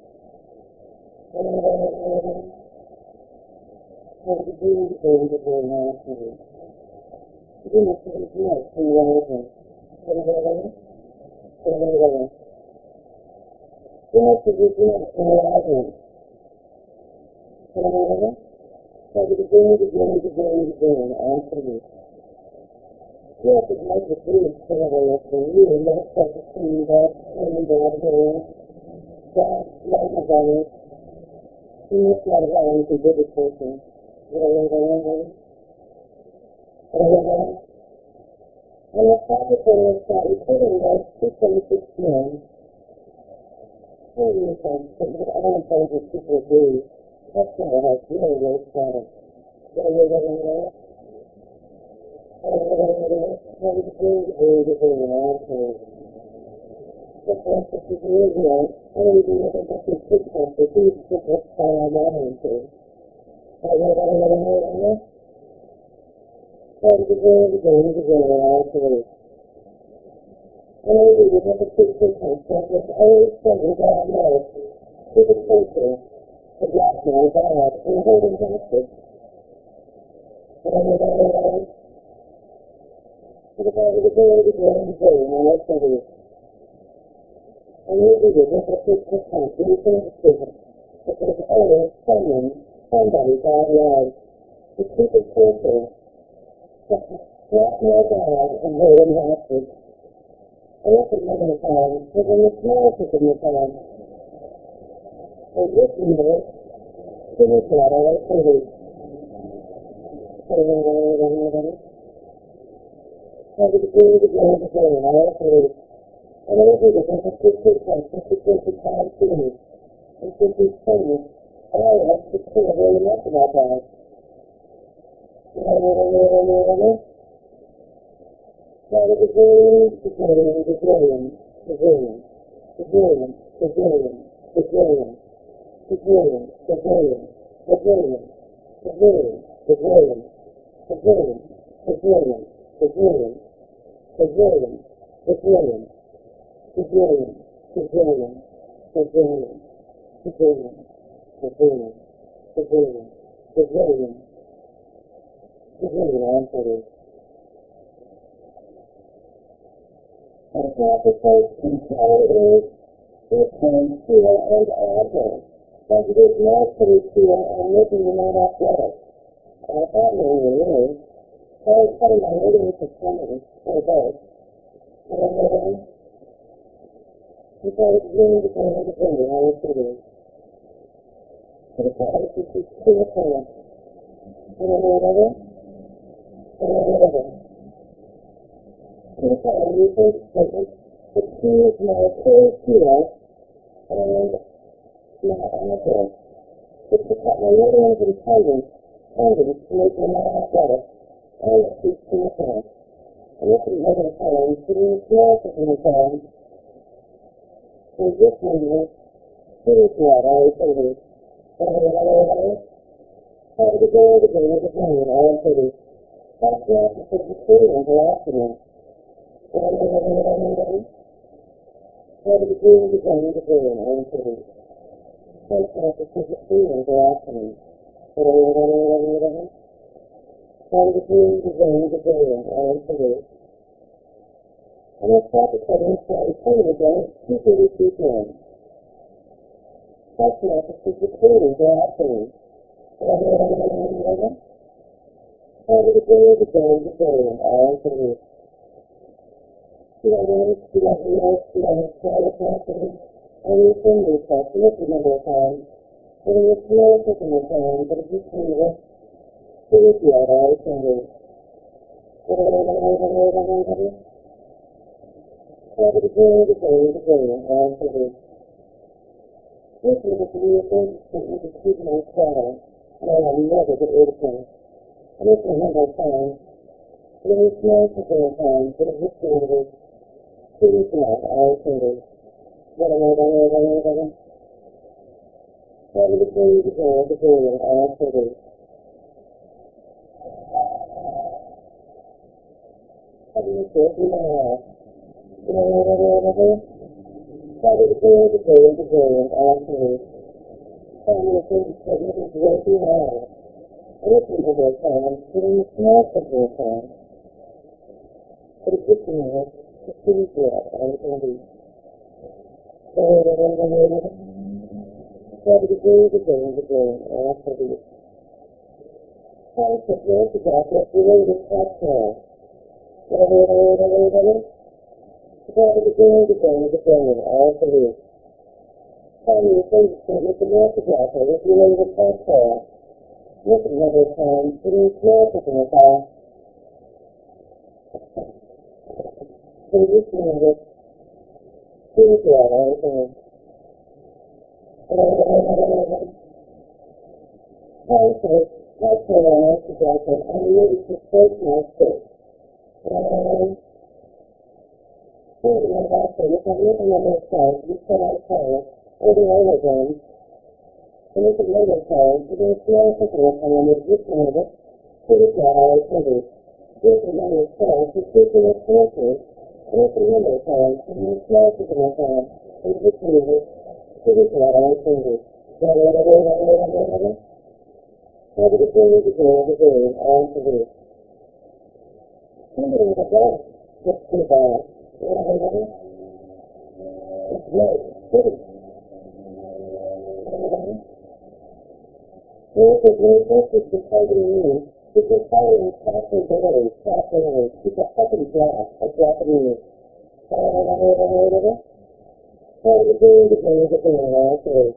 Thank the You must have been the? you've been the the. You have to the in this letter I to give. And the Saturday was that including those two things this year. Two reasons, but I don't think that people agree. That's not what I really, do. started. Thank you the force that is Israel, and we do what the different people to do to what they are wanting to. But we're going to I them know on this. From the beginning, the beginning, the beginning, all through. And we do what the Christian concept is always sending God knows to the culture to black man God and hold him hostage. And we're going to let them know. The beginning, the beginning, the beginning, all through unusual repetition of anything decision, but there's always someone, somebody God loves. The truth it simple. Let know God and know Him righteous. Open the new God, within the character of new God. For this evil, to new God, I like to read. Every day, every day, every day, I like to read mean, what I mean, what I mean? So the beginning, beginning, beginning, beginning, beginning, beginning, beginning, beginning, beginning, beginning, beginning, beginning, beginning, beginning, beginning, beginning, beginning, Brazilian, Brazilian, Brazilian, Brazilian, Brazilian, Brazilian, Brazilian, Brazilian, Sicilian, Sicilian, Sicilian, Sicilian, Sicilian, Sicilian, Sicilian, Sicilian answers.
And the application
code is return seal and address. But it is no city seal and maybe you might have letters. And I thought maybe you knew. I was putting my meeting to somebody, or both. And then you thought it was going to be kind of independent, how was it? But it's not like it's just clear color. You know whatever? You know whatever. Clear color, you think. The key is my clear here and my anchor. It's to cut my little and tendons, tendons to make my mouth better. And it's to clear color. And this is regular to be a small su Dios spiritual and everything that we became in all cities. That's the opposite of true and velocity. What is being begun to do in all cities? That's the opposite of true and velocity. What is being begun to do in all cities? Thought that I was trying to say again, people with people. That's not the secret thing, they're happening. How it go to go to go and all me? Did I know it? Did I know it? Did I know it? Did I know it? And you think it's like, look at number of times. And it was no second of time, but it just seemed like, seriously, I always think it. How it go to go to go and all to me? This is a vehicle that you can keep my shadow. And I will never get rid of him. And it's a number of. There is no particular time, but it was created. Please not, all created. What am I going to do? What am I How did it go to go to go and all created? How do you feel? You know, you know, what am I going to do? How did it go to go to go and all? How do you way too high? looking for their time, sitting small for their time. But it's just a minute to see what I was going to do. What did it do to go to go after the How is to after the to stop there? What did it do to go to go? What did it do to go to go after the How do you think that you can work together if you way to stop there? look at another time, sitting small for the time. So this is it. Spiritual, I think. Also, that's what I asked you guys, and I'm really to search my faith. And, so, you know, also, if I'm looking at myself, you said I say it, and over again, and it's another time, it is small particular time, it's just another, spiritual, I think. This is another time, it's just another person, and it's another time, it is small particular time, it's just another, spiritual, I think. How did it go to go to go all to this? Somebody with a dog, just bad. You know what I mean? It's great, pretty. There's a great purpose to fighting you. It's a fighting possibilities, possibilities. It's a fucking job, a Japanese. How did it go to go to go all to this?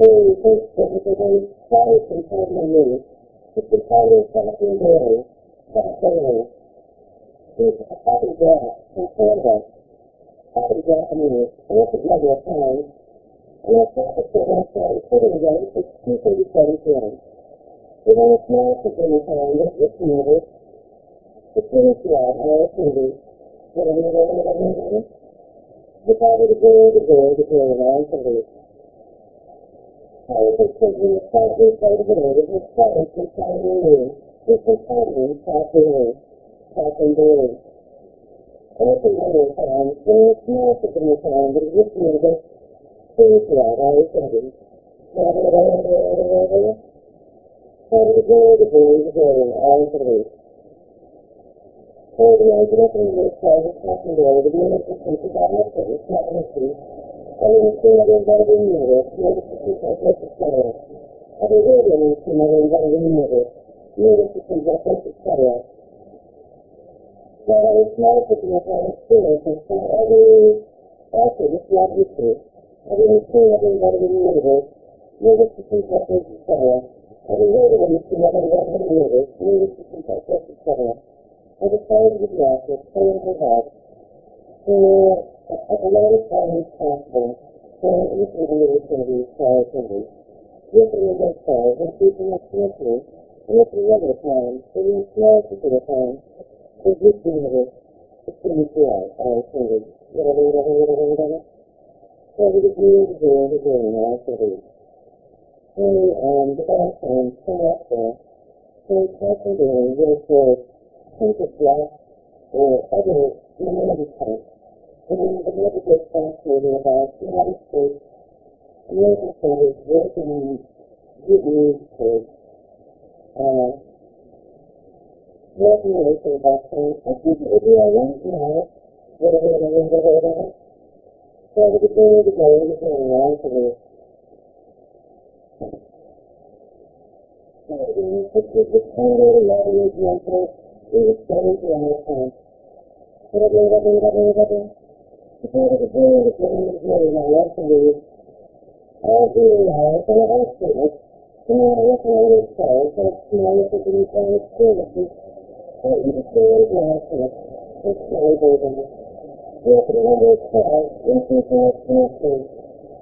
So you think that it's a very quiet and calming mood. It's a quiet, calming It's a happy day, in Canada. Happy Japanese, and it's another time. And I thought that the last time sitting there, it's 237 p.m. Know, it's not a good time, but it's needed. It's really slow, and it's needed. What are you going to do? The body to go, to go, to go, and I'm to leave. I was thinking of slightly side of the road, it was slightly from Saturday noon. It was slightly Saturday noon. Saturday noon. And it's another time, and it's not a good time, but it's just needed. Spiritual, I was thinking. How did it go, to go, to go, to to to and I'm to leave? So the idea of this was a second day, the to think about it, it's not an issue. I mean, see what everybody in there, notice the people at this cetera. I mean, really, I mean, see what everybody in there, notice the people at this cetera. Well, it's nice to be a part of spirit, and so every, this is not. I mean, see everybody in there, notice the people at this cetera. I mean, really, when you see everybody in there, notice the people at this cetera. I decided to be active, stay in her head, to at the lowest time possible, so each of the activities, prior activities. With the stars and keeping us listening, and at the other time, in the small particular time, the existing of it, the city to us, our activities. over the years there the game actually. Really, um, the best and so up there, so secondary with the think of black or other minority types. And then the never get fascinated about the United States American Service working in Vietnamese kids, uh, the. I it a you know, whatever, whatever, whatever. So the beginning of the day, the beginning of the day, the kind of loving example is very gratified. Whatever, whatever, whatever, whatever.
The kind of the
the very gratified. All the life and all I if it's any kind of services, that you gratified. It's very, very gratified.
You have to remember
called
increasing exponentially.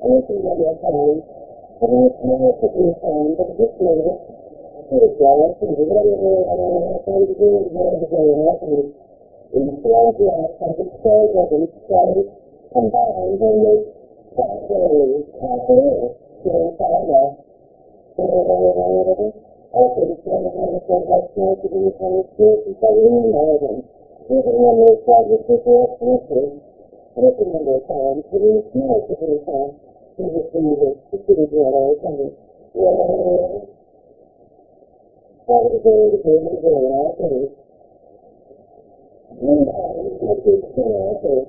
Anything that you're finding, and
it's
more to be found, but just later, it's jealous, and do you don't know how to do it, whatever they are, and in the flow of life, I can say that each study combined and make possibly
possible
to find out also the of thing like small to be kind of spirit and so we know them. Even when they try to people up listening, listen to their time, to be small to their time, to the finger, to the brother, and the how to go to the the the all things. And I think it's still also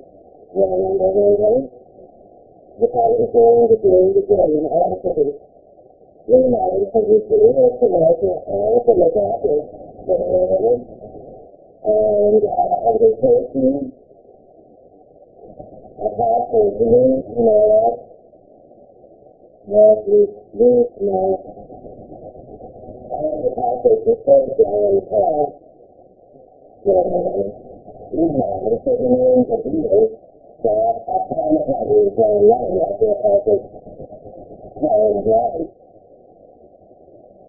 well under the way. The power of to the day all. We we see it to work and all to the world and uh,
education. Apostle James Noah,
Matthew Luke Noah, and the Apostle Christopher John Paul.
We know the certain names of leaders
that
upon the body
is going right up to Apostle John John. Now, I said, you can't give me a lot of them, you know, and that's in the last year, and you know, you know, you know, you got to go and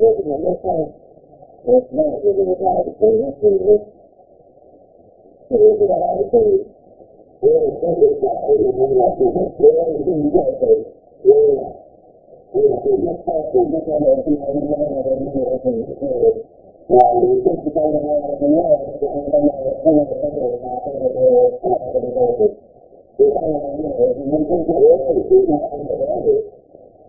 รูปเหมือนไม่ใช่รู้องนใจเรูปจงนี้เรื่องที่เรื่องที่เรื่องที่เรื่ใงนี้เรื่ได้เราไม่ได้เรื่อที่ที่เรื่องนี้เรื่องนี้เรื่องนี้เรื่องนี้
เรื่องนี้เราถูกไม่ใช่เราที่เราไม่ได้เราไม่ได้เราถูกไม่ใงนี้เรื่องนี้เรื่องนี้เรื่องนี้เรื่องนี้เรื่องนี้เรื่ใงนี้เรื่องนี้เรื่องนี้เรื่องนี้เรื่ใงนี้เรื่องนี้เรื่องนี้เรื่องนี้เรื่ใช่เราที่เราไม่ได้เราไม่ได้เราถูกไม่ใช่เราที่เราไม่ได้เราไม่ได้เรื่ใงนี้เรื่องนี้เรื่องนี้เรื่องนี้เรื่องนี้เราไม่ไอรู้เราไม่ไอเลยที่มันเราไม่ได้อะไรไม่ได้เราไม่ไรเลยว่าหเรือต้องไปทำอะไเรื่ไกันแน่จะทำอะไเรต้องไปทำอะไเรต้องไปทำอะไเรต้องไปทำอะไเรต้องไปทำอะไเรต้องไปทำอะไเรต้องไปทำอะไเรื
่ไงนี้เร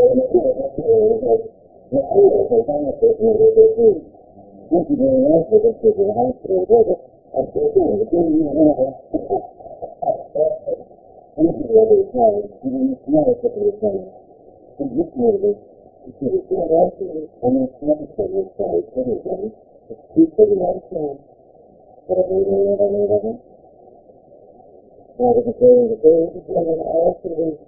我们这个他只有一个，你只有承担的责任，就是你你几个人几个事情，还有你
这个
呃，就是你对于那个，你几个对象，你那个是对象，你几个人，
几个人是
我们三个人在这里
人，你这个人是，呃，那个那个那个，
那个是谁？
谁是那个？谁是？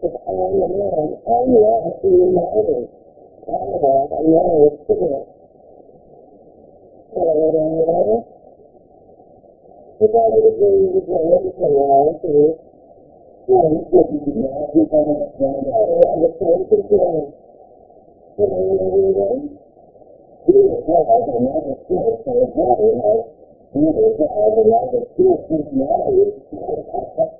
if I am a man, I love being the others. I love a man with cigarettes. So I would. If I would agree with the lady from the line to you,
then you wouldn't be mad if I would have done that.
I would say to you, you know I mean?
You would have all the love of spirit from the body, right? You would have all of spirit from the body.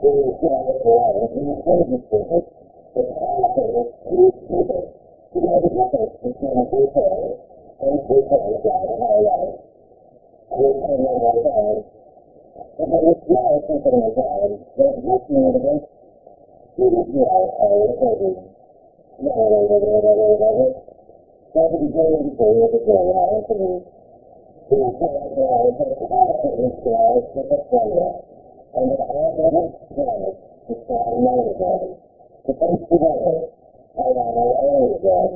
they were the our our our, our we our we and that all that is good is that I know the good. The things together, I don't know
only the good.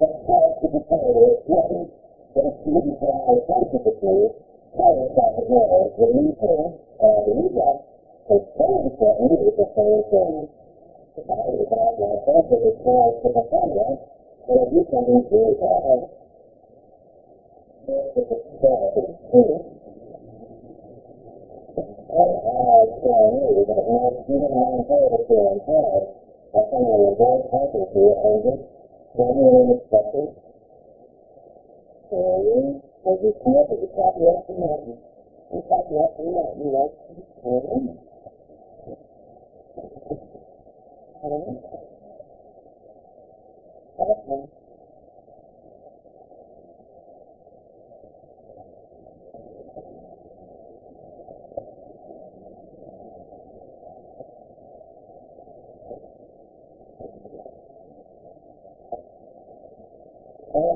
That cause to be told is good, but it's needed for our sanctity, cause that the good, the reason,
or the reason, is things that need the same thing. The body is all
that broken is called to the thunder, but if you can be
true to others,
this is the spirit of
truth. And
I still knew that most human non-therapists here on trial are someone who is very talking to and just genuinely respecting.
Carrying, as you come up with the copy up the mountain, and copy up the mountain, like, carrying. I don't know. I don't know.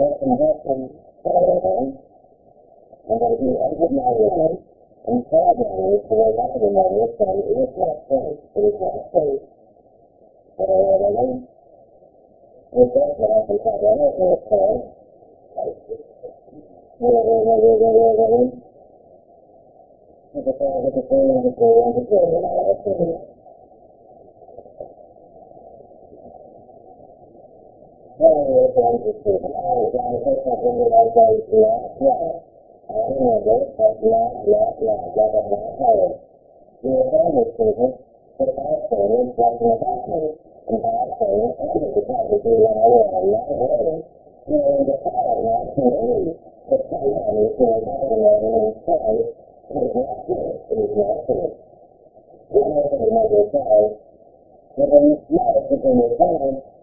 that you can see
as a story now to the
attitude to California. What are we living? What are
we living?
Things that you can see as a story now to the attitude to California. What are we living? What are we living? Also, this is the person helping everything. And they do every my way and tell them to a lot of them
on this one is not safe, it is not safe. What are they living?
We don't laugh and tell
them it is safe. What
higher.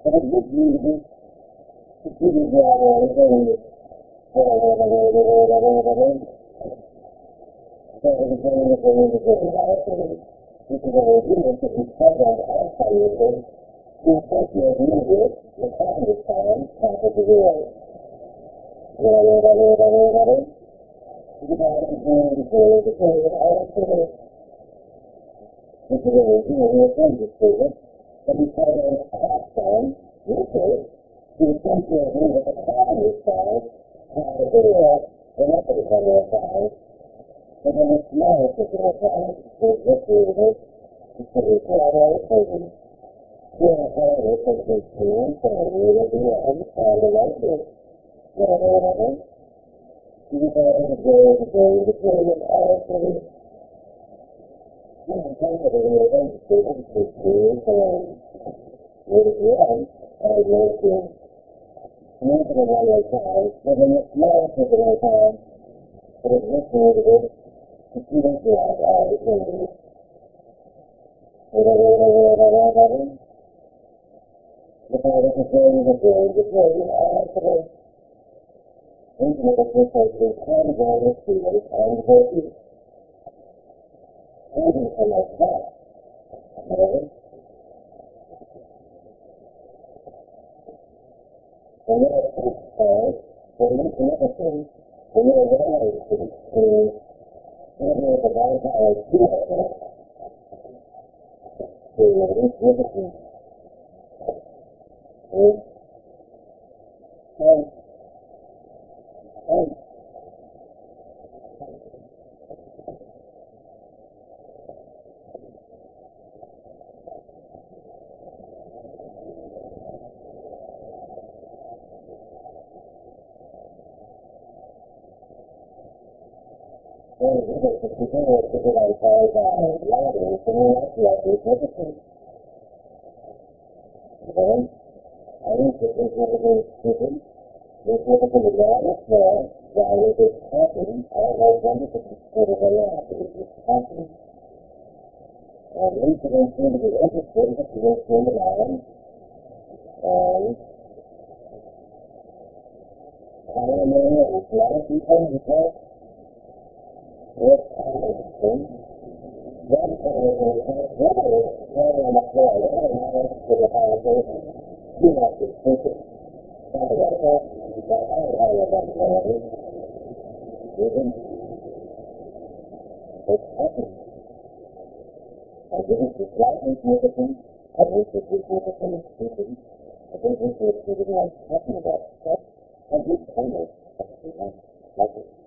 You the
Congress
the essential of the
quality cells, uh, the video, the message from the account,
and then it's no,
it's just an account, it's
just users, it's
just used to our relations,
you know, our relations to and
so on, you will be on the right to, you know, whatever.
You go in the day,
the day, the day, and all of these,
you know, kind of a little bit of students to do,
and,
you
know,
and,
and, and, and,
make it a one time, within a small particular time, but it's listening to this to
that you have the things.
Whatever, whatever, whatever, whatever. The Father is going to the
glory, the glory, all of the
intimate association and all the students and the youth. Even for myself.
Okay? And
then it takes time for me to make a thing, for me to realize to, to give me the vampire feel to
release
liberty.
And, and, and,
and we get to continue to get on fire
by
loving, so we have to have this
liberty. Okay?
I need to think of it stupid. This liberty is not as well, while it is happening, I have wonderful consider
the law, it is happening.
And incidents seem to be interested, but you don't seem to mind.
And
I know, a lot of people because with Anderson, that what is really on the floor, what is matters to the conversation, you have to speak it.
And therefore, that I have a responsibility,
even it's happening. I didn't just write into everything,
I didn't just read everything and speaking, I didn't everything I'm talking about, but I like it. Whatever, whatever. There's a good the the
have it.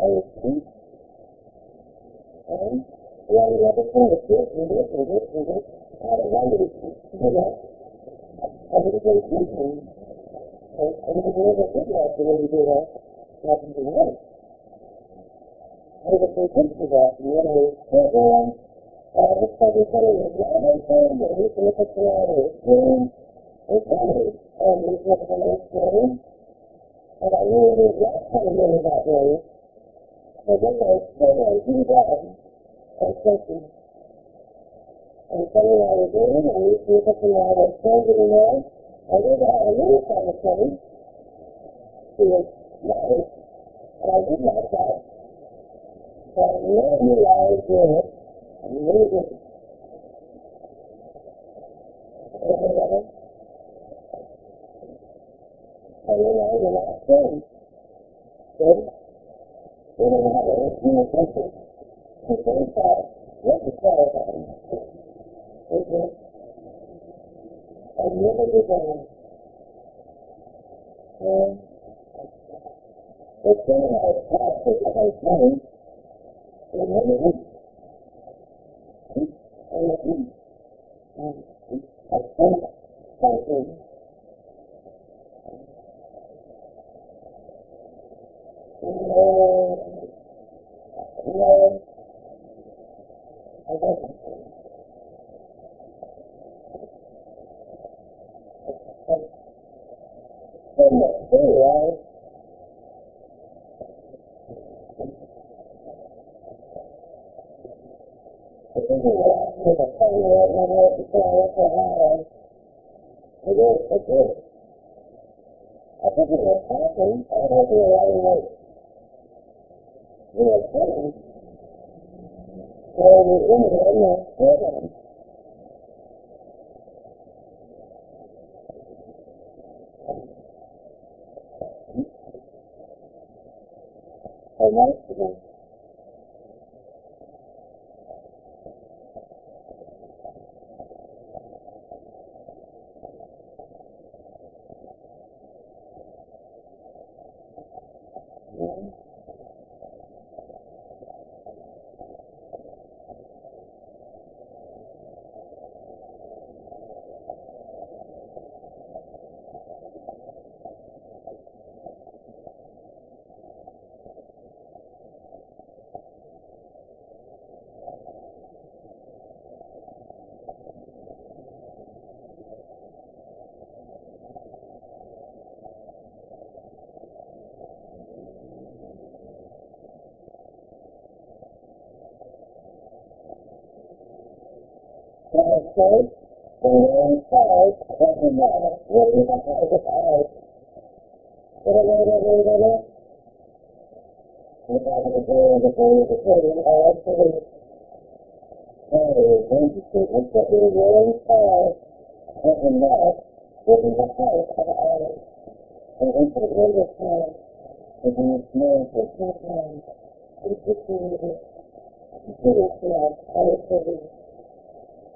I
cheap.
And we have a kind of this and this and this and this. I don't know if you know. I was very teaching. And I didn't never did like the way you do that. Not to be right. I was very good for that. And then I was
program. Uh,
this time said it was not my phone, but look at the other
screen.
It's funny. And looking at the screen. And I really did not kind of know that way. But then I said, I that. And thinking. And suddenly I was in, I a friend anymore. I did have a little conversation. She was. And I did like that. So I never knew I doing. I really didn't. I was.
We didn't have any communication.
She said, uh, what to tell them? It was, I never did that. And
the thing I passed it to my friend,
it never did.
And
it did. And
I think
something. No, no, I wasn't. Somewhat too, I I think it was with a phone right now right before I went to Ohio.
It is, it is. I
think it was happening. I don't know if you were right or late.
We were sitting
where we ended in the program.
So most of
Thursday,
the cause of the matter will be
the of.
But I know
that we're
gonna look at the day of the day of the
day of our belief.
And it is to statement that the
cause
of the matter will be the cause
of ours.
And we should
understand
that in this more
personal time, we should be able to do this love our belief. The the the all the the best remember is made out of the mechanical weapon, like oxygen. Whatever, whatever, the Father, the Son, the Holy Spirit, and all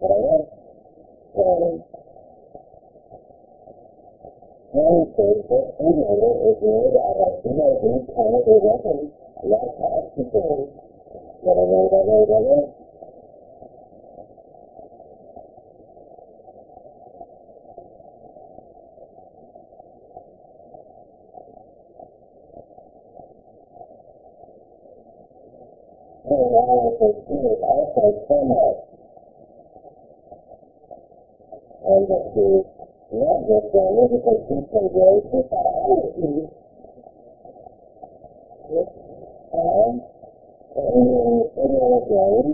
but I want to
one says that another is made out of imagined chemical weapons, like
oxygen. Whatever, whatever,
whatever. And I also see it also somewhat
and that she
not just
grow society. Yes,
and Indian Indian again,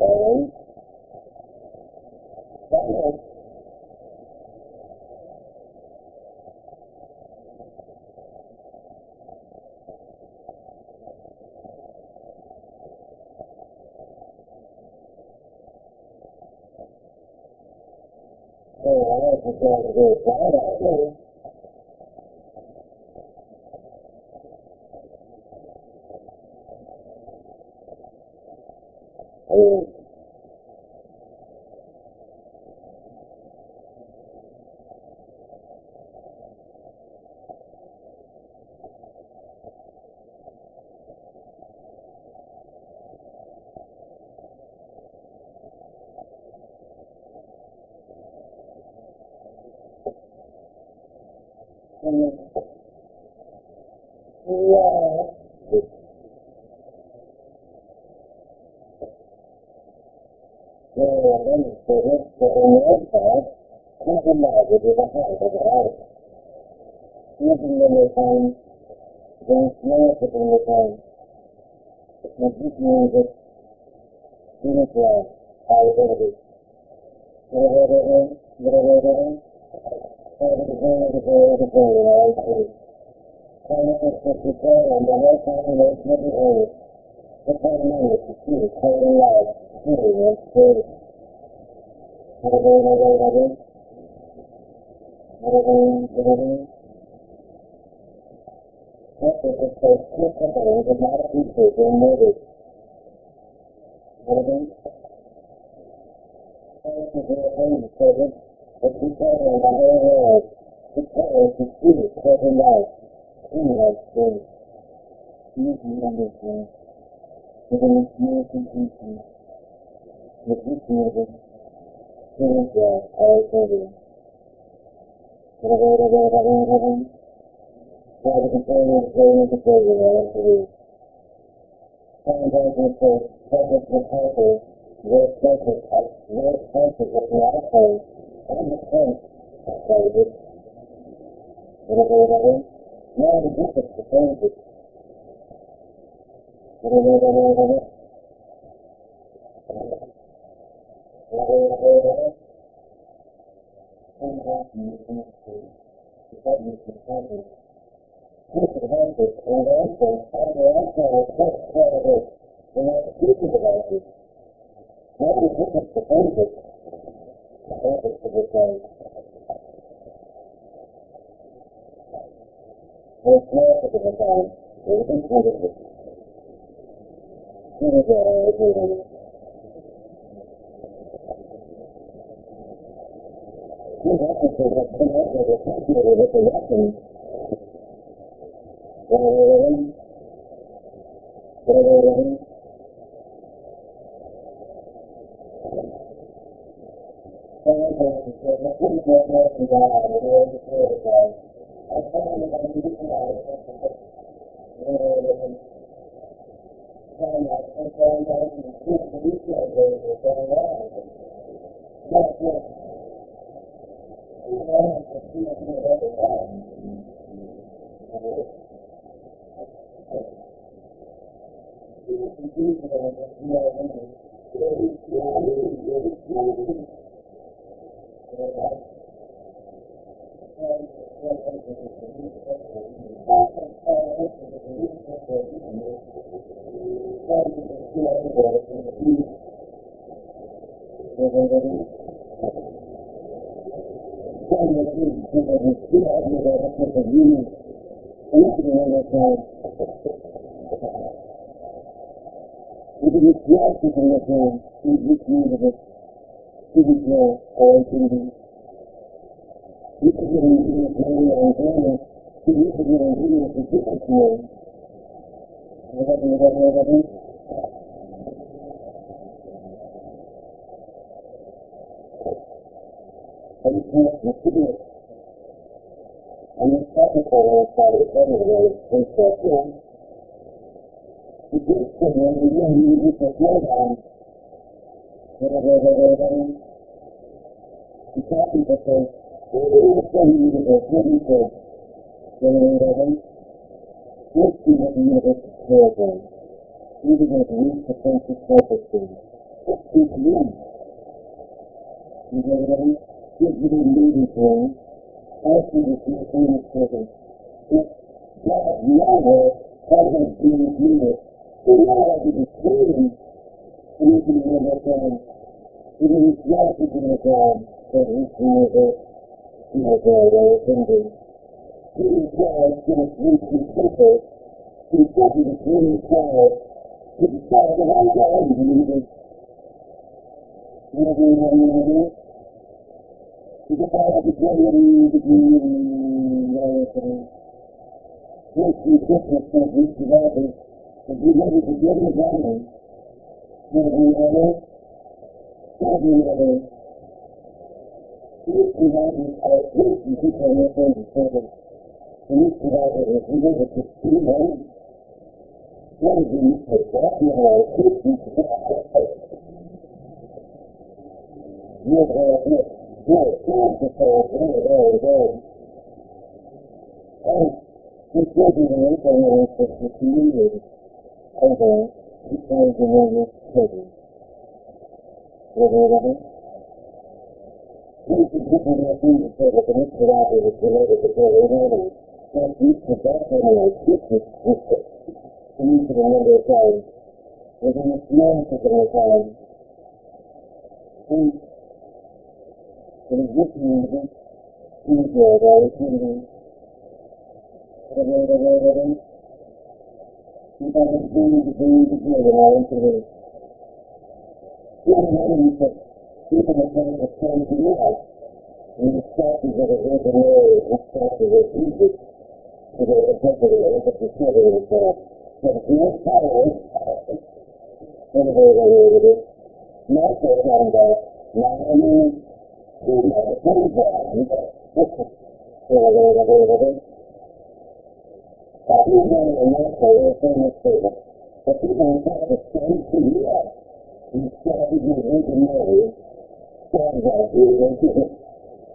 and
family. So
I have to try to do it
right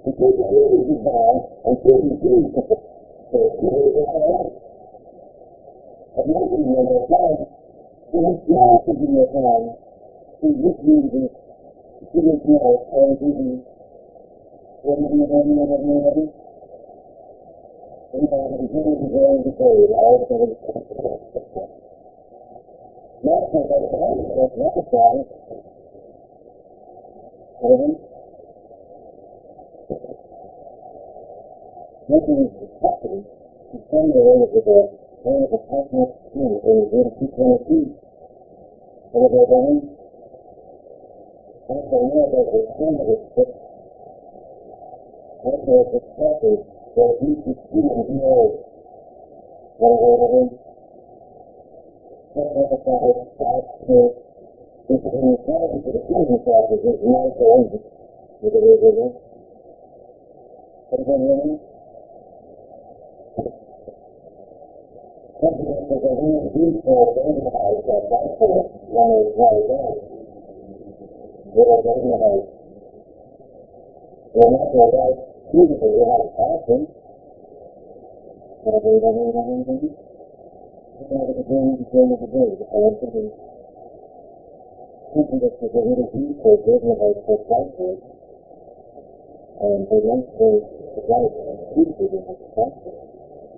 because it really is bad, and so he sees it. So it's really bad. But maybe when they're done, it is not to be a time to this music, to this note, and to the whatever, whatever, whatever, whatever. And by the beginning of going to say, all of them, not so that it's not, that's not the problem. Nothing is happening. It's from the way of the way of the cosmic spirit in Leviticus 22. Whatever, whatever. Also, know that the son of the sick, also is expected that he should see and be. Whatever, whatever, God's spirit. If in the to the process is not so easy. Whatever, whatever. Whatever, whatever. Something that was a real for organized that that's for one is right down. Little organized. Well, not the right student, but you have passion. The the the the. Something that was a little deep organized for practice. And they went for the right teacher in the practice.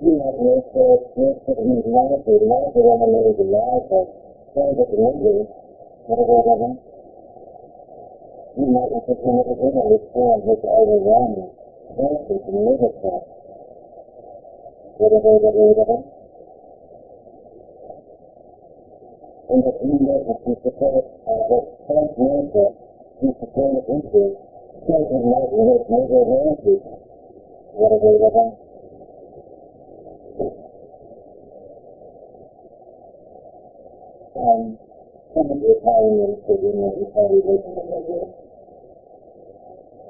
one squad with all of me. I was in the same year, so I the. In time. It is of it. It is. You have no no self, you love it, you and it is of whatever, whatever. Might have understand what's overwhelming, fancy to live with that. Whatever, whatever, whatever. And that you know that you support, that self nature, you support it into, is not with major advantage. Whatever, whatever. Um, some of the Italians you know, the
Italian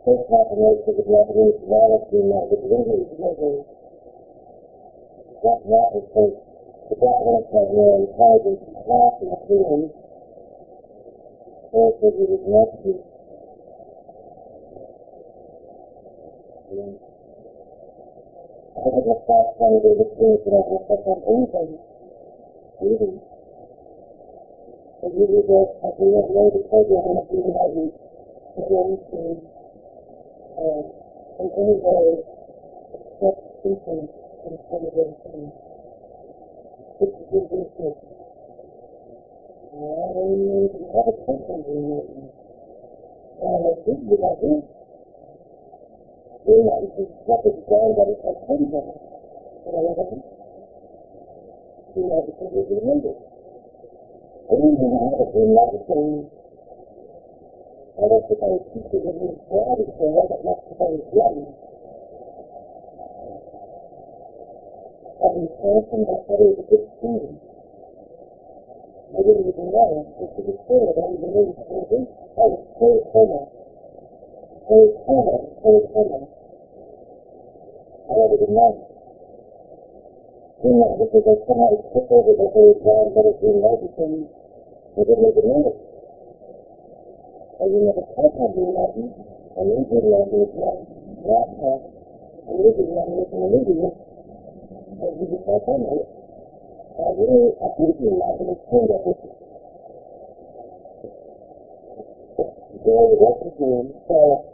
first happened to the Japanese violence in the delivery That that was first. The Japanese
class and feelings.
Therefore, it was not I think the first one would be the things that I've
looked up on England. England. So you would go, I do not know the program of the United to go into uh, in any way except speaking in celebration. This is your business. I don't know if you have a question in your mind. Uh, this is what I think mean? You know, because it's remembered.
And you have a good
medicine. I don't think I was teaching in his body, so I don't know if I was young. And he told him that it was a good thing. I didn't even know if he was sure that he believed in this. I was so clever. Very common, very common.
However, the man, seeing that this is a somehow took over the whole
ground that has been noticing, he
didn't even notice.
And you never touch on the Latin, and you did on the Islam, laptop, and you did on this and you did it, and you just got on it. I really appreciate that, and it's true that this is very welcome to him. So,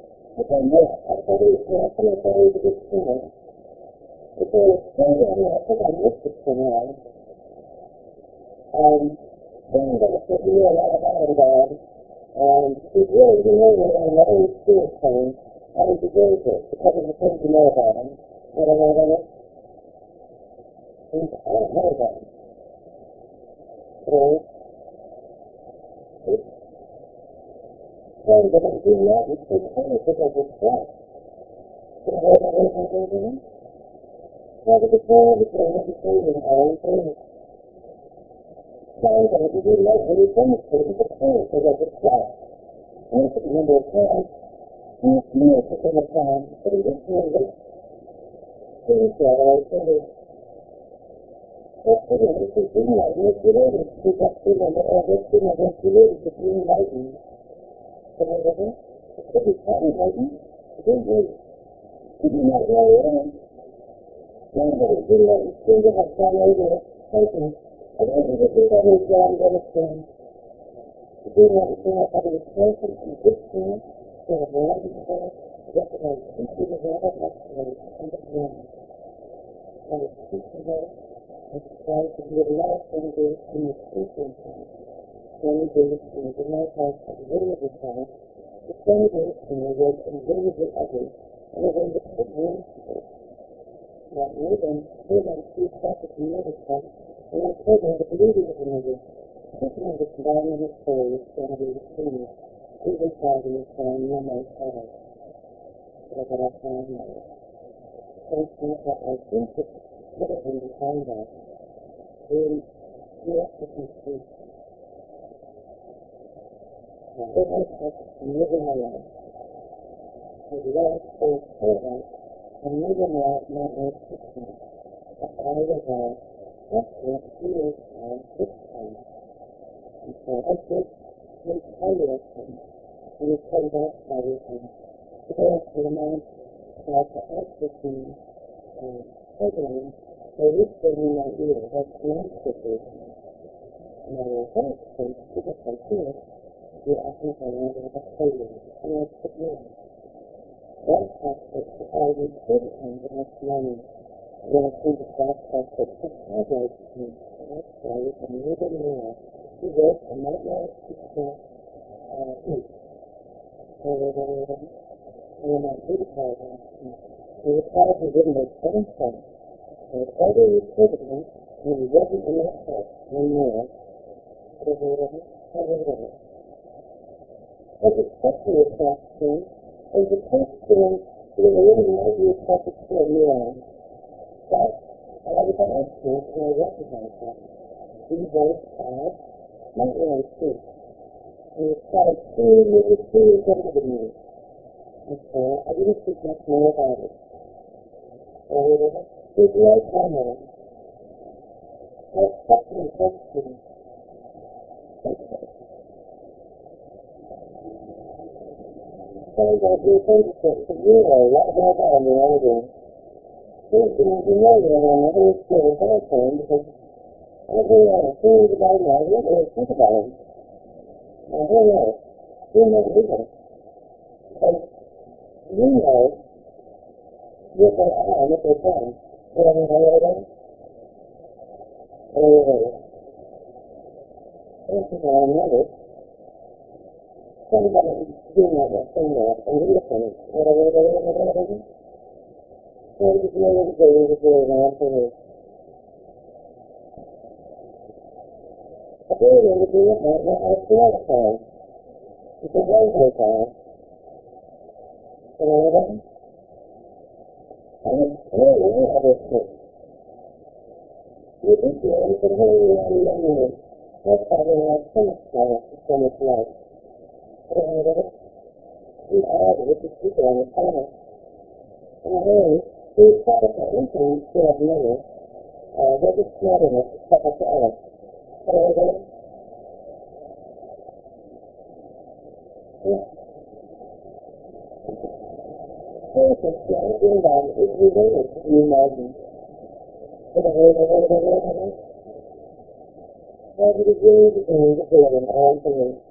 And uh,
I if camera was here. I but it was more than that. I didn't think his comedy was amusing. I thought it was on stuff, but I think there is. You know, and what I I know, I was I was there was I mean, I think I missed it somehow. Um, then you know a lot about him, Dad. And he's really humiliated on another school thing. I was deserved it because of the things you know about him. You know about it? He's, I don't know about him. So, it's saying that I'm doing that, it's so funny because it's. You know what I'm going to do?
How did the
poor become what the children are in pain? Saying that if you do love
when you demonstrate the
poor because it's. And it's a number of times.
And it's near
to of it is near this. Things that are considered. That's the way it's being like this related to that feeling that all this feeling is related to being enlightened. So whatever, it could be quite enlightened. It is really.
Could be not very well.
Somebody didn't let me think of a son over something. I
don't
think it's that is what I'm going to say. To do everything I thought it was perfect and good thing. So I'm ready for it. Recognize teaching the world of excellence and the ground. I was teaching her and trying to do a lot of things in the teaching time. Twenty days in the night house at the middle of the time. The twenty days in the red and very ugly. And the way the put warm people. Now, Reuben, Reuben, she started to notice that, and I told her the beauty of the movie. Taking of the divine in his soul was going to be the same. Even Friday is saying, no more sorrow. But I found no. Thanks to that, I think it would have been behind that. Really, you have to conceive. It was living a life. With love for servant, and living not with sickness. But I was out, that's what he is on this time. And so I did take hold of him, and he told us everything. Today, to the man, tried to access him, and program, so this thing in my ear has connected And I will help him to the computer, you often find out about failure, and I took me One aspect I would put on the next morning, when I see the class aspect of highlight me, that's why it's a little more. He wrote picture, uh, eat. So, and. And me, that house, no more, so whatever, so whatever. As to living to a. That if I ask you, can I recognize that? These voice are not really true. And it's got a true, really true identity in it. And so I didn't think much more about it. And there's no comment. That's such an question. Sounds like you're interested to you or what goes on in the other There's been a familiar and another experience also because every other thing about my life is think about it. I don't know. You know either. Because you know what they are and what they've done. You know what I mean? Anyway. First of all, I noticed somebody doing that thing there and listening. Whatever, whatever, whatever. So it was really the day was really around for me. I really wanted to do it right now. I feel like time. It's a Wednesday time. You know what I mean? I was really of this thing. You think you're in some really, really young years. That's why they have so much life, so much life. Know what We the people on the planet. And really, we try to put anything to have money. Uh, we're just smart enough to step up to us. What I mean? Yeah. Yeah, inbound is related to the margin. You know what I mean? How did it really all it comes to the to the margin. You know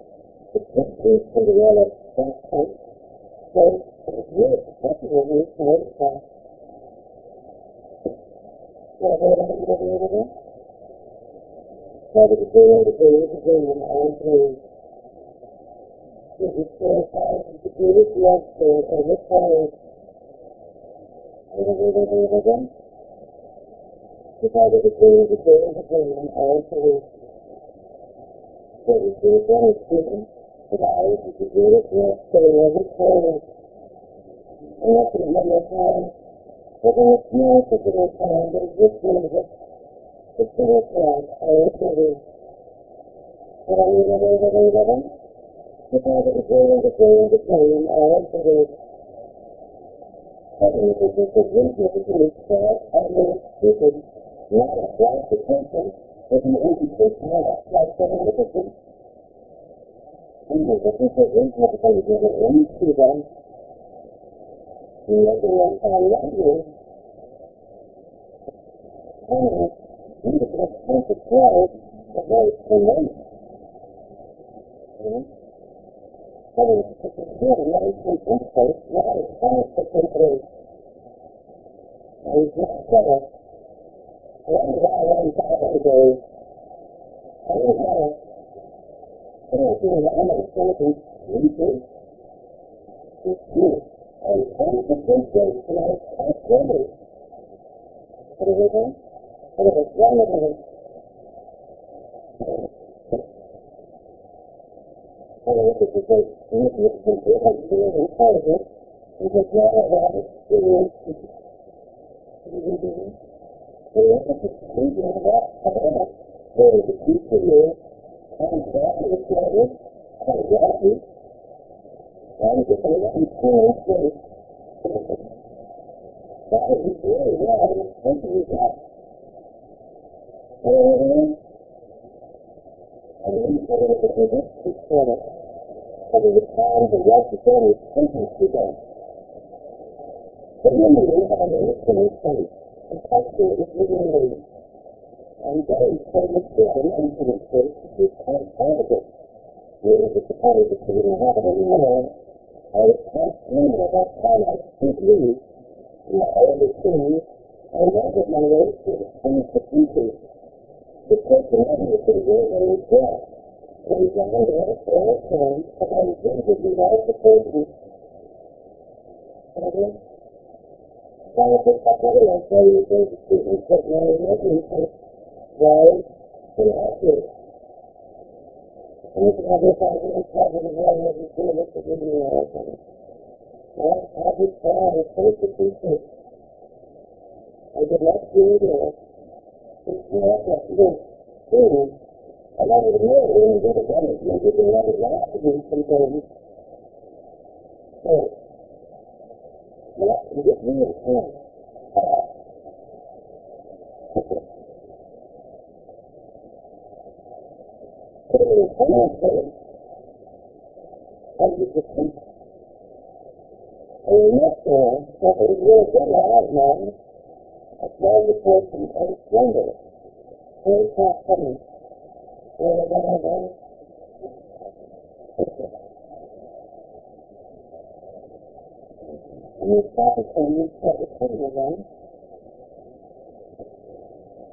others. Situations. It's just these Cinderella standpoint. So, it's really acceptable when noticed that. Yeah, what am I going to do with it? So, the degree is on three. This is four, five, the greatest love story of this world. What am I going to do with it? Because of the degree is a zero on three. So, it's the zero student. Today, it's the greatest love story of this world. And that's the number time.
But in a small
particular time, there's this of it. The single love all three. What are you going to do with it?
Because of the zero
degree is a zero all three. Second, it is just a weakness to be sad and really stupid.
Not a classification with an
inconsistent like seven Even if it's
a weakness
that you get into them, you make them one time younger. And even if it's just a play, the very tremendous. So it's a good medicine insight, not a classification. And he's not settled. One guy one time ago, I was at a therapy and I'm a therapy research. It's good. And one of the I was quite ready, what is it? What is it? One of the and it was because you you can do it being intelligent because now I have to the is and
that is is is the
thing that can say that is very well and it's thinking is that
and
and then you. put it in the business for it and the time the rest of them is and culture is really late and say the infinite faith is quite positive really a part of the children have it anymore
I was quite
remember that time I did leave the older things I know that my race is
in the future. The
figure is death. When you got a little fair term, but I was going to be all the person. Okay?
So if it's a
little like say you think the students that know nothing from right, then that's it. And if you have this idea of having a one that is doing it to give you all things. Well, I just saw the first of these things. I did not do it all. It's not that this thing. I don't even know when you get it done. You to have it last to do sometimes. So, well, you get real fun. So, it's one of to think. And that's all. So, really good have, man. It's one of the wonderful. Very tough, funny. Well, whatever. And you start to say, you start say, you.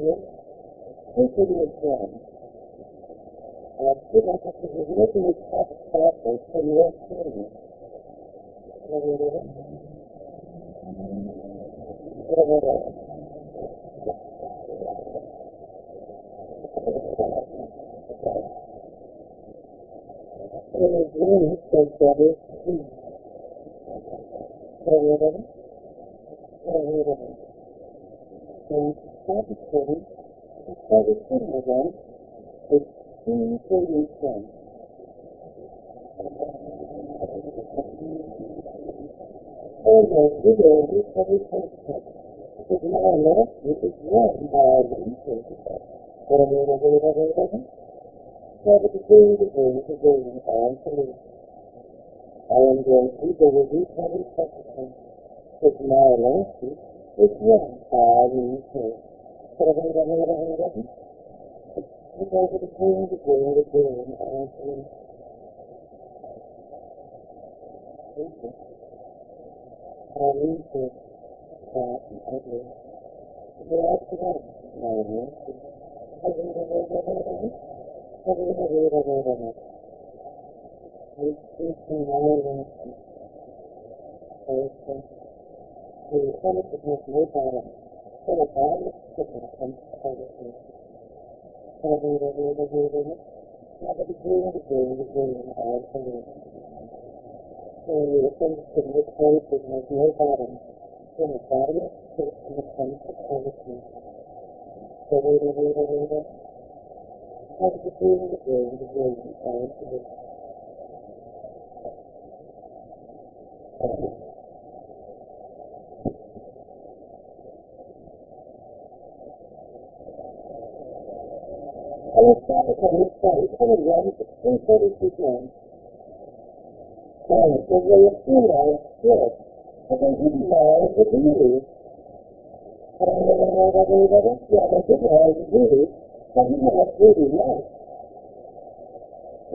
Yes. This is your friend. And I feel like if you were looking at that properly, so you were kidding. Whatever. Whatever. It is really so better. Whatever. Whatever. And started kidding. I started kidding again. No, you know, we probably can't check. Because now week is whatever, whatever, whatever. So the and degree. I am to go with last week is the degree, degree, degree, and degree. Okay. I need to stop and ugly. Well, I forgot. No, no. Ugly, ugly, ugly, ugly. Ugly, ugly, ugly, ugly. It's just an island. Okay. So you come up with this no bottom. So the bottom is chicken out of it. Ugly, ugly, ugly, ugly. Now the degree, the degree, the degree, and ugly. So you come to the that has no bottom. So the bottom is chicken and comes out of it. So wait, wait, wait, wait, wait. How the degree, the degree, the degree, and ugly. And it's not a kind of study, kind of one, it's three thirty two times. And it's a way of all it's good.
But they
didn't know the beauty. And I don't know whether they ever, yeah, they did know the beauty, but you know what beauty was.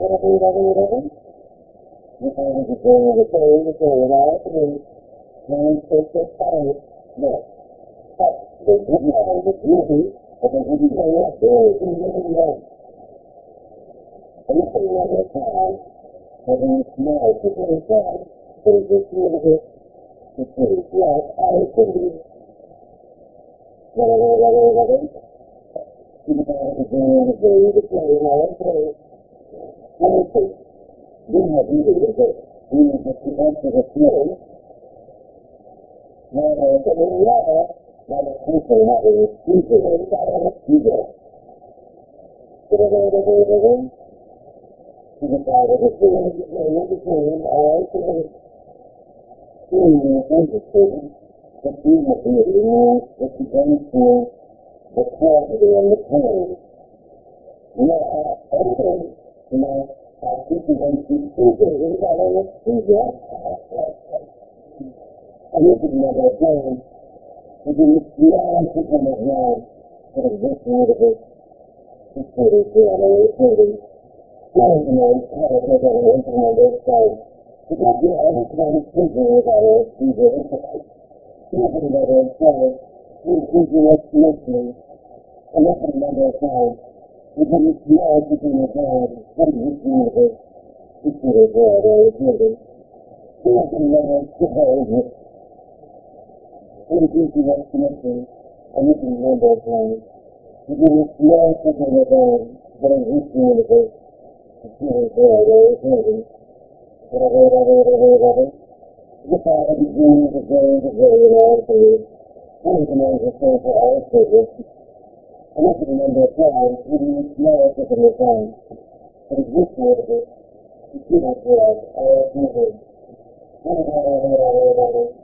Whatever, whatever, whatever. You
know, the degree,
the day, the day, and all three. And it's just fine. Look. But they did know the beauty, know, pain. You uh,
uh, through that. And this is another thing. We do the answer from it now. But it's.
It's too, I mean, it's pretty.
Now, you know, how to take it away from all this side.
Because, you know,
every time it's speaking, we got to see the Nothing better inside. we give you explanation. And that's number of times. We give you to be a God. What is this universe? This is know it. We give you explanation. And a number of times. We give you small to be a God. What is this universe? This is a God, or a building. Whatever, whatever, whatever, whatever. The Father begins the day of the day in all things. And the same for all children. And this is a number of times. We use small to be a God. But it's this universe. You see that God, all. Whatever, whatever, whatever, whatever. The the day of the day in all things. Having the time for all. And is a number of times. Give you small to be a God. all this universe. We will see this world all things. Whatever, whatever, whatever, whatever.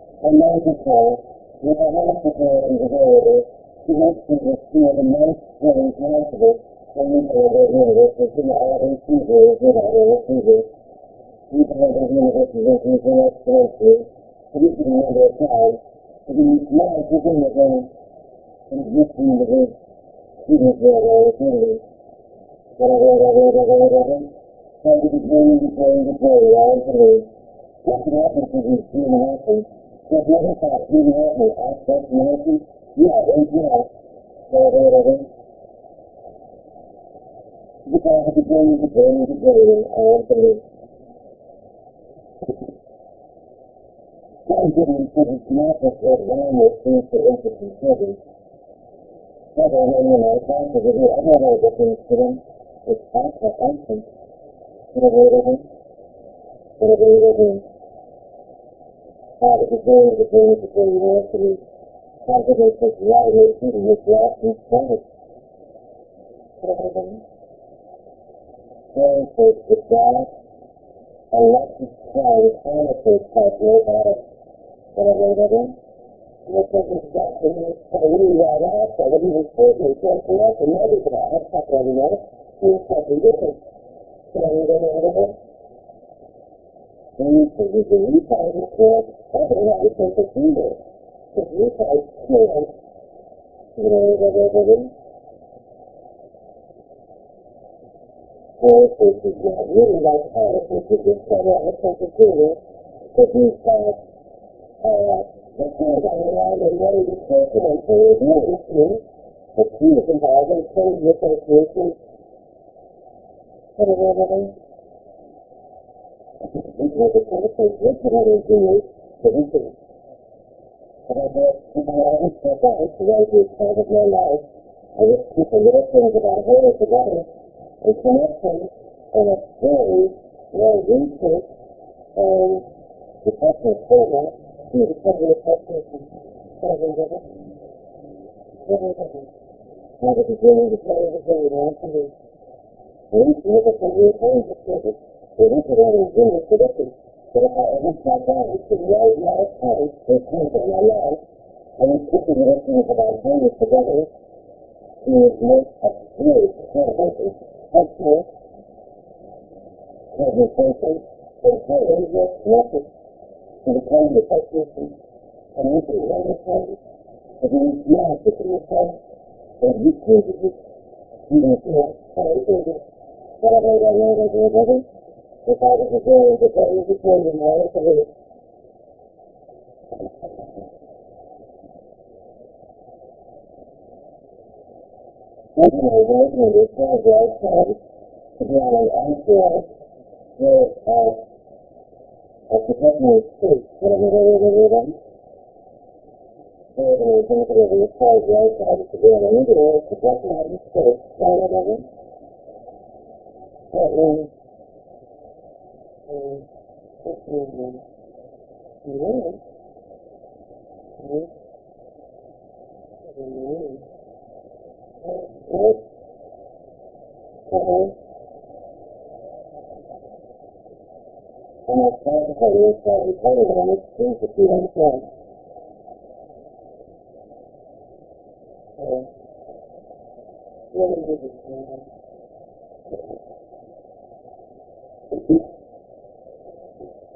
for these all things, Lord. We thank you. Lord, having a mountain call, with a hospital is available to make people feel the most things possible when we know that universe is in all people, with all people. We universes that we can experience to. So this is a number of times. To be small within the game, and the game, students there all the time. Whatever, whatever, whatever, whatever. Try to be playing, be playing, be playing, all the time. What can happen to these human actions? What the other thought, human actions, aspect, humanity? Yeah, right now. Whatever, whatever. The Father be playing, be playing, be playing, all the time. God didn't put his of what one will see for interesting children. Father, when you know, God says, I have all the things to them. It's that action. Whatever, whatever.
Whatever, whatever.
Father, the day of the day of the
day, you know, to.
Father, they take you out of your feet and and stomach.
Whatever, whatever.
Very first with God. Alexis Christ, Anna
Christ, nobody. Whatever, whatever. Look at this stuff, and it's kind of really right out, so what he was he said, well, that's another guy, that's not what he knows. He was something different. Whatever, whatever, whatever. And he said, he's a retard, he said, I don't know, it's like a fever. His retard killed. Whatever, whatever. Well, this is not really like politics, it's just kind of a sensitivity, because he's got, uh,
the
things on around and ready to take it and say, it's no issue.
But
he was involved in trade negotiations. Whatever, whatever. It was a kind of thing, what can I do? But he said,
but I said, if I always said
that, it's the right part of my life.
I just keep a little things about
her together and connect them in a very well researched and
professional
format to the public person. Whatever, whatever. Whatever, whatever.
Now the beginning, the
play of the day, now to me.
You
look at the new things it is.
But if I ever sat down,
it's the right amount of time to
think
in my life,
and it's thinking of things about bringing it together, to make a very credibility,
helpful,
presentation, and
very good message
to the kind of
technician. And you can understand it,
but you
now to yourself,
that do it, you
feel, how you can do it. Whatever, whatever, whatever, whatever.
The Father is
going to tell you before you know it, to live.
Second, I was when this guy
was told to
be on an
unfair,
where, uh, a professional
state, whatever, whatever, whatever.
Where the example
of this guy was told to be on an individual professional state, whatever, whatever. That means, um, this means, um, you know, right? You know. Right? Uh-huh.
And I tried to
tell you, so I told you that I'm excused if you don't know. Thank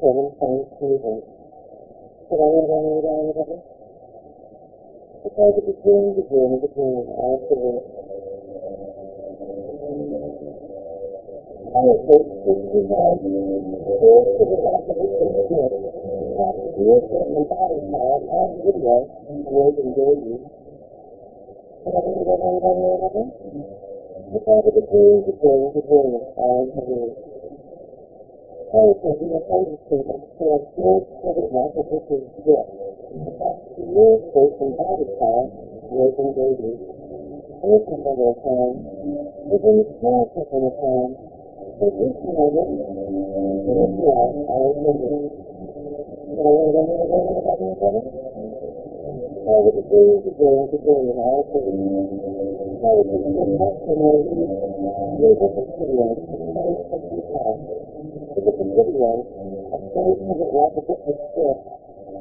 seven times moving. Should I end on eight hours of The If I could the begin, begin, all the way. I was hoping to the how goes to the back of this computer, past the vehicle and body file, all the video, and word and the Should I the on eight hours The it? If I the begin, begin, begin, all the way also the a understatement for a skilled photograph of Richard's gift. In fact, he illustrates in body style Raising Babies. Here's another poem. Is in the spirit of the poem. Is this united? It is love, our religion. Can I learn any of them about me, brother? How would it be to go to go in our city? How would it be to touch the nose? Leave us a studio, place of detail with the video of those who would like to get the script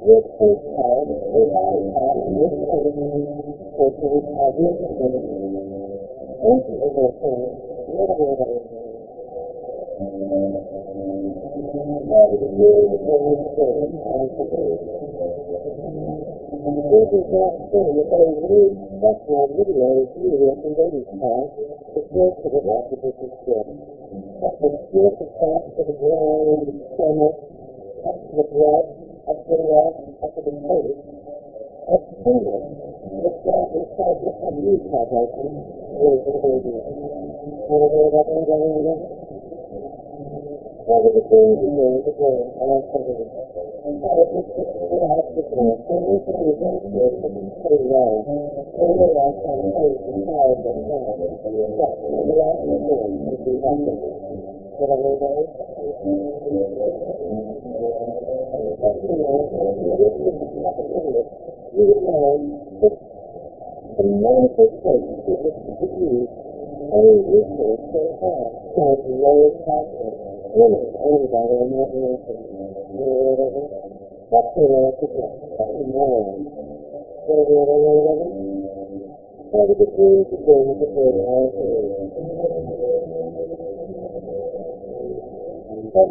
with their time, with our time, with citizens, for to have this ability. Thank you for listening. Little bit of that is really very important and today. This is not true, but a really exceptional video is really a conveyance time to go to the rest of this script up the spirit of God to the ground and stomach, up to the blood, up to the left, up to the face. A finger that God inside just a new salvation is the baby. Father, the things you know is the glory of our Savior. And Father, this is the life of the Lord. And we can be very good and very well. And we are from faith and power of the Father. That's the life of the Lord, which we have lowered possible. Women,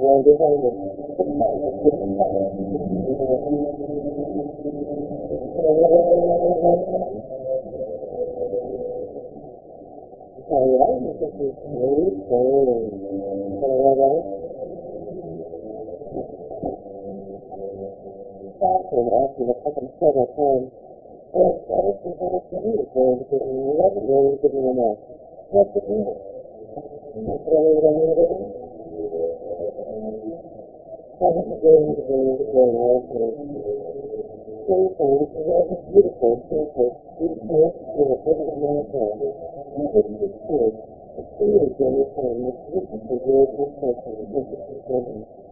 anybody, I'm not answering. Whatever. That's the way to go. That's the moral. Whatever, whatever, whatever. How the disease is going to go all through. But anyway, let's get to perspective. Well, many hours there, huh? One behind it. All right, this is really cool. Whatever. Fashion after the second several times. Well, I don't think I was going to go into it. I wasn't really giving enough. What's the deal? That's what I was going to do. I have to go into the game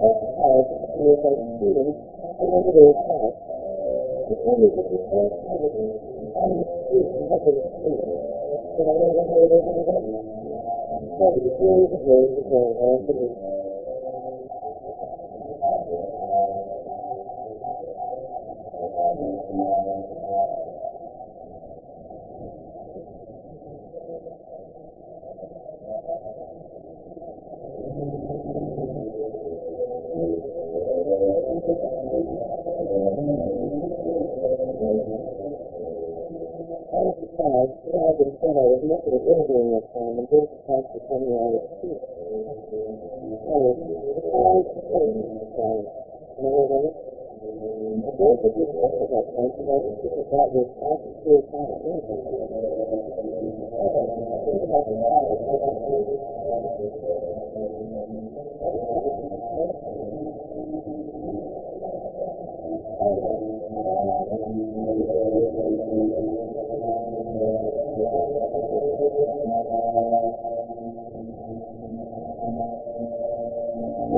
ở xã hội chúng ta nhiều người ăn điện cho nên cái điều đó là cái cái gì cũng có cái gì cũng có cái gì cũng có cái gì cũng có cái gì cũng có cái gì cũng có cái gì cũng có cái gì cũng có cái gì Thank you. five, when I was in I was looking at interviewing this time, and Bruce tried to tell me I was cheap. I was trying to say this time. You know what I mean? And those of you who look at that point, you know, this is about your past year kind of interview.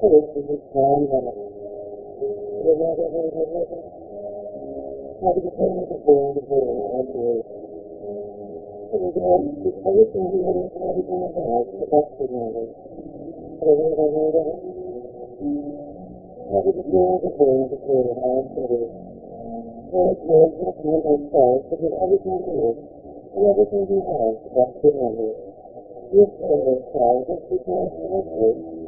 Thank you. Everything is everything is, is is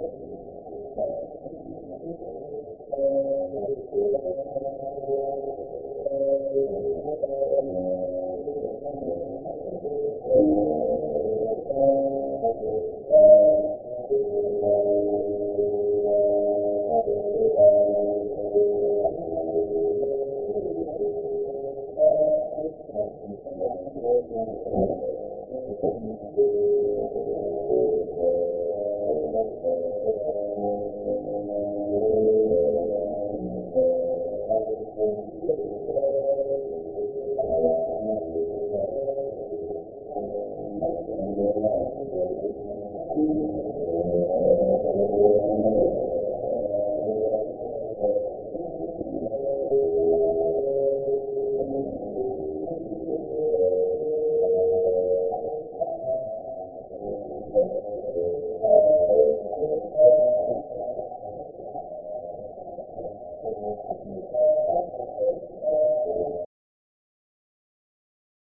I'm Thank